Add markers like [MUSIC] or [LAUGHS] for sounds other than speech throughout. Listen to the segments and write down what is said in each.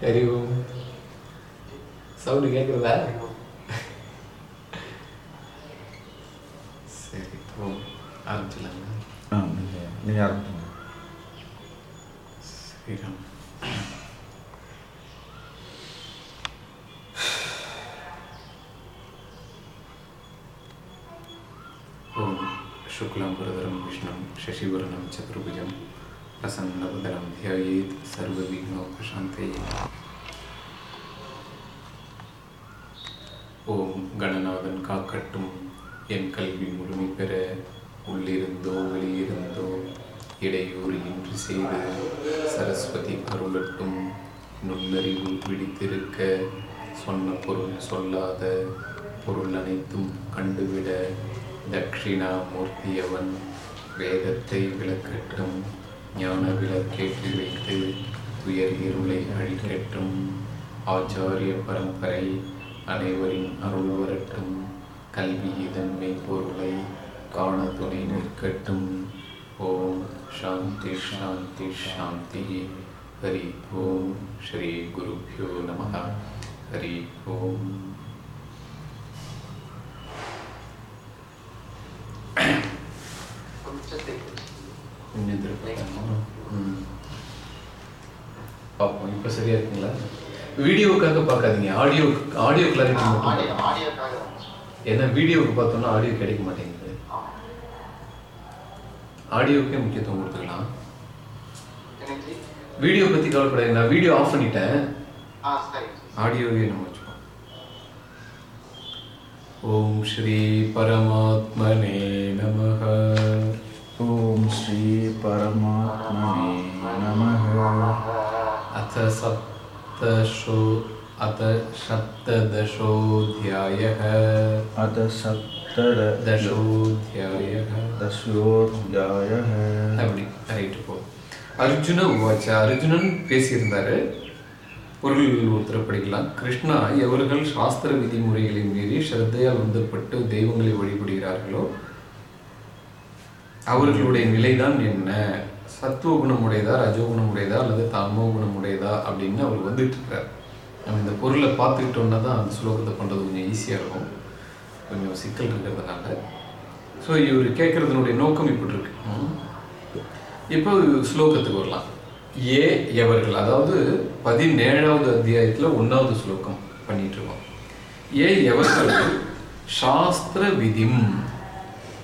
ஹரி ஓம் sound கேட்குறதா சரி ஓம் ஆரம்பிச்சிடலாங்க. ஆ நீங்கள் நீங்கள் ஆரம்பிங்க. ஸ்ரீராம் ஓம் சுக்லாம் பிரதரம் விஷ்ணம் சசிவரணம் சதுர்புஜம் பிரசன்னபதரம் தியாயேத் சர்வவிக்னோபசாந்தயே ஓம் ஆகட்டும். என் கல்வி முழுமை பெற உள்ளிருந்தோ வெளியிருந்தோ இடையூறு இன்றி செய்து சரஸ்வதி அருளட்டும். நுண்ணறிவு பிடித்திருக்க சொன்ன பொருள் சொல்லாத பொருள் அனைத்தும் கண்டுவிட தட்சிணாமூர்த்தியவன். வேதத்தை விளக்கட்டும் ஞான விளக்கேற்றி வைத்து துயர் இருளை அழிக்கட்டும். ஆச்சாரிய பரம்பரை அனைவரின் அருள் வரட்டும். கல்வி இதன் மெய்ப்பொருளை காண துணை நிற்கட்டும் ஓம் சாந்தி சாந்தி சாந்தி ஹரி ஓம் ஸ்ரீ குருப்பியோ நம ஹரி ஓம் கொஞ்சம் திருப்பலாமா? ம். பார்ப்போம் இப்போ சரியா இருக்குங்களா வீடியோவுக்காக பார்க்காதீங்க ஆடியோ ஆடியோ கிளாரிட்டி மட்டும். ஏன்னா வீடியோவுக்கு பார்த்தோம்னா ஆடியோ கிடைக்க மாட்டேங்குது. ஆடியோக்கே முக்கியத்துவம் கொடுத்துக்கலாம். வீடியோ பற்றி கவலைப்படாது நான் வீடியோ ஆஃப் பண்ணிட்டேன். ஆடியோவே நம்ம வச்சுக்கோம் ஓம் ஸ்ரீ பரமாத்மனே நமக. ஓம் ஸ்ரீ பரமாத்மனே நமக. அத்த சப்தோ अथ सप्तदशोऽध्यायः अथ सप्तदशोऽध्यायः दशोऽध्यायः அப்படி ரைட்டு போ அர்ஜுன உவாச்ச அர்ஜுனன் பேசியிருந்தாரு பொருள் ஒருத்தர் படிக்கலாம் கிருஷ்ணா எவர்கள் சாஸ்திர விதிமுறைகளை மீறி ஸ்ரத்தையால் உந்தப்பட்டு தெய்வங்களை வழிபடுகிறார்களோ அவர்களுடைய நிலைதான் என்ன சத்துவ குணம் உடையதா ரஜோகுணம் உடையதா அல்லது தமோ குணம் உடையதா அப்படின்னு அவர் வந்துட்டு இருக்கார் நம்ம இந்த பொருளை பார்த்துக்கிட்டோம்னா தான் அந்த ஸ்லோகத்தை பண்ணுறது கொஞ்சம் ஈஸியாக இருக்கும். கொஞ்சம் சிக்கல் இருக்கிறதுனால. ஸோ இவர் கேட்குறதுனுடைய நோக்கம் இப்படி இருக்கு. இப்போ ஸ்லோகத்துக்கு வரலாம். ஏ எவர்கள்? அதாவது பதினேழாவது அத்தியாயத்தில் ஒன்றாவது ஸ்லோகம் பண்ணிட்டு இருக்கோம். ஏ எவர்கள்? சாஸ்திர விதிம்.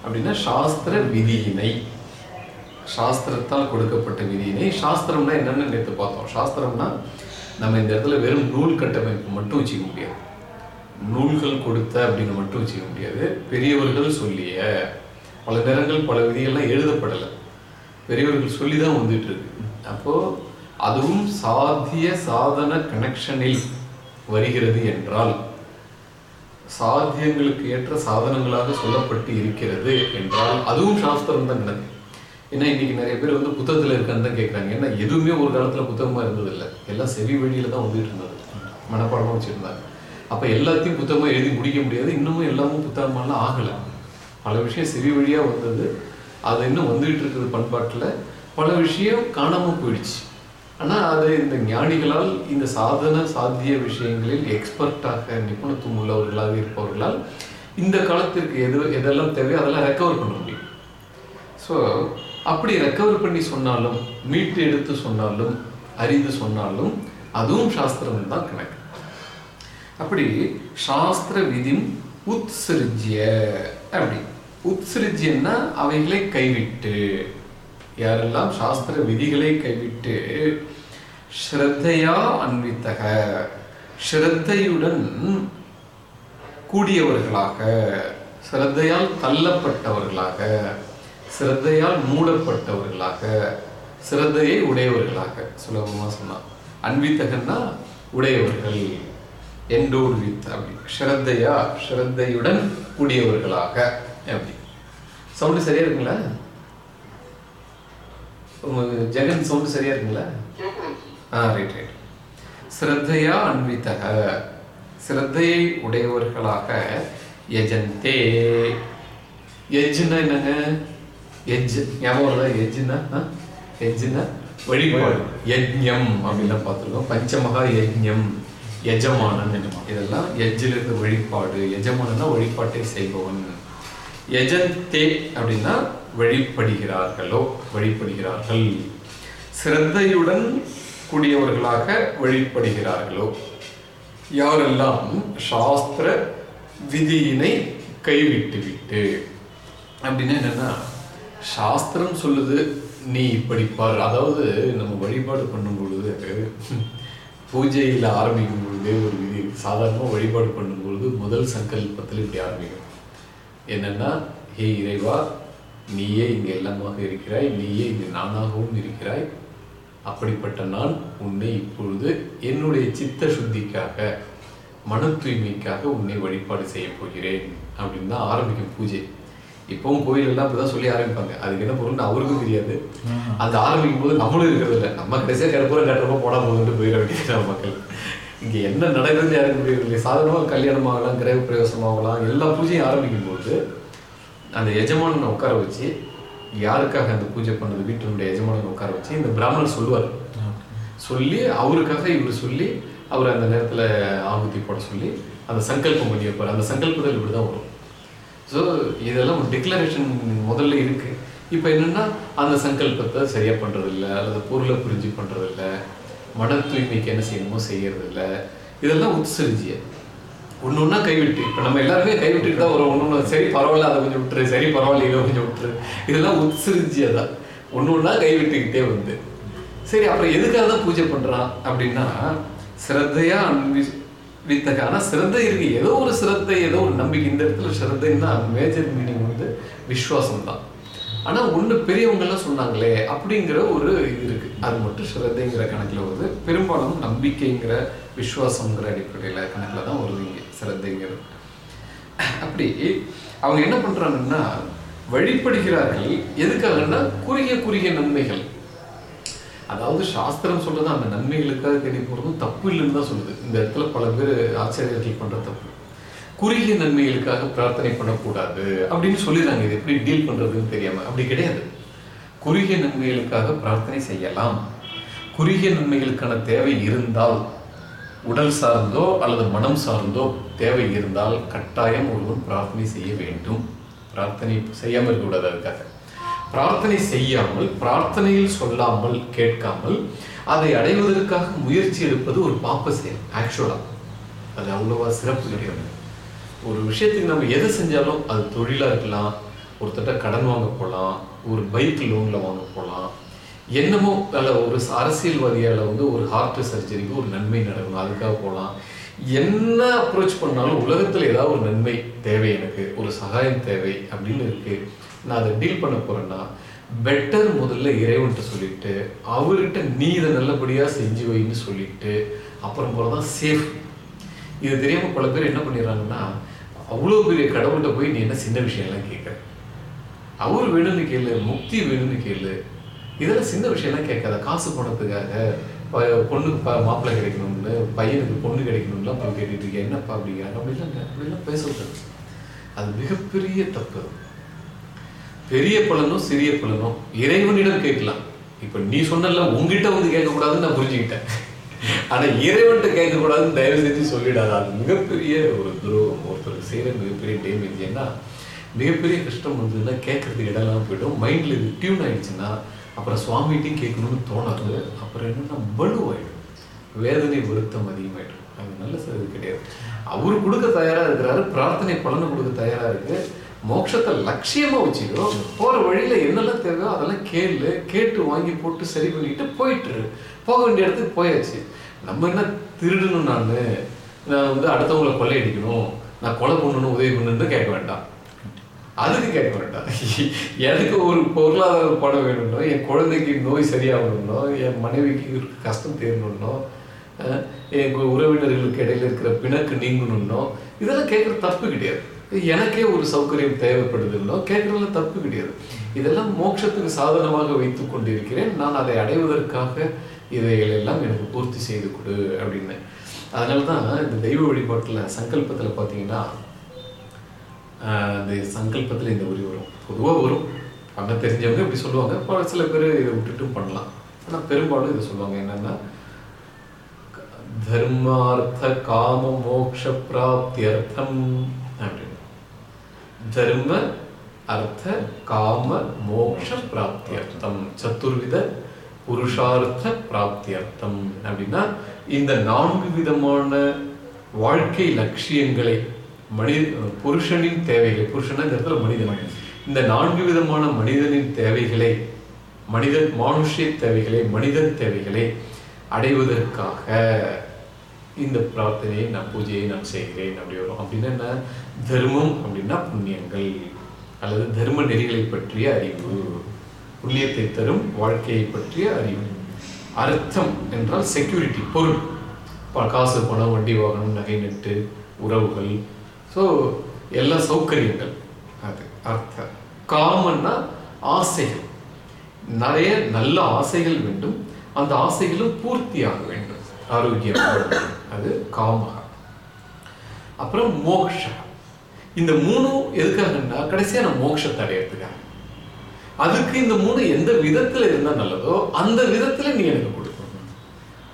அப்படின்னா சாஸ்திர விதியினை. சாஸ்திரத்தால் கொடுக்கப்பட்ட விதியினை. சாஸ்திரம்னா என்னென்னு நேற்று பார்த்தோம். சாஸ்திரம்னா நம்ம இந்த இடத்துல வெறும் நூல் கட்டமைப்பு மட்டும் வச்சுக்க முடியாது. நூல்கள் கொடுத்த அப்படின்னு மட்டும் வச்சுக்க முடியாது. பெரியவர்கள் சொல்லிய பல நேரங்கள் பல விதிகள்லாம் எழுதப்படலை. பெரியவர்கள் சொல்லி தான் வந்துட்டு இருக்கு அப்போது அதுவும் சாத்திய சாதன கனெக்ஷனில் வருகிறது என்றால் சாத்தியங்களுக்கு ஏற்ற சாதனங்களாக சொல்லப்பட்டு இருக்கிறது என்றால் அதுவும் சாஸ்திரம் தான் நடக்குது ஏன்னா இன்னைக்கு நிறைய பேர் வந்து புத்தகத்தில் இருக்கான்னு தான் கேட்குறாங்க ஏன்னா எதுவுமே ஒரு காலத்தில் புத்தகமாக இருந்தது இல்லை எல்லாம் செவி வழியில தான் வந்துட்டு இருந்தது. மனப்பாடமாக வச்சுருந்தாங்க. அப்போ எல்லாத்தையும் புத்தகமாக எழுதி முடிக்க முடியாது. இன்னமும் எல்லாமும் புத்தகமாலாம் ஆகலை. பல விஷயம் செவி வழியாக வந்தது. அது இன்னும் வந்துகிட்டு இருக்கிறது பண்பாட்டில் பல விஷயம் காணாமல் போயிடுச்சு. ஆனால் அது இந்த ஞானிகளால் இந்த சாதன சாத்திய விஷயங்களில் எக்ஸ்பர்ட்டாக நிபுணத்துவம் உள்ளவர்களாக இருப்பவர்களால் இந்த காலத்திற்கு எது எதெல்லாம் தேவையோ அதெல்லாம் ரெக்கவர் பண்ண முடியும். ஸோ அப்படி ரெக்கவர் பண்ணி சொன்னாலும் மீட்டு எடுத்து சொன்னாலும் அறிந்து சொன்னாலும் அதுவும் சாஸ்திரம் தான் கணக்கு. அப்படி சாஸ்திர விதி உத்சிருஜ்ய அப்படி. உத்சிருஜ்யன்னா அவைகளை கைவிட்டு யாரெல்லாம் சாஸ்திர விதிகளை கைவிட்டு ஸ்ரத்தையா அன்வித்தக ஸ்ரத்தையுடன் கூடியவர்களாக சிரத்தையால் தள்ளப்பட்டவர்களாக சிரத்தையால் மூடப்பட்டவர்களாக சிரத்தையை உடையவர்களாக சுலபமா சொன்னான் அன்வித்தகன்னா உடையவர்கள் எண்டோடு வித் அப்படி. ஸ்ரத்தையா ஸ்ரத்தையுடன் கூடியவர்களாக அப்படி. சவுண்டு சரியா இருக்குங்களா? உங்களுக்கு ஜெகன் சவுண்டு சரியா இருக்குங்களா? ஆ ரைட் ரைட் ஸ்ரத்தையா அன்வித்தக சிரத்தையை உடையவர்களாக யஜந்தே எஜ்ஜுன்னா என்னங்க? எஜ் ஞாபகம் வருதா? எஜ்ஜுன்னா எஜ்ஜுன்னா வழிபாடு யஜ்ஞம் அப்படின்லாம் பார்த்துருக்கோம். பஞ்சமகா யஜ்ஞம் எஜமானன் இதெல்லாம் எஜ்ஜில் வழிபாடு எஜமானன்னா வழிபாட்டை செய்பவன். யஜந்தே அப்படின்னா வழிபடுகிறார்களோ வழிபடுகிறார்கள் சிரத்தையுடன் கூடியவர்களாக வழிபடுகிறார்களோ யாரெல்லாம் சாஸ்திர விதியினை கைவிட்டு விட்டு அப்படின்னா என்னன்னா சாஸ்திரம் சொல்லுது நீ இப்படி பார். அதாவது நம்ம வழிபாடு பண்ணும் பொழுது பூஜையில் ஆரம்பிக்கும் பொழுதே ஒரு விதி சாதாரணமாக வழிபாடு பண்ணும் பொழுது முதல் சங்கல்பத்தில் இப்படி ஆரம்பிக்கும். என்னென்னா ஹே இறைவா நீயே இங்கே எல்லாமாக இருக்கிறாய் நீயே இங்கே நானாகவும் இருக்கிறாய். அப்படிப்பட்ட நான் உன்னை இப்பொழுது என்னுடைய சித்த சுத்திக்காக மன தூய்மைக்காக உன்னை வழிபாடு செய்ய போகிறேன். அப்படின்னு தான் ஆரம்பிக்கும் பூஜை. இப்பவும் கோயில் எல்லாம் அப்படிதான் சொல்லி ஆரம்பிப்பாங்க. அதுக்கு என்ன பொருள்னு அவருக்கும் தெரியாது. அந்த ஆரம்பிக்கும் போது நம்மளும் இருக்கிறது இல்லை. நம்ம கடைசியா கருப்பூரம் கட்டுறப்ப போனா போதுன்ட்டு போயிட வேண்டியது மக்கள். இங்க என்ன நடக்குதுன்னு யாருக்கும் தெரியவில்லை சாதாரணமாக கல்யாணம் ஆகலாம் கிரக பிரவேசம் ஆகலாம் எல்லா பூஜையும் ஆரம்பிக்கும் போது அந்த எஜமானனை உட்கார வச்சு யாருக்காக அந்த பூஜை பண்ணது? வீட்டினுடைய எஜமானனை உட்கார வச்சு இந்த பிராமணர் சொல்லுவார். சொல்லி அவருக்காக இவர் சொல்லி அவர் அந்த நேரத்துல ஆகுதி போட சொல்லி அந்த சங்கல்பம் பண்ணி வைப்பார் அந்த சங்கல்பத்தில் இப்படி தான் வரும். ஸோ இதெல்லாம் ஒரு டிக்ளரேஷன் முதல்ல இருக்கு. இப்போ என்னென்னா அந்த சங்கல்பத்தை சரியாக பண்ணுறதில்ல அல்லது பொருளை புரிஞ்சு பண்ணுறதில்ல மன தூய்மைக்கு என்ன செய்யணுமோ செய்யறதில்ல. இதெல்லாம் உத்சரிஜிய ஒன்று ஒன்றா கைவிட்டு இப்போ நம்ம எல்லாருமே கைவிட்டுட்டு தான் ஒரு ஒன்று ஒன்று சரி பரவாயில்ல அதை கொஞ்சம் விட்டுரு சரி பரவாயில்ல இதை கொஞ்சம் விட்டுரு. இதெல்லாம் உத்சரிஜியா தான். ஒன்று ஒன்றா கைவிட்டுக்கிட்டே வந்து. சரி அப்புறம் எதுக்காக தான் பூஜை பண்ணுறான் அப்படின்னா சிரத்தையாக அன்பி வித்தக ஆனால் சிரத்தை இருக்கு ஏதோ ஒரு சிரத்தை ஏதோ ஒரு நம்பிக்கை. இந்த இடத்துல சிரத்தைன்னா மேஜர் மீனிங் வந்து விஸ்வாசம் தான் ஆனா ஒண்ணு பெரியவங்கெல்லாம் சொன்னாங்களே அப்படிங்கிற ஒரு இது இருக்கு. அது மட்டும் சிரத்தைங்கிற கணக்குல வருது. பெரும்பாலும் நம்பிக்கைங்கிற விஸ்வாசங்கிற அடிப்படையில கணக்குல தான் வருவீங்க சிரத்தைங்கிறது அப்படி அவங்க என்ன பண்றாங்கன்னா வழிபடுகிறார்கள். எதுக்காகன்னா குறுகிய குறுகிய நன்மைகள். அதாவது சாஸ்திரம் சொல்றது அந்த நன்மைகளுக்காக தேடி போறதும் தப்பு இல்லைன்னு தான் சொல்லுது. இந்த இடத்துல பல பேர் ஆச்சாரியர்கள் பண்ற தப்பு. குறுகிய நன்மைகளுக்காக பிரார்த்தனை பண்ணக்கூடாது அப்படின்னு சொல்லிடுறாங்க. இது எப்படி டீல் பண்றதுன்னு தெரியாம. அப்படி கிடையாது. குறுகிய நன்மைகளுக்காக பிரார்த்தனை செய்யலாம். குறுகிய நன்மைகளுக்கான தேவை இருந்தால் உடல் சார்ந்தோ அல்லது மனம் சார்ந்தோ தேவை இருந்தால் கட்டாயம் ஒருவன் பிரார்த்தனை செய்ய வேண்டும். பிரார்த்தனை செய்யாமல் இருக்கக்கூடாது அதுக்காக. பிரார்த்தனை செய்யாமல் பிரார்த்தனையில் சொல்லாமல் கேட்காமல் அதை அடைவதற்காக முயற்சி எடுப்பது ஒரு பாப்ப செயல் ஆக்சுவலாக அது அவ்வளோவா சிறப்பு கிடையாது. ஒரு விஷயத்துக்கு நம்ம எது செஞ்சாலும் அது தொழிலாக இருக்கலாம் ஒருத்தட்ட கடன் வாங்க போகலாம் ஒரு பைக் லோனில் வாங்க போகலாம் என்னமோ அல்ல ஒரு அரசியல்வாதியால் வந்து ஒரு ஹார்ட் சர்ஜரிக்கு ஒரு நன்மை நடக்கணும் அதுக்காக போகலாம் என்ன அப்ரோச் பண்ணாலும் உலகத்தில் ஏதாவது ஒரு நன்மை தேவை எனக்கு ஒரு சகாயம் தேவை அப்படின்னு இருக்குது நான் அதை டீல் பண்ண போறேன்னா பெட்டர் முதல்ல இறைவன்கிட்ட சொல்லிட்டு அவர்கிட்ட நீ இதை நல்லபடியா செஞ்சு வைன்னு சொல்லிட்டு அப்புறம் போறதான் சேஃப் இது தெரியாமல் பல பேர் என்ன பண்ணிடுறாங்கன்னா அவ்வளோ பெரிய கடவுள்கிட்ட போய் நீ என்ன சின்ன விஷயம்லாம் கேட்குற அவர் வேணும்னு கேளு முக்தி வேணும்னு கேளு. இதெல்லாம் சின்ன விஷயம்லாம் கேட்காத. காசு போனதுக்காக பொண்ணுக்கு ப மாப்பிள்ளை கிடைக்கணும்னு பையனுக்கு பொண்ணு கிடைக்கணும்லாம் போய் கேட்டுட்டு இருக்கேன் என்னப்பா அப்படிங்கிறாங்க அப்படிலாம் அப்படிலாம் பேசுறது அது மிகப்பெரிய தப்பு. பெரிய பலனும் சிறிய பலனும் இறைவனிடம் கேட்கலாம். இப்ப நீ சொன்னல உங்ககிட்ட வந்து கேட்கக்கூடாதுன்னு நான் புரிஞ்சுக்கிட்டேன். ஆனா இறைவன்கிட்ட கேட்கக்கூடாதுன்னு தயவு செஞ்சு சொல்லிடாது. அது மிகப்பெரிய ஒரு துரோகம். ஒருத்தருக்கு செய்யற மிகப்பெரிய டேமேஜ் ஏன்னா மிகப்பெரிய கஷ்டம் வந்ததுன்னா கேட்கறதுக்கு இடம்லாம் போயிடும். மைண்ட்ல இது டியூன் ஆயிடுச்சுன்னா அப்புறம் சுவாமிகிட்டையும் கேட்கணும்னு தோணாது. அப்புறம் என்னன்னா வலுவாயிடும் வேதனை வருத்தம் அதிகமாயிடும். அது நல்ல இது கிடையாது. அவரு கொடுக்க தயாரா இருக்கிறாரு. பிரார்த்தனை பலனை கொடுக்க தயாரா இருக்கு. மோட்சத்தை லட்சியமா வச்சுக்கோ. போற வழியில என்னெல்லாம் தேவையோ அதெல்லாம் கேளு கேட்டு வாங்கி போட்டு சரி பண்ணிட்டு போயிட்டுரு. போக வேண்டிய இடத்துக்கு போயாச்சு. நம்ம என்ன திருடணும் நான்? நான் வந்து அடுத்தவங்களை கொள்ளையடிக்கணும். நான் கொலை பண்ணணும் உதவி பண்ணுன்னு கேட்க வேண்டாம். அதுக்கு கேட்க வேண்டாம். எனக்கு ஒரு பொருளாதார படம் வேணும்னோ என் குழந்தைக்கு நோய் சரியாகணும்னோ என் மனைவிக்கு கஷ்டம் தீரணும்னோ என் உறவினர்களுக்கு இடையில இருக்கிற பிணக்கு நீங்கணும்னோ இதெல்லாம் கேட்குற தப்பு கிடையாது. எனக்கே ஒரு சௌகரியம் தேவைப்படுதுன்னோ கேட்கறதுல தப்பு கிடையாது. இதெல்லாம் மோட்சத்துக்கு சாதனமாக வைத்து கொண்டிருக்கிறேன். நான் அதை அடைவதற்காக இவைகள் எல்லாம் எனக்கு பூர்த்தி செய்து கொடு அப்படின்னு. அதனால தான் இந்த தெய்வ வழிபாட்டில் சங்கல்பத்தில் பார்த்தீங்கன்னா இந்த சங்கல்பத்தில் இந்த உரி வரும். பொதுவாக வரும். பண்ண தெரிஞ்சவங்க இப்படி சொல்லுவாங்க. இப்போ சில பேர் இதை விட்டுட்டும் பண்ணலாம். ஆனால் பெரும்பாலும் இதை சொல்லுவாங்க. என்னன்னா தர்மார்த்த காம மோக்ஷ பிராப்தியர்த்தம் அர்த்தம். தர்ம அர்த்த காம மோக்ஷ பிராப்தியர்த்தம் சத்துர்வித புருஷார்த்த பிராப்தியர்த்தம் அப்படின்னா இந்த நான்கு விதமான வாழ்க்கை லட்சியங்களை மனித புருஷனின் தேவைகளை புருஷனா இந்த இடத்துல மனிதன் இந்த நான்கு விதமான மனிதனின் தேவைகளை மனித மானுஷ்ய தேவைகளை மனிதன் தேவைகளை அடைவதற்காக இந்த பிரார்த்தனையை நான் பூஜையை நான் செய்கிறேன் அப்படி வரும் அப்படின்னா என்ன தர்மம் அப்படின்னா புண்ணியங்கள் அல்லது தர்ம நெறிகளை பற்றிய அறிவு. புண்ணியத்தை தரும் வாழ்க்கையை பற்றிய அறிவு. அர்த்தம் என்றால் செக்யூரிட்டி பொருள். காசு பணம் வண்டி வாகனம் நகை நட்டு உறவுகள். ஸோ எல்லா சௌகரியங்கள். அது அர்த்தம். காமன்னா ஆசைகள். நிறைய நல்ல ஆசைகள் வேண்டும். அந்த ஆசைகளும் பூர்த்தியாக வேண்டும். ஆரோக்கியம் அது காமகா அப்புறம் மோக்ஷா இந்த மூணும் எதுக்காகன்னா கடைசியா நான் மோட்சத்தை அடையிறதுக்காக அதுக்கு இந்த மூணு எந்த விதத்துல இருந்தா நல்லதோ அந்த விதத்துல நீ எனக்கு கொடுக்கணும்.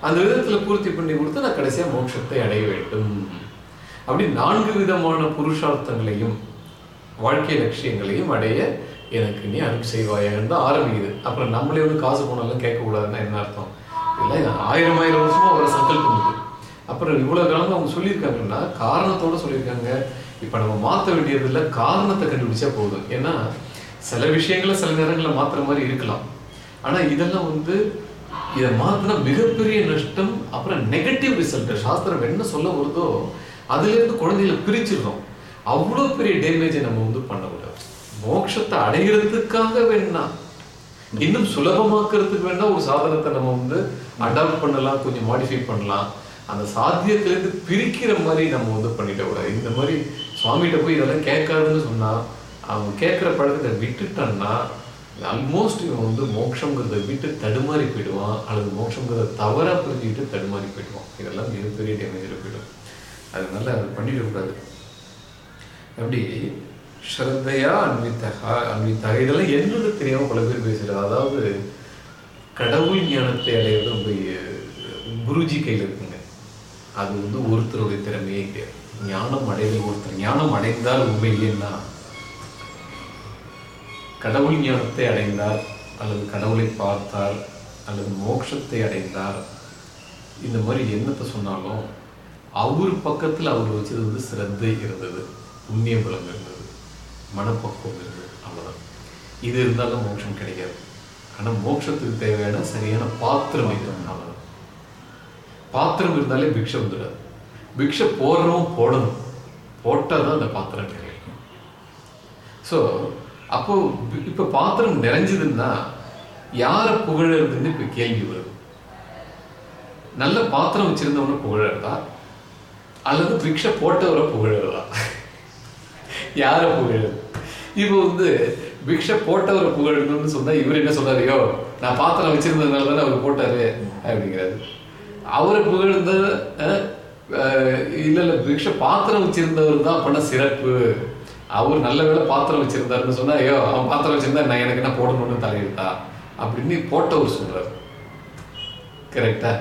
அந்த விதத்துல பூர்த்தி பண்ணி கொடுத்து நான் கடைசியா மோட்சத்தை அடைய வேண்டும். அப்படி நான்கு விதமான புருஷார்த்தங்களையும் வாழ்க்கை லட்சியங்களையும் அடைய எனக்கு நீ அருள் செய்வாயன்னு தான் ஆரம்பிக்குது அப்புறம் நம்மளே வந்து காசு போனாலும் கேட்கக்கூடாதுன்னா என்ன அர்த்தம்? இல்லை ஆயிரம் ஆயிரம் வருஷமா ஒரு சங்கல்பம் இது. அப்புறம் இவ்வளவு காலம் அவங்க சொல்லியிருக்காங்கன்னா காரணத்தோட சொல்லியிருக்காங்க. இப்ப நம்ம மாத்த வேண்டியதில்ல காரணத்தை கண்டுபிடிச்சா போதும். ஏன்னா சில விஷயங்களை சில நேரங்களில் மாத்துற மாதிரி இருக்கலாம். ஆனா இதெல்லாம் வந்து இதை மாத்தினா மிகப்பெரிய நஷ்டம் அப்புறம் நெகட்டிவ் ரிசல்ட் சாஸ்திரம் என்ன சொல்ல வருதோ அதுல இருந்து குழந்தைகளை பிரிச்சிடுறோம். அவ்வளவு பெரிய டேமேஜை நம்ம வந்து பண்ணக்கூடாது மோட்சத்தை அடைகிறதுக்காக வேணா இன்னும் சுலபமாக்குறதுக்கு வேணா ஒரு சாதனத்தை நம்ம வந்து அடாப்ட் பண்ணலாம் கொஞ்சம் மாடிஃபை பண்ணலாம். அந்த சாத்தியத்திலிருந்து பிரிக்கிற மாதிரி நம்ம வந்து பண்ணிட கூடாது. இந்த மாதிரி சுவாமிகிட்ட போய் இதெல்லாம் கேட்காதுன்னு சொன்னா அவங்க கேட்குற பழக்கத்தை விட்டுட்டான்னா ஆல்மோஸ்ட் இவன் வந்து மோட்சங்கிறத விட்டு தடுமாறி போயிடுவான் அல்லது மோட்சங்கிறத தவறா புரிஞ்சுக்கிட்டு தடுமாறி போயிடுவான். இதெல்லாம் மிகப்பெரிய டேமேஜில் போயிடும். அதனால அதை பண்ணிடக்கூடாது அப்படி ஸ்ரத்தையா அன்வித்தகா அன்வித்தகா இதெல்லாம் என்னது தெரியாமல் பல பேர் பேசுகிறார் அதாவது கடவுள் ஞானத்தை அடையிறது ரொம்ப குருஜி கையில் இருக்கும் அது வந்து ஒருத்தருடைய திறமையே கிடையாது ஞானம் அடைந்த ஒருத்தர். ஞானம் அடைந்தால் உண்மையிலேன்னா கடவுள் ஞானத்தை அடைந்தார் அல்லது கடவுளை பார்த்தார் அல்லது மோட்சத்தை அடைந்தார் இந்த மாதிரி என்னத்தை சொன்னாலும் அவர் பக்கத்தில் அவர் வச்சது வந்து சிரத்தை இருந்தது. புண்ணிய பலம் இருந்தது மனப்பக்குவம் இருந்தது. அவ்வளவுதான். இது இருந்தாலும் மோட்சம் கிடைக்காது ஆனால் மோட்சத்துக்கு தேவையான சரியான பாத்திரம் இருக்கணும் அவ்வளவுதான். பாத்திரம் இருந்தாலே பிக்ஷை வந்துடாது. பிக்ஷை போடுறவும் போடணும். போட்டால் தான் அந்த பாத்திரம் கிடைக்கும் ஸோ அப்போ இப்போ பாத்திரம் நிறைஞ்சதுன்னா யாரை புகழறதுன்னு இப்போ கேள்வி வருது நல்ல பாத்திரம் வச்சிருந்தவனை புகழறதா? அல்லது பிக்ஷை போட்டவரை புகழறதா? யாரை புகழது இப்போ வந்து பிக்ஷை போட்டவரை புகழணும்னு சொன்னா இவர் என்ன சொல்றாரு நான் பாத்திரம் வச்சிருந்ததுனால தானே அவர் போட்டாரு அப்படிங்கிறாரு. அவரை புகழ்ந்த இல்லை இல்லை பிக்ஷ பாத்திரம் வச்சிருந்தவர் தான் பண்ண சிறப்பு. அவர் நல்ல வேலை பாத்திரம் வச்சிருந்தாருன்னு சொன்னா ஐயோ அவன் பாத்திரம் வச்சிருந்தா நான் எனக்கு என்ன போடணும்னு தலையிட்டா அப்படின்னு போட்டவர் சொல்றாரு. கரெக்டா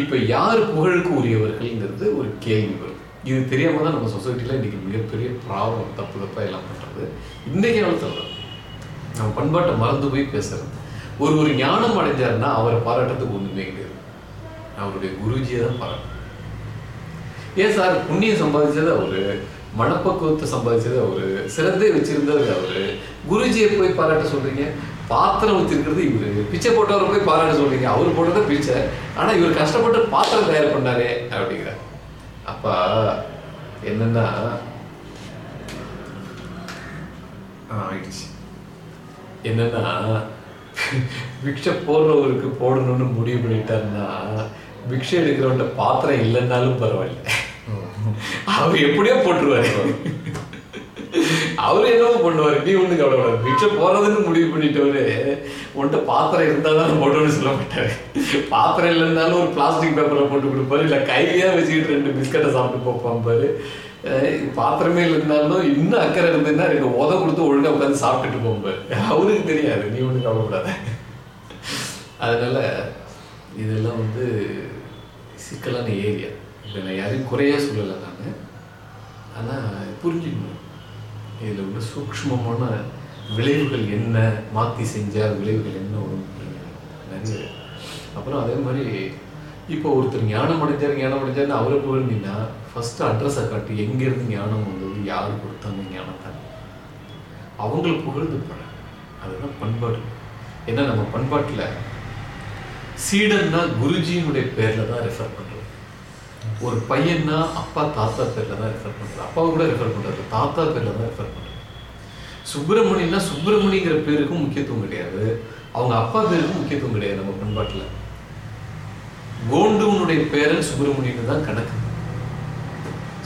இப்ப யார் புகழுக்கு உரியவர்கள்ங்கிறது ஒரு கேள்வி வரும். இது தெரியாம தான் நம்ம சொசைட்டில இன்னைக்கு மிகப்பெரிய ப்ராப்ளம் தப்பு தப்பா எல்லாம் பண்றது. இன்னைக்கு காலத்துல நம்ம பண்பாட்டை மறந்து போய் பேசுறது ஒரு ஒரு ஞானம் அடைஞ்சாருன்னா அவரை பாராட்டுறதுக்கு ஒண்ணுமே கிடையாது. அவருடைய குருஜியை தான் பார்க்கணும். ஏன் சார் புண்ணியம் சம்பாதிச்சது அவரு மனப்பக்குவத்தை சம்பாதிச்சது அவரு சிறந்தே வச்சிருந்தது அவரு குருஜியை போய் பாராட்ட சொல்றீங்க பாத்திரம் வச்சிருக்கிறது இவரு பிச்சை போட்டவரை போய் பாராட்ட சொல்றீங்க அவர் போட்டது பிச்சை ஆனா இவர் கஷ்டப்பட்டு பாத்திரம் தயார் பண்ணாரே அப்படிங்கிற அப்ப என்னன்னா ஆயிடுச்சு. என்னன்னா பிக்ஷை போடுறவருக்கு போடணும்னு முடிவு பண்ணிட்டாருன்னா பிக்ஷை எடுக்கிறவன்ட்ட பாத்திரம் இல்லைன்னாலும் பரவாயில்ல அவர் எப்படியோ போட்டுருவாரு அவர் என்னவோ பண்ணுவாரு நீ ஒண்ணு கவலைப்படாது பிக்ஷை போறதுன்னு முடிவு பண்ணிட்டவரு உன்கிட்ட பாத்திரம் இருந்தால் தான் போட்டோன்னு சொல்ல மாட்டாரு பாத்திரம் இல்லைன்னாலும் ஒரு பிளாஸ்டிக் பேப்பர்ல போட்டு கொடுப்பாரு இல்ல கையிலேயே வச்சுக்கிட்டு ரெண்டு பிஸ்கட்டை சாப்பிட்டு போப்பான் பாத்திரமே இருந்தாலும் இன்னும் அக்கறை இருந்ததுன்னா ரெண்டு உத கொடுத்து ஒழுங்கா உட்காந்து சாப்பிட்டுட்டு போம்பாரு அவருக்கு தெரியாது. நீ ஒண்ணு கவலைப்படாத. அதனால இதெல்லாம் வந்து சிக்கலான ஏரியா. இப்போ நான் யாரையும் குறையாக சொல்லலை நான். ஆனால் புரிஞ்சுக்கணும். இதில் உள்ள சூக்ஷ்மமான விளைவுகள் என்ன? மாற்றி செஞ்சால் விளைவுகள் என்ன வரும்? நிறைய. அப்புறம் அதே மாதிரி இப்போ ஒருத்தர் ஞானம் அடைஞ்சார் ஞானம் அடைஞ்சார்னு அவரை புகழ்ந்தீங்கன்னா ஃபஸ்ட்டு அட்ரஸை காட்டி எங்கேருந்து ஞானம் வந்தது யார் கொடுத்தாங்க ஞானத்தை? அவங்கள புகழ்ந்து பழ அதுதான் பண்பாடு. ஏன்னா நம்ம பண்பாட்டில் சீடன்னா குருஜியினுடைய பேரில் தான் ரெஃபர் பண்ணுறோம் ஒரு பையன்னா அப்பா தாத்தா பேரில் தான் ரெஃபர் பண்ணுறது அப்பா கூட ரெஃபர் பண்ணுறது தாத்தா பேரில் தான் ரெஃபர் பண்ணுறது சுப்பிரமணியன்னா சுப்பிரமணிங்கிற பேருக்கும் முக்கியத்துவம் கிடையாது. அவங்க அப்பா பேருக்கும் முக்கியத்துவம் கிடையாது நம்ம பண்பாட்டில். கோண்டுவனுடைய பேரன் சுப்பிரமணியன் தான் கணக்கு.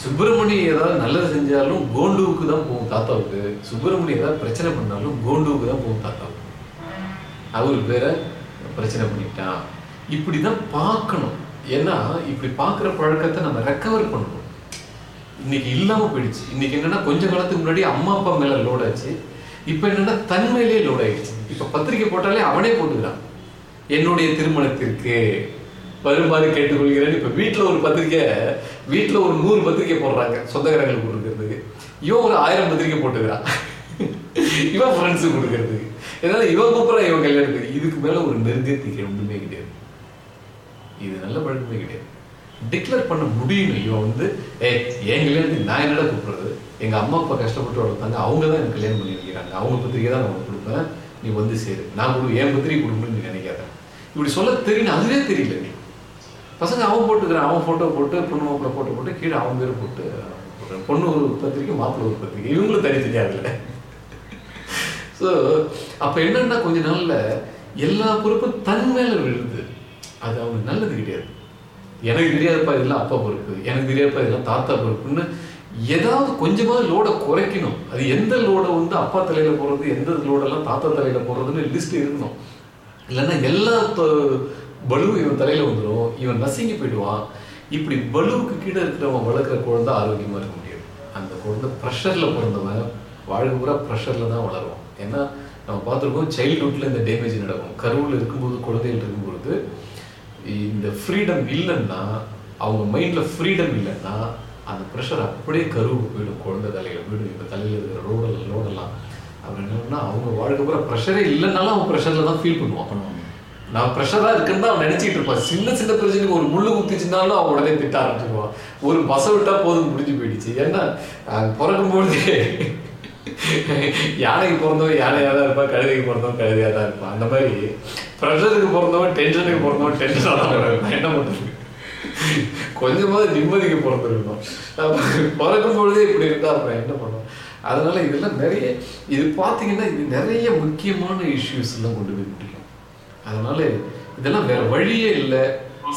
சுப்பிரமணியம் ஏதாவது நல்லது செஞ்சாலும் கோண்டுவுக்கு தான் போகும் தாத்தாவுக்கு. சுப்பிரமணியம் ஏதாவது பிரச்சனை பண்ணாலும் கோண்டுவுக்கு தான் போகும் தாத்தாவுக்கு. அவர் பேரை பிரச்சனை பண்ணிட்டான் இப்படி தான் பார்க்கணும். ஏன்னா இப்படி பார்க்குற பழக்கத்தை நம்ம ரெக்கவர் பண்ணணும். இன்னைக்கு இல்லாம போயிடுச்சு. இன்னைக்கு என்னன்னா கொஞ்ச காலத்துக்கு முன்னாடி அம்மா அப்பா மேல லோட் ஆச்சு. இப்போ என்னன்னா தன்மையிலேயே லோட் ஆயிடுச்சு. இப்போ பத்திரிக்கை போட்டாலே அவனே போட்டுக்கிறான். என்னுடைய திருமணத்திற்கு வருமாறு கேட்டுக்கொள்கிறேன். இப்ப வீட்டுல ஒரு பத்திரிக்கை வீட்டுல ஒரு நூறு பத்திரிக்கை போடுறாங்க சொந்தக்காரங்களுக்கு கொடுக்கறதுக்கு. இவன் ஒரு ஆயிரம் பத்திரிக்கை போட்டுக்கிறான். இவன் ஃப்ரெண்ட்ஸுக்கு கொடுக்கறதுக்கு. என்னால இவன் கூப்பிட்றான் இவன் கல்யாணத்துக்கு இதுக்கு மேல ஒரு நெருங்கத்திக்க ஒன்றுமே கிடையாது. இது நல்ல பழக்கமே கிடையாது. டிக்ளேர் பண்ண முடியும் இவன் வந்து ஏ என் கல்யாணத்துக்கு நான் என்னடா கூப்பிடுறது? எங்க அம்மா அப்பா கஷ்டப்பட்டு வளர்த்தாங்க. அவங்க தான் எனக்கு கல்யாணம் பண்ணி வைக்கிறாங்க. அவங்க பத்திரிக்கை தான் நான் கொடுப்பேன். நீ வந்து சேரு. நான் கொடு என் பத்திரிக்கை கொடுக்கணும்னு நீ நினைக்காத. இப்படி சொல்ல தெரியும் அதுவே தெரியல நீ பசங்க அவன் போட்டுக்கிறான். அவன் போட்டோ போட்டு பொண்ணு மாப்பிள்ள போட்டோ போட்டு கீழே அவன் பேர் போட்டு பொண்ணு ஒரு பத்திரிக்கை மாப்பிள்ளை ஒரு பத்திரிக்கை. இவங்களும் தனி தெரியாதுல்ல ஸோ அப்போ என்னன்னா கொஞ்ச நாளில் எல்லா பொறுப்பும் தன் மேலே விழுது. அது அவனுக்கு நல்லது கிடையாது. எனக்கு தெரியாதப்பா இதெல்லாம் அப்பா பொறுப்பு எனக்கு தெரியாதப்பா இதெல்லாம் தாத்தா பொறுப்புன்னு ஏதாவது கொஞ்சமாக லோடை குறைக்கணும். அது எந்த லோடை வந்து அப்பா தலையில் போடுறது எந்த லோடெல்லாம் தாத்தா தலையில் போடுறதுன்னு லிஸ்ட் இருக்கணும். இல்லைன்னா எல்லா பலுவும் இவன் தலையில் வந்துடும் இவன் நசுங்கி போயிடுவான். இப்படி பலுவுக்கு கீழே இருக்கிறவன் வளர்க்குற குழந்தை ஆரோக்கியமாக இருக்க முடியாது. அந்த குழந்தை ப்ரெஷரில் பிறந்தவன் வாழ்க்கை பூரா ப்ரெஷரில் தான் வளருவான். ஏன்னா நம்ம பார்த்துருக்கோம் சைல்ட்ஹுட்ல இந்த டேமேஜ் நடக்கும். கருவில் இருக்கும்போது குழந்தைகள் இருக்கும்பொழுது இந்த ஃப்ரீடம் இல்லைன்னா அவங்க மைண்ட்ல ஃப்ரீடம் இல்லைன்னா அந்த ப்ரெஷர் அப்படியே கருவுக்கு போயிடும். குழந்தை தலையில போயிடும். இந்த தலையில இருக்கிற ரோடெல்லாம் லோடெல்லாம் அப்புறம் என்னன்னா அவங்க வாழ்க்கை பூரா ப்ரெஷரே இல்லைன்னாலும் அவன் ப்ரெஷர்ல தான் ஃபீல் பண்ணுவான் நான் ப்ரெஷரா இருக்குன்னு தான் அவன் நினைச்சிட்டு இருப்பான். சின்ன சின்ன பிரச்சனைக்கு ஒரு முள்ளு குத்திச்சுனாலும் அவன் உடனே திட்ட ஆரம்பிச்சிருவான். ஒரு பசை விட்டா போதும் முடிஞ்சு போயிடுச்சு. ஏன்னா அஹ் பிறக்கும்பொழுதே யானைக்கு பிறந்தவன் யானையாக தான் இருப்பான் கழுதைக்கு பிறந்தவன் கழுதையாக தான் இருப்பான். அந்த மாதிரி ப்ரெஷருக்கு பிறந்தவன் டென்ஷனுக்கு பிறந்தவன் டென்ஷனாக தான் இருப்பான் என்ன பண்ணுறது கொஞ்சமாவது நிம்மதிக்கு பிறந்திருக்கணும். பிறக்கும் பொழுதே இப்படி இருந்தால் அப்புறம் என்ன பண்ணுவோம்? அதனால இதெல்லாம் நிறைய இது பார்த்தீங்கன்னா இது நிறைய முக்கியமான இஷ்யூஸ் எல்லாம் கொண்டு போய் முடியும் அதனால இதெல்லாம் வேற வழியே இல்லை.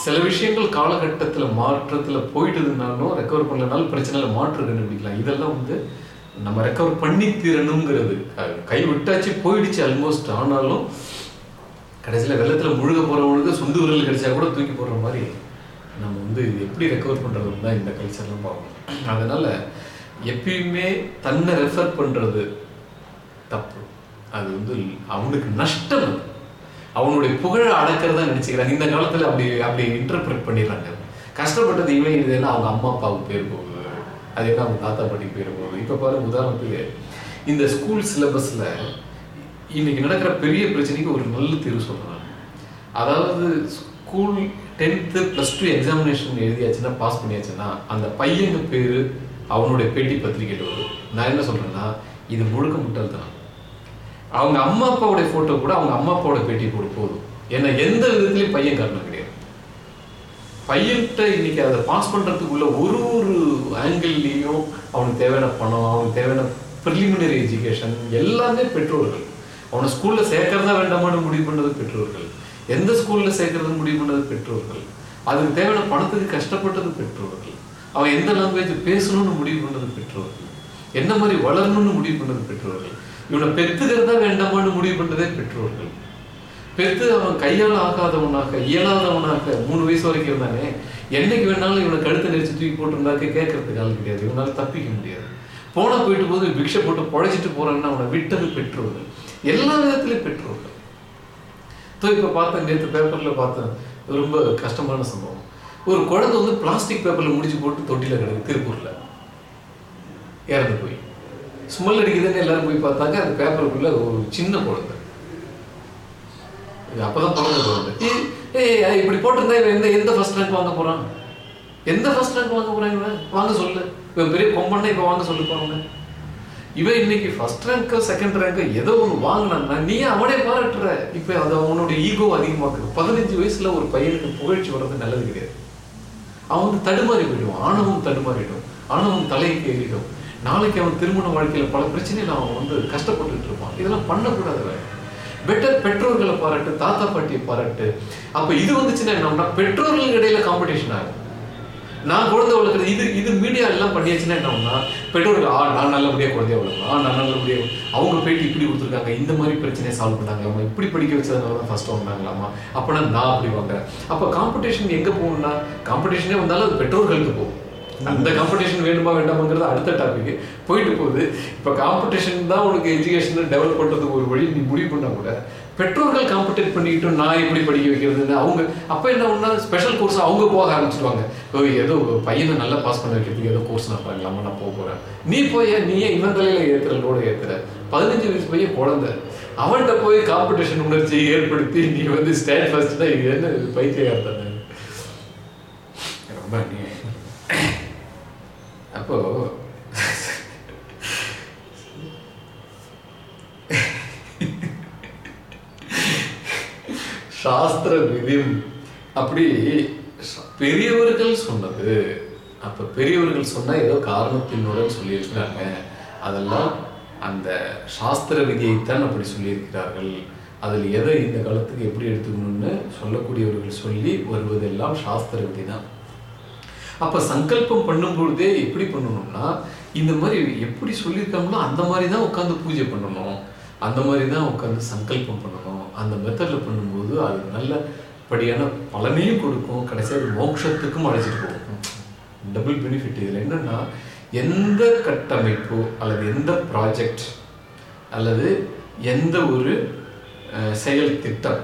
சில விஷயங்கள் காலகட்டத்தில் மாற்றத்தில் போயிட்டதுனாலும் ரெக்கவர் பண்ணலனாலும் பிரச்சனையில் மாற்று கண்டுபிடிக்கலாம். இதெல்லாம் வந்து நம்ம ரெக்கவர் பண்ணி தீரணுங்கிறது கை விட்டாச்சு போயிடுச்சு ஆல்மோஸ்ட் ஆனாலும் கடைசியில் வெள்ளத்தில் முழுக போகிறவங்களுக்கு சுண்டு விரல் கிடைச்சா கூட தூக்கி போடுற மாதிரி நம்ம வந்து எப்படி ரெக்கவர் பண்ணுறதுன்னு தான் இந்த கல்ச்சர்லாம் பார்க்கணும். அதனால் எப்பயுமே தன்னை ரெஃபர் பண்ணுறது தப்பு. அது வந்து அவனுக்கு நஷ்டம் அது. அவனுடைய புகழை அடக்கிறதா நினச்சிக்கிறாங்க. இந்த காலத்தில் அப்படி அப்படி இன்டர்பிரட் பண்ணிடுறாங்க. கஷ்டப்பட்டது இவன் இதுன்னா அவங்க அம்மா அப்பாவுக்கு பேர் போகுது. அது என்ன அவங்க தாத்தா பாட்டிக்கு பேர் இப்போ பாருங்க உதாரணத்துக்கு இந்த ஸ்கூல் சிலபஸில் இன்னைக்கு நடக்கிற பெரிய பிரச்சனைக்கு ஒரு நல்ல தீர்வு சொல்கிறாங்க அதாவது school tenth plus two examination எழுதியாச்சுன்னா pass பண்ணியாச்சுன்னா அந்த பையங்க பேர் அவனுடைய பேட்டி பத்திரிகையில் வரும். நான் என்ன சொல்கிறேன்னா இது முழுக்க முட்டாள்தனம். அவங்க அம்மா அப்பாவுடைய ஃபோட்டோ கூட அவங்க அம்மா அப்பாவோட பேட்டி கூட போதும். ஏன்னா எந்த விதத்துலயும் பையன் காரணம் பையன்கிட்ட இன்னைக்கு அதை பாஸ் பண்றதுக்குள்ள ஒரு ஒரு ஆங்கிள்லயும் அவனுக்கு தேவையான பணம் அவனுக்கு தேவையான ப்ரிலிமினரி எஜுகேஷன் எல்லாமே பெற்றோர்கள். அவனை ஸ்கூல்ல சேர்க்கறதா வேண்டாமான்னு முடிவு பண்ணது பெற்றோர்கள். எந்த ஸ்கூல்ல சேர்க்கறது முடிவு பண்ணது பெற்றோர்கள். அதுக்கு தேவையான பணத்துக்கு கஷ்டப்பட்டது பெற்றோர்கள். அவன் எந்த லாங்குவேஜ் பேசணும்னு முடிவு பண்ணது பெற்றோர்கள். என்ன மாதிரி வளரணும்னு முடிவு பண்ணது பெற்றோர்கள். இவனை பெற்றுக்கிறதா வேண்டாமான்னு முடிவு பண்ணதே பெற்றோர்கள். பெத்து அவன் கையால் ஆகாதவனாக இயலாதவனாக மூணு வயசு வரைக்கும் இருந்தானே என்னைக்கு வேணாலும் இவனை கழுத்தை நெரிச்சு தூக்கி போட்டிருந்தாக்க கேட்கறதுக்கு ஆள் கிடையாது. இவனால தப்பிக்க முடியாது. போனா போயிட்டு போது பிக்ஷை போட்டு பொழைச்சிட்டு போறான்னா அவனை விட்டது பெற்றோர்கள் எல்லா விதத்திலையும் பெற்றோர்கள் ஸோ இப்போ பார்த்தேன் நேற்று பேப்பரில் பார்த்தேன். ரொம்ப கஷ்டமான சம்பவம். ஒரு குழந்தை வந்து பிளாஸ்டிக் பேப்பரில் முடிச்சு போட்டு தொட்டியில் கிடக்கு திருப்பூரில். இறந்து போய். ஸ்மெல் அடிக்குதுன்னு எல்லாரும் போய் பார்த்தாங்க அந்த பேப்பருக்குள்ள ஒரு சின்ன குழந்தை. இது அப்பதான் பிறந்த குழந்தை ஏய், இப்படி போட்டிருந்தா இவன் எந்த எந்த ஃபர்ஸ்ட் ரேங்க் வாங்க போறான்? எந்த ஃபர்ஸ்ட் ரேங்க் வாங்க போறான் இவன்? வாங்க சொல்லு. இவன் பெரிய கொம்பன்னா இப்போ வாங்க சொல்லி போறாங்க. இவன் இன்னைக்கு ஃபர்ஸ்ட் ரேங்க் செகண்ட் ரேங்க் ஏதோ ஒன்று வாங்கினான்னா நீ அவனே பாராட்டுற? இப்ப அது அவனோட ஈகோ அதிகமாக்குது. பதினஞ்சு வயசுல ஒரு பையனுக்கு புகழ்ச்சி வர்றது நல்லது கிடையாது. அவன் வந்து தடுமாறி போயிடுவான். ஆணவம் தடுமாறிடும். ஆணவம் தலையை ஏறிடும். நாளைக்கு அவன் திருமண வாழ்க்கையில் பல பிரச்சனையில அவன் வந்து கஷ்டப்பட்டுட்டு இருப்பான். இதெல்லாம் பண்ணக்கூடாது வேற. பெட்டர் பெற்றோர்களை பாராட்டு தாத்தா பாட்டியை பாராட்டு. அப்ப இது வந்துச்சுன்னா என்னன்னா பெற்றோர்களுக்கு இடையில காம்படிஷன் ஆகும். நான் குழந்தை வளர்க்குறது இது இது மீடியா எல்லாம் பண்ணியாச்சுன்னா என்ன பெற்றோர்கள் ஆ நான் நல்லபடியாக குழந்தைய வளர்க்கணும் ஆ நான் நல்லபடியாக அவங்க போயிட்டு இப்படி கொடுத்துருக்காங்க இந்த மாதிரி பிரச்சனையை சால்வ் பண்ணாங்களாமா? இப்படி படிக்க வச்சதுனால தான் ஃபஸ்ட் வாங்கினாங்களாமா அப்போனா நான் அப்படி வாங்குறேன். அப்போ காம்படிஷன் எங்கே போகணும்னா காம்படிஷனே வந்தாலும் அது பெற்றோர்களுக்கு போகும். அந்த காம்படிஷன் வேணுமா வேண்டாமாங்கிறது அடுத்த டாபிக் போயிட்டு போகுது. இப்போ காம்படிஷன் தான் உனக்கு எஜுகேஷன் டெவலப் பண்ணுறதுக்கு ஒரு வழி. நீ முடிவு பண்ணால் கூட பெற்றோர்கள் காம்படேட் பண்ணிக்கிட்டு நான் எப்படி படிக்க வைக்கிறதுன்னு அவங்க அப்போ என்ன ஒன்றா ஸ்பெஷல் கோர்ஸ் அவங்க போக ஆரம்பிச்சிடுவாங்க ஓ ஏதோ பையனை நல்லா பாஸ் பண்ண வைக்கிறதுக்கு ஏதோ கோர்ஸ் நான் பண்ணலாமா நான் போக போகிறேன் நீ போய் நீயே இவன் தலையில் ஏத்துற லோட ஏற்றுற பதினஞ்சு வயசு பையன் குழந்த. அவன்கிட்ட போய் காம்படிஷன் உணர்ச்சி ஏற்படுத்தி நீ வந்து ஸ்டேட் ஃபர்ஸ்ட் தான் இது என்ன பைத்தியக்கார ரொம்ப நீ அப்போ சாஸ்திர விதிம். அப்படி பெரியவர்கள் சொன்னது. அப்ப பெரியவர்கள் சொன்னா ஏதோ காரணத்தினுடன் சொல்லியிருக்கிறாங்க. அதெல்லாம் அந்த சாஸ்திர விதியைத்தான் அப்படி சொல்லியிருக்கிறார்கள். அதில் எதை இந்த காலத்துக்கு எப்படி எடுத்துக்கணும்னு சொல்லக்கூடியவர்கள் சொல்லி வருவதெல்லாம் சாஸ்திர விதி தான் அப்போ சங்கல்பம் பண்ணும்பொழுதே எப்படி பண்ணணும்னா இந்த மாதிரி எப்படி சொல்லியிருக்காங்களோ அந்த மாதிரி தான் உட்காந்து பூஜை பண்ணணும். அந்த மாதிரி தான் உட்காந்து சங்கல்பம் பண்ணணும். அந்த மெத்தடில் பண்ணும்போது அது நல்ல படியான பலனையும் கொடுக்கும். கடைசியாக மோட்சத்துக்கும் அழைச்சிட்டு போகும். டபுள் பெனிஃபிட் இதில் என்னென்னா எந்த கட்டமைப்பு அல்லது எந்த ப்ராஜெக்ட் அல்லது எந்த ஒரு செயல் திட்டம்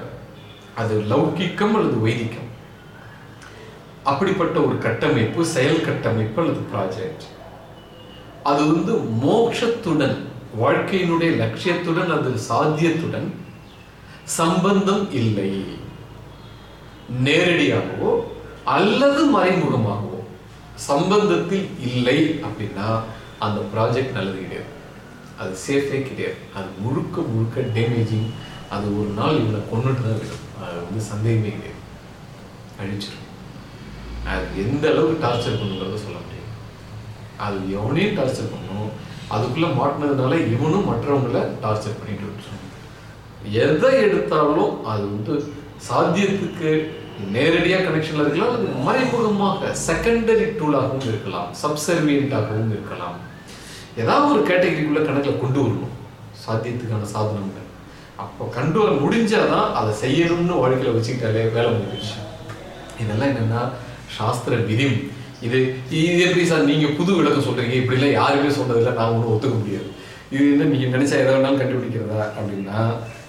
அது லௌகிக்கம் அல்லது வைதிக்கம் அப்படிப்பட்ட ஒரு கட்டமைப்பு செயல் கட்டமைப்பு அல்லது ப்ராஜெக்ட் அது வந்து மோட்சத்துடன் வாழ்க்கையினுடைய லட்சியத்துடன் அது சாத்தியத்துடன் சம்பந்தம் இல்லை. நேரடியாகவோ அல்லது மறைமுகமாகவோ சம்பந்தத்தில் இல்லை அப்படின்னா அந்த ப்ராஜெக்ட் நல்லது கிடையாது. அது சேஃபே கிடையாது. அது முழுக்க முழுக்க டேமேஜிங் அது ஒரு நாள் இவனை கொண்டுட்டு தான் விடும். அது வந்து சந்தேகமே கிடையாது. அழிச்சிடும் அது எந்த அளவுக்கு டார்ச்சர் பண்ணுங்கிறத சொல்ல முடியும் அது எவனையும் டார்ச்சர் பண்ணும். அதுக்குள்ள மாட்டினதுனால இவனும் மற்றவங்கள டார்ச்சர் பண்ணிட்டு விட்டுரும் எதை எடுத்தாலும் அது வந்து சாத்தியத்துக்கு நேரடியாக கனெக்ஷன்ல இருக்கலாம் அது மறைமுகமாக செகண்டரி டூலாகவும் இருக்கலாம் சப்சர்வியண்டாகவும் இருக்கலாம். ஏதாவது ஒரு கேட்டகரிக்குள்ள கணக்கில் கொண்டு வரணும். சாத்தியத்துக்கான சாதனங்கள். அப்போ கண்டு வர முடிஞ்சாதான் அதை செய்யணும்னு வாழ்க்கையில் வச்சுக்கிட்டாலே வேலை முடிஞ்சிருச்சு. இதெல்லாம் என்னென்னா சாஸ்திர விதிம். இது இது எப்படி சார் நீங்கள் புது விளக்கம் சொல்கிறீங்க இப்படிலாம் யாருமே சொன்னதில்லை நான் ஒன்றும் ஒத்துக்க முடியாது. இது என்ன நீங்கள் நினச்சா எதை வேணாலும் கண்டுபிடிக்கிறதா அப்படின்னா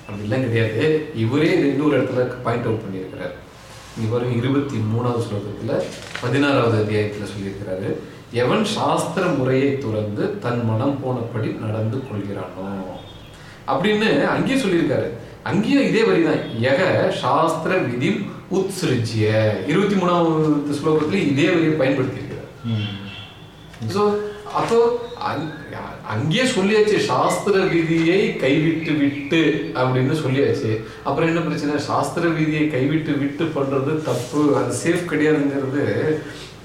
அப்படிலாம் கிடையாது. இவரே இது இன்னொரு இடத்துல பாயிண்ட் அவுட் பண்ணியிருக்கிறார். இங்கே பாருங்க இருபத்தி மூணாவது ஸ்லோகத்தில் பதினாறாவது அத்தியாயத்தில் சொல்லியிருக்கிறாரு. எவன் சாஸ்திர முறையை துறந்து தன் மனம் போனபடி நடந்து கொள்கிறானோ? அப்படின்னு அங்கேயும் சொல்லியிருக்காரு. அங்கேயும் இதே வரி தான் எக சாஸ்திர விதி உத்ஸ்ருஜ்ய இருபத்தி மூணாவது ஸ்லோகத்துல இதே வரியை பயன்படுத்தி ஸோ அப்போ அங்- அங்கேயே சொல்லியாச்சு சாஸ்திர விதியை கைவிட்டு விட்டு அப்படின்னு சொல்லியாச்சு. அப்புறம் என்ன பிரச்சனை? சாஸ்திர விதியை கைவிட்டு விட்டு பண்றது தப்பு அது சேஃப் கிடையாதுங்கிறது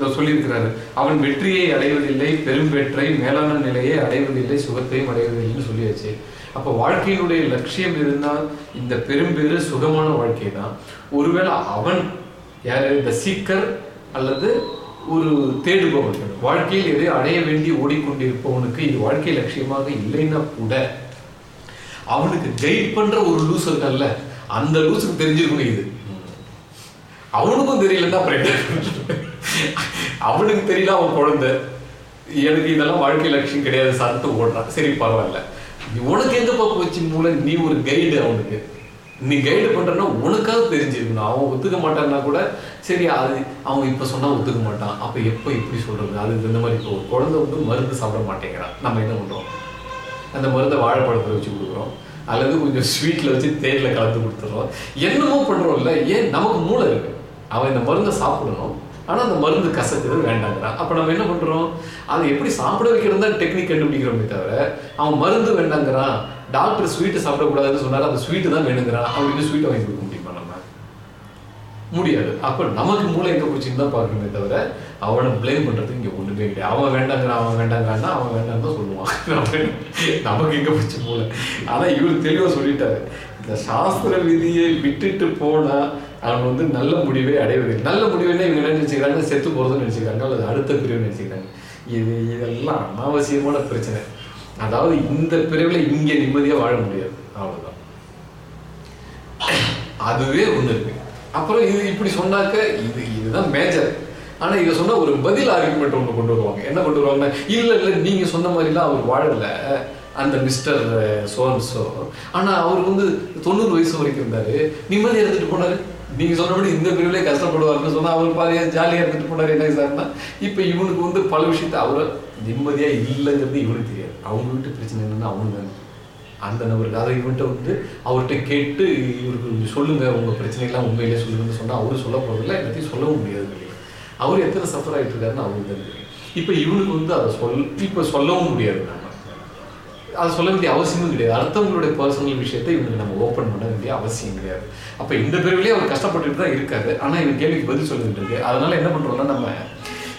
சொல்லியிருக்கிறாரு. அவன் வெற்றியை அடைவதில்லை பெரும் வெற்றை மேலான நிலையை அடைவதில்லை சுகத்தையும் அடைவதில்லைன்னு சொல்லியாச்சு. அப்போ வாழ்க்கையினுடைய லட்சியம் இருந்தால் இந்த பெரும்பேறு சுகமான வாழ்க்கை தான் ஒருவேளை அவன் யார்? இந்த சீக்கர் அல்லது ஒரு தேடுபவன். வாழ்க்கையில் எதை அடைய வேண்டி ஓடிக்கொண்டிருப்பவனுக்கு இது வாழ்க்கை லட்சியமாக இல்லைன்னா கூட அவனுக்கு கைட் பண்ற ஒரு லூஸ் இருக்கல்ல அந்த லூஸுக்கு தெரிஞ்சிருக்கணும் இது. அவனுக்கும் தெரியலன்னா அவனுக்கு தெரியல அவன் குழந்தை. எனக்கு இதெல்லாம் வாழ்க்கை லட்சியம் கிடையாது சத்து ஓடுறான். சரி பரவாயில்ல. உனக்கு எங்க பக்கம் வச்சு மூலம் நீ ஒரு கைடு அவனுக்கு. நீ கைடு பண்றன்னா உனக்காவது தெரிஞ்சிருக்கணும். அவன் ஒத்துக்க மாட்டான்னா கூட சரி அது அவன் இப்ப சொன்னா ஒத்துக்க மாட்டான். அப்ப எப்ப இப்படி சொல்றது? அது இந்த மாதிரி இப்போ ஒரு குழந்தை வந்து மருந்து சாப்பிட மாட்டேங்கிறான். நம்ம என்ன பண்றோம்? அந்த மருந்தை வாழைப்பழத்தில் வச்சு கொடுக்குறோம். அல்லது கொஞ்சம் ஸ்வீட்ல வச்சு தேன்ல கலந்து கொடுத்துறோம் என்னமோ பண்ணுறோம்ல ஏன்? நமக்கு மூளை இருக்கு. அவன் இந்த மருந்தை சாப்பிடணும். ஆனால் அந்த மருந்து கசக்குது வேண்டாங்கிறான் அப்போ நம்ம என்ன பண்ணுறோம் அதை எப்படி சாப்பிட வைக்கிறது தான் டெக்னிக் கண்டுபிடிக்கிறோமே தவிர அவன் மருந்து வேண்டாங்கிறான் டாக்டர் ஸ்வீட்டு சாப்பிடக்கூடாதுன்னு சொன்னாலும் அந்த ஸ்வீட்டு தான் வேணுங்கிறான் அப்படின்னு ஸ்வீட்டை வாங்கி கொடுக்க முடியுமா நம்ம? முடியாது. அப்போ நமக்கு மூளை எங்கே போச்சுன்னு தான் பார்க்கணுமே தவிர அவனை பிளேம் பண்றதுக்கு இங்கே ஒன்றுமே கிடையாது. அவன் வேண்டாங்கிறான் அவன் வேண்டாங்கிறான்னா அவன் வேண்டாம் தான் சொல்லுவான். [LAUGHS] நமக்கு எங்கே போச்சு மூளை? ஆனால் இவர் தெளிவாக சொல்லிட்டாரு. இந்த சாஸ்திர விதியை விட்டுட்டு போனால் அவன் வந்து நல்ல முடிவே அடைவதில்லை. நல்ல முடிவுன்னா இவங்க என்ன நினைச்சுக்கிறாங்க? செத்து போகிறதுன்னு நினைச்சுக்கிறாங்க. அல்லது அடுத்த பிரிவு நினைச்சுக்கிறாங்க. இது இதெல்லாம் அனாவசியமான பிரச்சனை. அதாவது இந்த பிரிவில் இங்கே நிம்மதியாக வாழ முடியாது. அவ்வளோதான் அதுவே ஒன்று இருக்கு. அப்புறம் இது இப்படி சொன்னாக்க இது இதுதான் மேஜர் ஆனால் இதை சொன்னால் ஒரு பதில் ஆர்குமெண்ட் ஒன்று கொண்டு வருவாங்க. என்ன கொண்டு வருவாங்கன்னா இல்லை இல்லை நீங்கள் சொன்ன மாதிரிலாம் அவர் வாழலை. அந்த மிஸ்டர் சோன் சோ ஆனால் அவர் வந்து தொண்ணூறு வயசு வரைக்கும் இருந்தார். நிம்மதி எடுத்துகிட்டு போனார். நீங்க சொன்னபடி இந்த பிரிவுலே கஷ்டப்படுவாருன்னு சொன்னா அவர் பாரு ஜாலியா இருந்துட்டு போனாரு என்ன சார்னா இப்ப இவனுக்கு வந்து பல விஷயத்த அவரை நிம்மதியா இல்லைங்கிறது இவனுக்கு தெரியாது. அவங்க வீட்டு பிரச்சனை என்னன்னா அவங்க அந்த நபருக்கு. அதை இவன்ட்ட வந்து அவர்கிட்ட கேட்டு இவருக்கு கொஞ்சம் சொல்லுங்க உங்க பிரச்சனைலாம் உண்மையிலே சொல்லுங்கன்னு சொன்னா அவரு சொல்ல போகிறதில்ல எல்லாத்தையும் சொல்லவும் முடியாது அவர் எத்தனை சஃபர் ஆயிட்டு இருக்காருன்னு அவருக்கு தான் தெரியும். இப்ப இவனுக்கு வந்து அதை சொல் இப்ப சொல்லவும் முடியாது. நான் அதை சொல்ல வேண்டிய அவசியமும் கிடையாது. அடுத்தவங்களுடைய பர்சனல் விஷயத்தை இவனுக்கு நம்ம ஓப்பன் பண்ண வேண்டிய அவசியம் கிடையாது. அப்போ இந்த பிரிவிலேயே அவர் கஷ்டப்பட்டுட்டு தான் இருக்காரு. ஆனால் இவன் கேள்விக்கு பதில் சொல்லிட்டு இருக்கு. அதனால என்ன பண்ணுறோம்னா நம்ம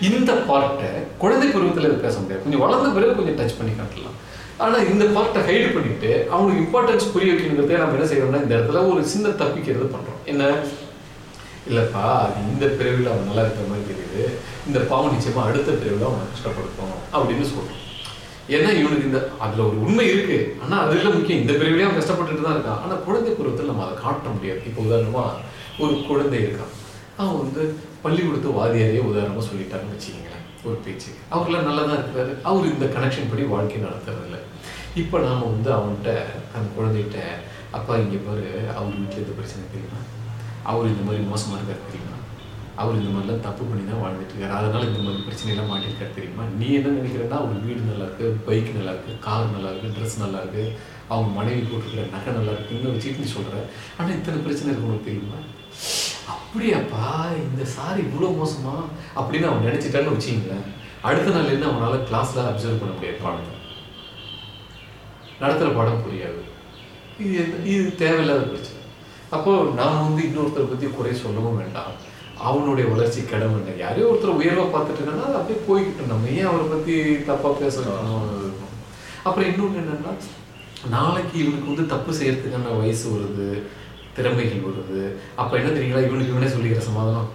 இந்த பார்ட்டை குழந்தை பருவத்தில் இது பேச முடியாது. கொஞ்சம் வளர்ந்த பிறகு கொஞ்சம் டச் பண்ணி காட்டலாம். ஆனால் இந்த பார்ட்டை ஹைடு பண்ணிட்டு அவங்களுக்கு இம்பார்ட்டன்ஸ் புரிய வைக்கணுங்கிறதே நம்ம என்ன செய்யறோம்னா இந்த இடத்துல ஒரு சின்ன தப்பிக்கிறது பண்ணுறோம் என்ன? இல்லைப்பா அது இந்த பிரிவில் அவன் நல்லா இருக்கிற மாதிரி தெரியுது. இந்த பாவம் நிச்சயமாக அடுத்த பிரிவில் அவனை கஷ்டப்படுத்தும் அப்படின்னு சொல்கிறோம் ஏன்னா இவனுக்கு இந்த அதுல ஒரு உண்மை இருக்கு. ஆனா அதுல முக்கியம். இந்த பிரிவிலையும் அவன் கஷ்டப்பட்டுட்டு தான் இருக்கான். ஆனா குழந்தை பருவத்தில் நம்ம அதை காட்ட முடியாது. இப்போ உதாரணமா ஒரு குழந்தை இருக்கான். அவன் வந்து பள்ளிக்கூடத்து வாதியாரையே உதாரணமா சொல்லிட்டாருன்னு வச்சுக்கீங்களேன் ஒரு பேச்சு. அவர்லாம் நல்லா தான் இருக்கிறாரு. அவர் இந்த கனெக்ஷன் படி வாழ்க்கை நடத்துறதில்ல. இப்போ நாம வந்து அவன்கிட்ட அந்த குழந்தைகிட்ட அப்பா இங்க பாரு அவர் வீட்டில் இந்த பிரச்சனை தெரியுமா? அவர் இந்த மாதிரி மோசமா இருக்காரு தெரியுமா? அவர் இந்த மாதிரிலாம் தப்பு பண்ணி தான் வாழ்ந்துட்டு இருக்காரு அதனால இந்த மாதிரி பிரச்சனையெல்லாம் மாட்டிருக்காரு தெரியுமா? நீ என்ன நினைக்கிறன்னா அவர் வீடு நல்லா இருக்கு பைக் நல்லா இருக்கு கார் நல்லா இருக்கு ட்ரெஸ் நல்லா இருக்கு அவங்க மனைவி போட்டிருக்கிற நகை நல்லா இருக்குன்னு வச்சுட்டு நீ சொல்ற. ஆனா இத்தனை பிரச்சனை இருக்கு உனக்கு தெரியுமா? அப்படியாப்பா இந்த சாரி இவ்வளோ மோசமா? அப்படின்னு அவன் நினைச்சிட்டான்னு வச்சுங்களேன் அடுத்த நாள் என்ன அவனால கிளாஸ்ல அப்சர்வ் பண்ண முடியாது பாடத்தை. நடத்துற பாடம் புரியாது. இது இது தேவையில்லாத பிரச்சனை. அப்போ நான் வந்து இன்னொருத்தரை பத்தி குறை சொல்லவும் வேண்டாம். அவனுடைய வளர்ச்சி கடமை இல்லை. யாரையோ ஒருத்தர் உயர்வாக பார்த்துட்டு அது அப்படியே போய்கிட்டு நம்ம ஏன் அவரை பற்றி தப்பாக பேச அப்புறம் இன்னொன்று என்னென்னா நாளைக்கு இவனுக்கு வந்து தப்பு செய்யறதுக்கான வயசு வருது திறமைகள் வருது. அப்போ என்ன தெரியுங்களா? இவனுக்கு இவனே சொல்லிக்கிற சமாதானம்.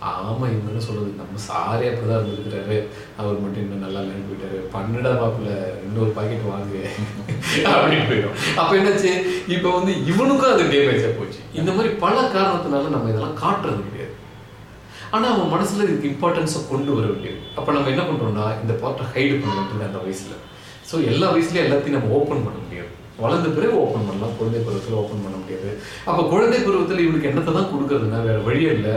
ஆமாம் இவங்க என்ன சொல்கிறது நம்ம சாரே தான் இருந்திருக்கிறாரு. அவர் மட்டும் இன்னும் நல்லா இல்லைன்னு போயிட்டாரு. பன்னெண்டா பாப்பில் இன்னொரு பாக்கெட் வாங்கு. அப்படின்னு போயிடும். அப்போ என்னாச்சு? இப்போ வந்து இவனுக்கும் அது டேமேஜாக போச்சு. இந்த மாதிரி பல காரணத்தினால நம்ம இதெல்லாம் காட்டுறது கிடையாது. ஆனால் அவன் மனசில் இதுக்கு இம்பார்ட்டன்ஸை கொண்டு வர வேண்டியது. அப்போ நம்ம என்ன பண்ணுறோம்னா இந்த பார்ட்டை ஹைடு பண்ண அந்த வயசில். ஸோ எல்லா வயசுலேயும் எல்லாத்தையும் நம்ம ஓப்பன் பண்ண முடியாது. வளர்ந்த பிறகு ஓப்பன் பண்ணலாம். குழந்தை பருவத்தில் ஓப்பன் பண்ண முடியாது. அப்போ குழந்தை பருவத்தில் இவனுக்கு என்னத்தை தான் கொடுக்குறதுன்னா வேற வழியே இல்லை.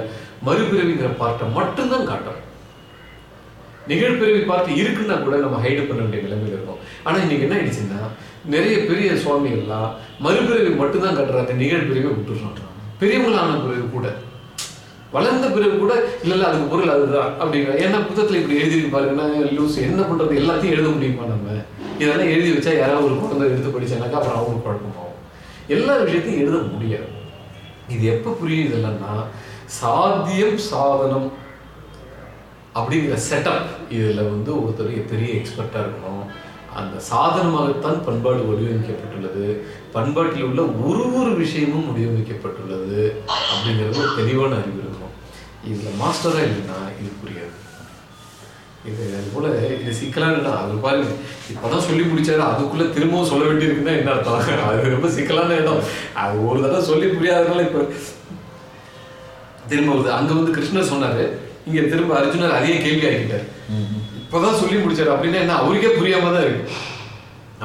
மறுபிறவிங்கிற பார்ட்டை மட்டும்தான் காட்டும் நிகழ்பிறவி பார்த்து இருக்குன்னா கூட நம்ம ஹைடு பண்ண வேண்டிய நிலைமையில் இருக்கும். ஆனால் இன்னைக்கு என்ன ஆயிடுச்சுன்னா நிறைய பெரிய சுவாமிகள்லாம் மறுபிறவி மட்டும்தான் கட்டுறாங்க நிகழ்பிறவை விட்டுறாங்க பெரியவங்களான பிறகு கூட. வளர்ந்த பிறகு கூட இல்லை இல்லை அதுக்கு பொருள் அதுதான் அப்படிங்கிற. ஏன்னா புத்தகத்தில் இப்படி எழுதிருக்கு பாருங்கன்னா லூஸ் என்ன பண்ணுறது எல்லாத்தையும் எழுத முடியுமா நம்ம? இதெல்லாம் எழுதி வச்சா யாராவது ஒரு குழந்தை எடுத்து படிச்சாங்கக்கா அப்புறம் அவங்களுக்கு குழப்பமாகும் எல்லா விஷயத்தையும் எழுத முடியாது. இது எப்போ புரியுது இல்லைன்னா சாத்தியம் சாதனம் அப்படிங்கிற செட்டப் இதில் வந்து ஒருத்தர் பெரிய எக்ஸ்பர்ட்டாக இருக்கணும். அந்த சாதனமாகத்தான் பண்பாடு வடிவமைக்கப்பட்டுள்ளது. பண்பாட்டில் உள்ள ஒரு ஒரு விஷயமும் வடிவமைக்கப்பட்டுள்ளது அப்படிங்கிறது ஒரு தெளிவான அறிவு இதுல மாஸ்டரா இல்லைன்னா இது புரியாது. இது அது போல இது சிக்கலான அது பாருங்க இப்பதான் சொல்லி முடிச்சாரு. அதுக்குள்ள திரும்பவும் சொல்ல வேண்டியிருக்குன்னா என்ன அர்த்தம்? அது ரொம்ப சிக்கலான இடம். அது ஒரு தடவை சொல்லி புரியாதனால இப்ப திரும்ப வருது. அங்க வந்து கிருஷ்ணர் சொன்னாரு இங்க திரும்ப அர்ஜுனர் அதையே கேள்வி ஆக்கிட்டாரு இப்பதான் சொல்லி முடிச்சாரு. அப்படின்னா என்ன? அவருக்கே புரியாம தான் இருக்கு.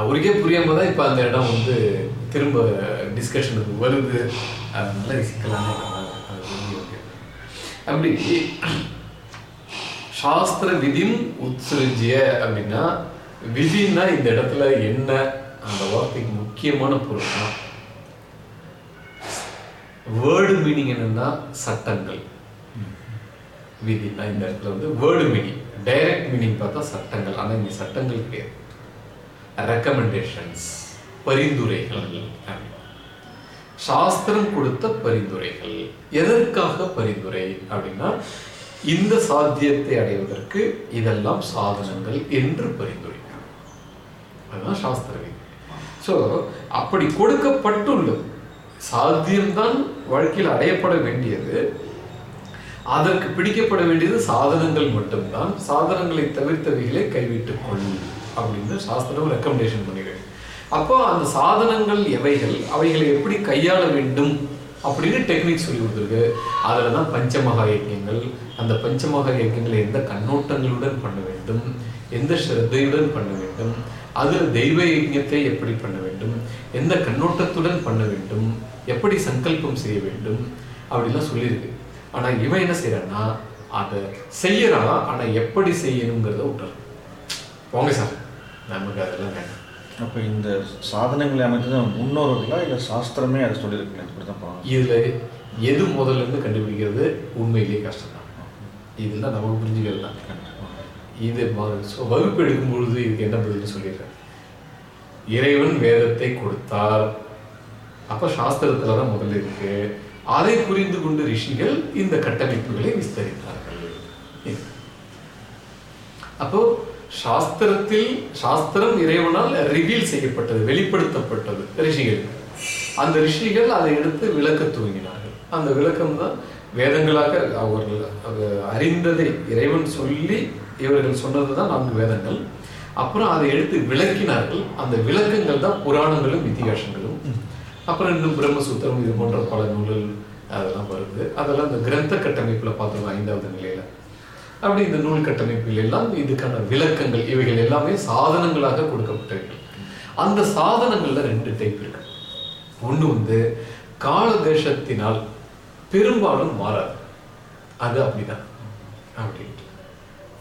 அவருக்கே புரியாம தான் இப்ப அந்த இடம் வந்து திரும்ப டிஸ்கஷனுக்கு வருது. அதனால சிக்கலான இடமா. அது. அப்படி சாஸ்திர விதின் உத்சிருஜ்ய அப்படின்னா விதின்னா இந்த இடத்துல என்ன அந்த வார்த்தைக்கு முக்கியமான பொருள்னா வேர்டு மீனிங் என்னன்னா சட்டங்கள். விதினா இந்த இடத்துல வந்து வேர்டு மீனிங் டைரக்ட் மீனிங் பார்த்தா சட்டங்கள். ஆனால் இந்த சட்டங்கள் கிடையாது ரெக்கமெண்டேஷன்ஸ் பரிந்துரைகள். அப்படின்னு சாஸ்திரம் கொடுத்த பரிந்துரைகள். எதற்காக பரிந்துரை அப்படின்னா இந்த சாத்தியத்தை அடைவதற்கு இதெல்லாம் சாதனங்கள் என்று பரிந்துரைக்கிறார் அதுதான் சாஸ்திர விதி. ஸோ அப்படி கொடுக்கப்பட்டுள்ளது. சாத்தியம்தான் வாழ்க்கையில் அடையப்பட வேண்டியது. அதற்கு பிடிக்கப்பட வேண்டியது சாதனங்கள் மட்டும்தான். சாதனங்களை தவிர்த்தவைகளை கைவிட்டுக் கொள் அப்படின்னு சாஸ்திரம் ரெக்கமெண்டேஷன் பண்ணி அப்போ அந்த சாதனங்கள் எவைகள்? அவைகளை எப்படி கையாள வேண்டும்? அப்படின்னு டெக்னிக் சொல்லி கொடுத்துருக்கு. அதில் தான் பஞ்சமகா யஜ்யங்கள் அந்த பஞ்சமகா இயக்கங்களை எந்த கண்ணோட்டங்களுடன் பண்ண வேண்டும்? எந்த ஸ்ரத்தையுடன் பண்ண வேண்டும்? அதில் தெய்வ யஜ்யத்தை எப்படி பண்ண வேண்டும்? எந்த கண்ணோட்டத்துடன் பண்ண வேண்டும்? எப்படி சங்கல்பம் செய்ய வேண்டும்? அப்படிலாம் சொல்லியிருக்கு. ஆனால் இவன் என்ன செய்யறான்னா அதை செய்யறான் ஆனால் எப்படி செய்யணுங்கிறத விட்டுறான். போங்க சார். நமக்கு அதெல்லாம் வேண்டாம். அப்போ இந்த சாதனங்களை அமைத்தது முன்னோர்களா இல்லை சாஸ்திரமே அதை சொல்லியிருக்கீங்க இப்படி தான் பண்ணணும் இதுல எது முதல்ல இருந்து கண்டுபிடிக்கிறது உண்மையிலேயே கஷ்டம் தான் இதெல்லாம் நமக்கு புரிஞ்சுக்கிறது தான் இது வகுப்பு எடுக்கும் பொழுது இதுக்கு என்ன பதில் சொல்லிடுறேன்? இறைவன் வேதத்தை கொடுத்தார். அப்ப சாஸ்திரத்தில் தான் முதல்ல இருக்கு. அதை புரிந்து கொண்டு ரிஷிகள் இந்த கட்டமைப்புகளை விஸ்தரித்தார்கள். அப்போ சாஸ்திரத்தில் சாஸ்திரம் இறைவனால் ரிவீல் செய்யப்பட்டது வெளிப்படுத்தப்பட்டது. ரிஷிகள். அந்த ரிஷிகள் அதை எடுத்து விளக்க துவங்கினார்கள். அந்த விளக்கம் தான் வேதங்களாக அவர்கள் அது அறிந்ததை இறைவன் சொல்லி இவர்கள் சொன்னது தான் நான்கு வேதங்கள். அப்புறம் அதை எடுத்து விளக்கினார்கள். அந்த விளக்கங்கள் தான் புராணங்களும் இதிகாசங்களும். அப்புறம் இன்னும் பிரம்மசூத்திரம் இது போன்ற பல நூல்கள் அதெல்லாம் வருது. அதெல்லாம் இந்த கிரந்த கட்டமைப்பில் பார்த்துருவோம் ஐந்தாவது நிலையில. அப்படி இந்த நூல் கட்டமைப்பில் எல்லாம் இதுக்கான விளக்கங்கள் இவைகள் எல்லாமே சாதனங்களாக கொடுக்கப்பட்டிருக்கு அந்த சாதனங்கள்ல ரெண்டு டைப் இருக்கு. ஒன்று வந்து காலதேசத்தினால் பெரும்பாலும் மாறாது. அது அப்படிதான். அப்படின்ட்டு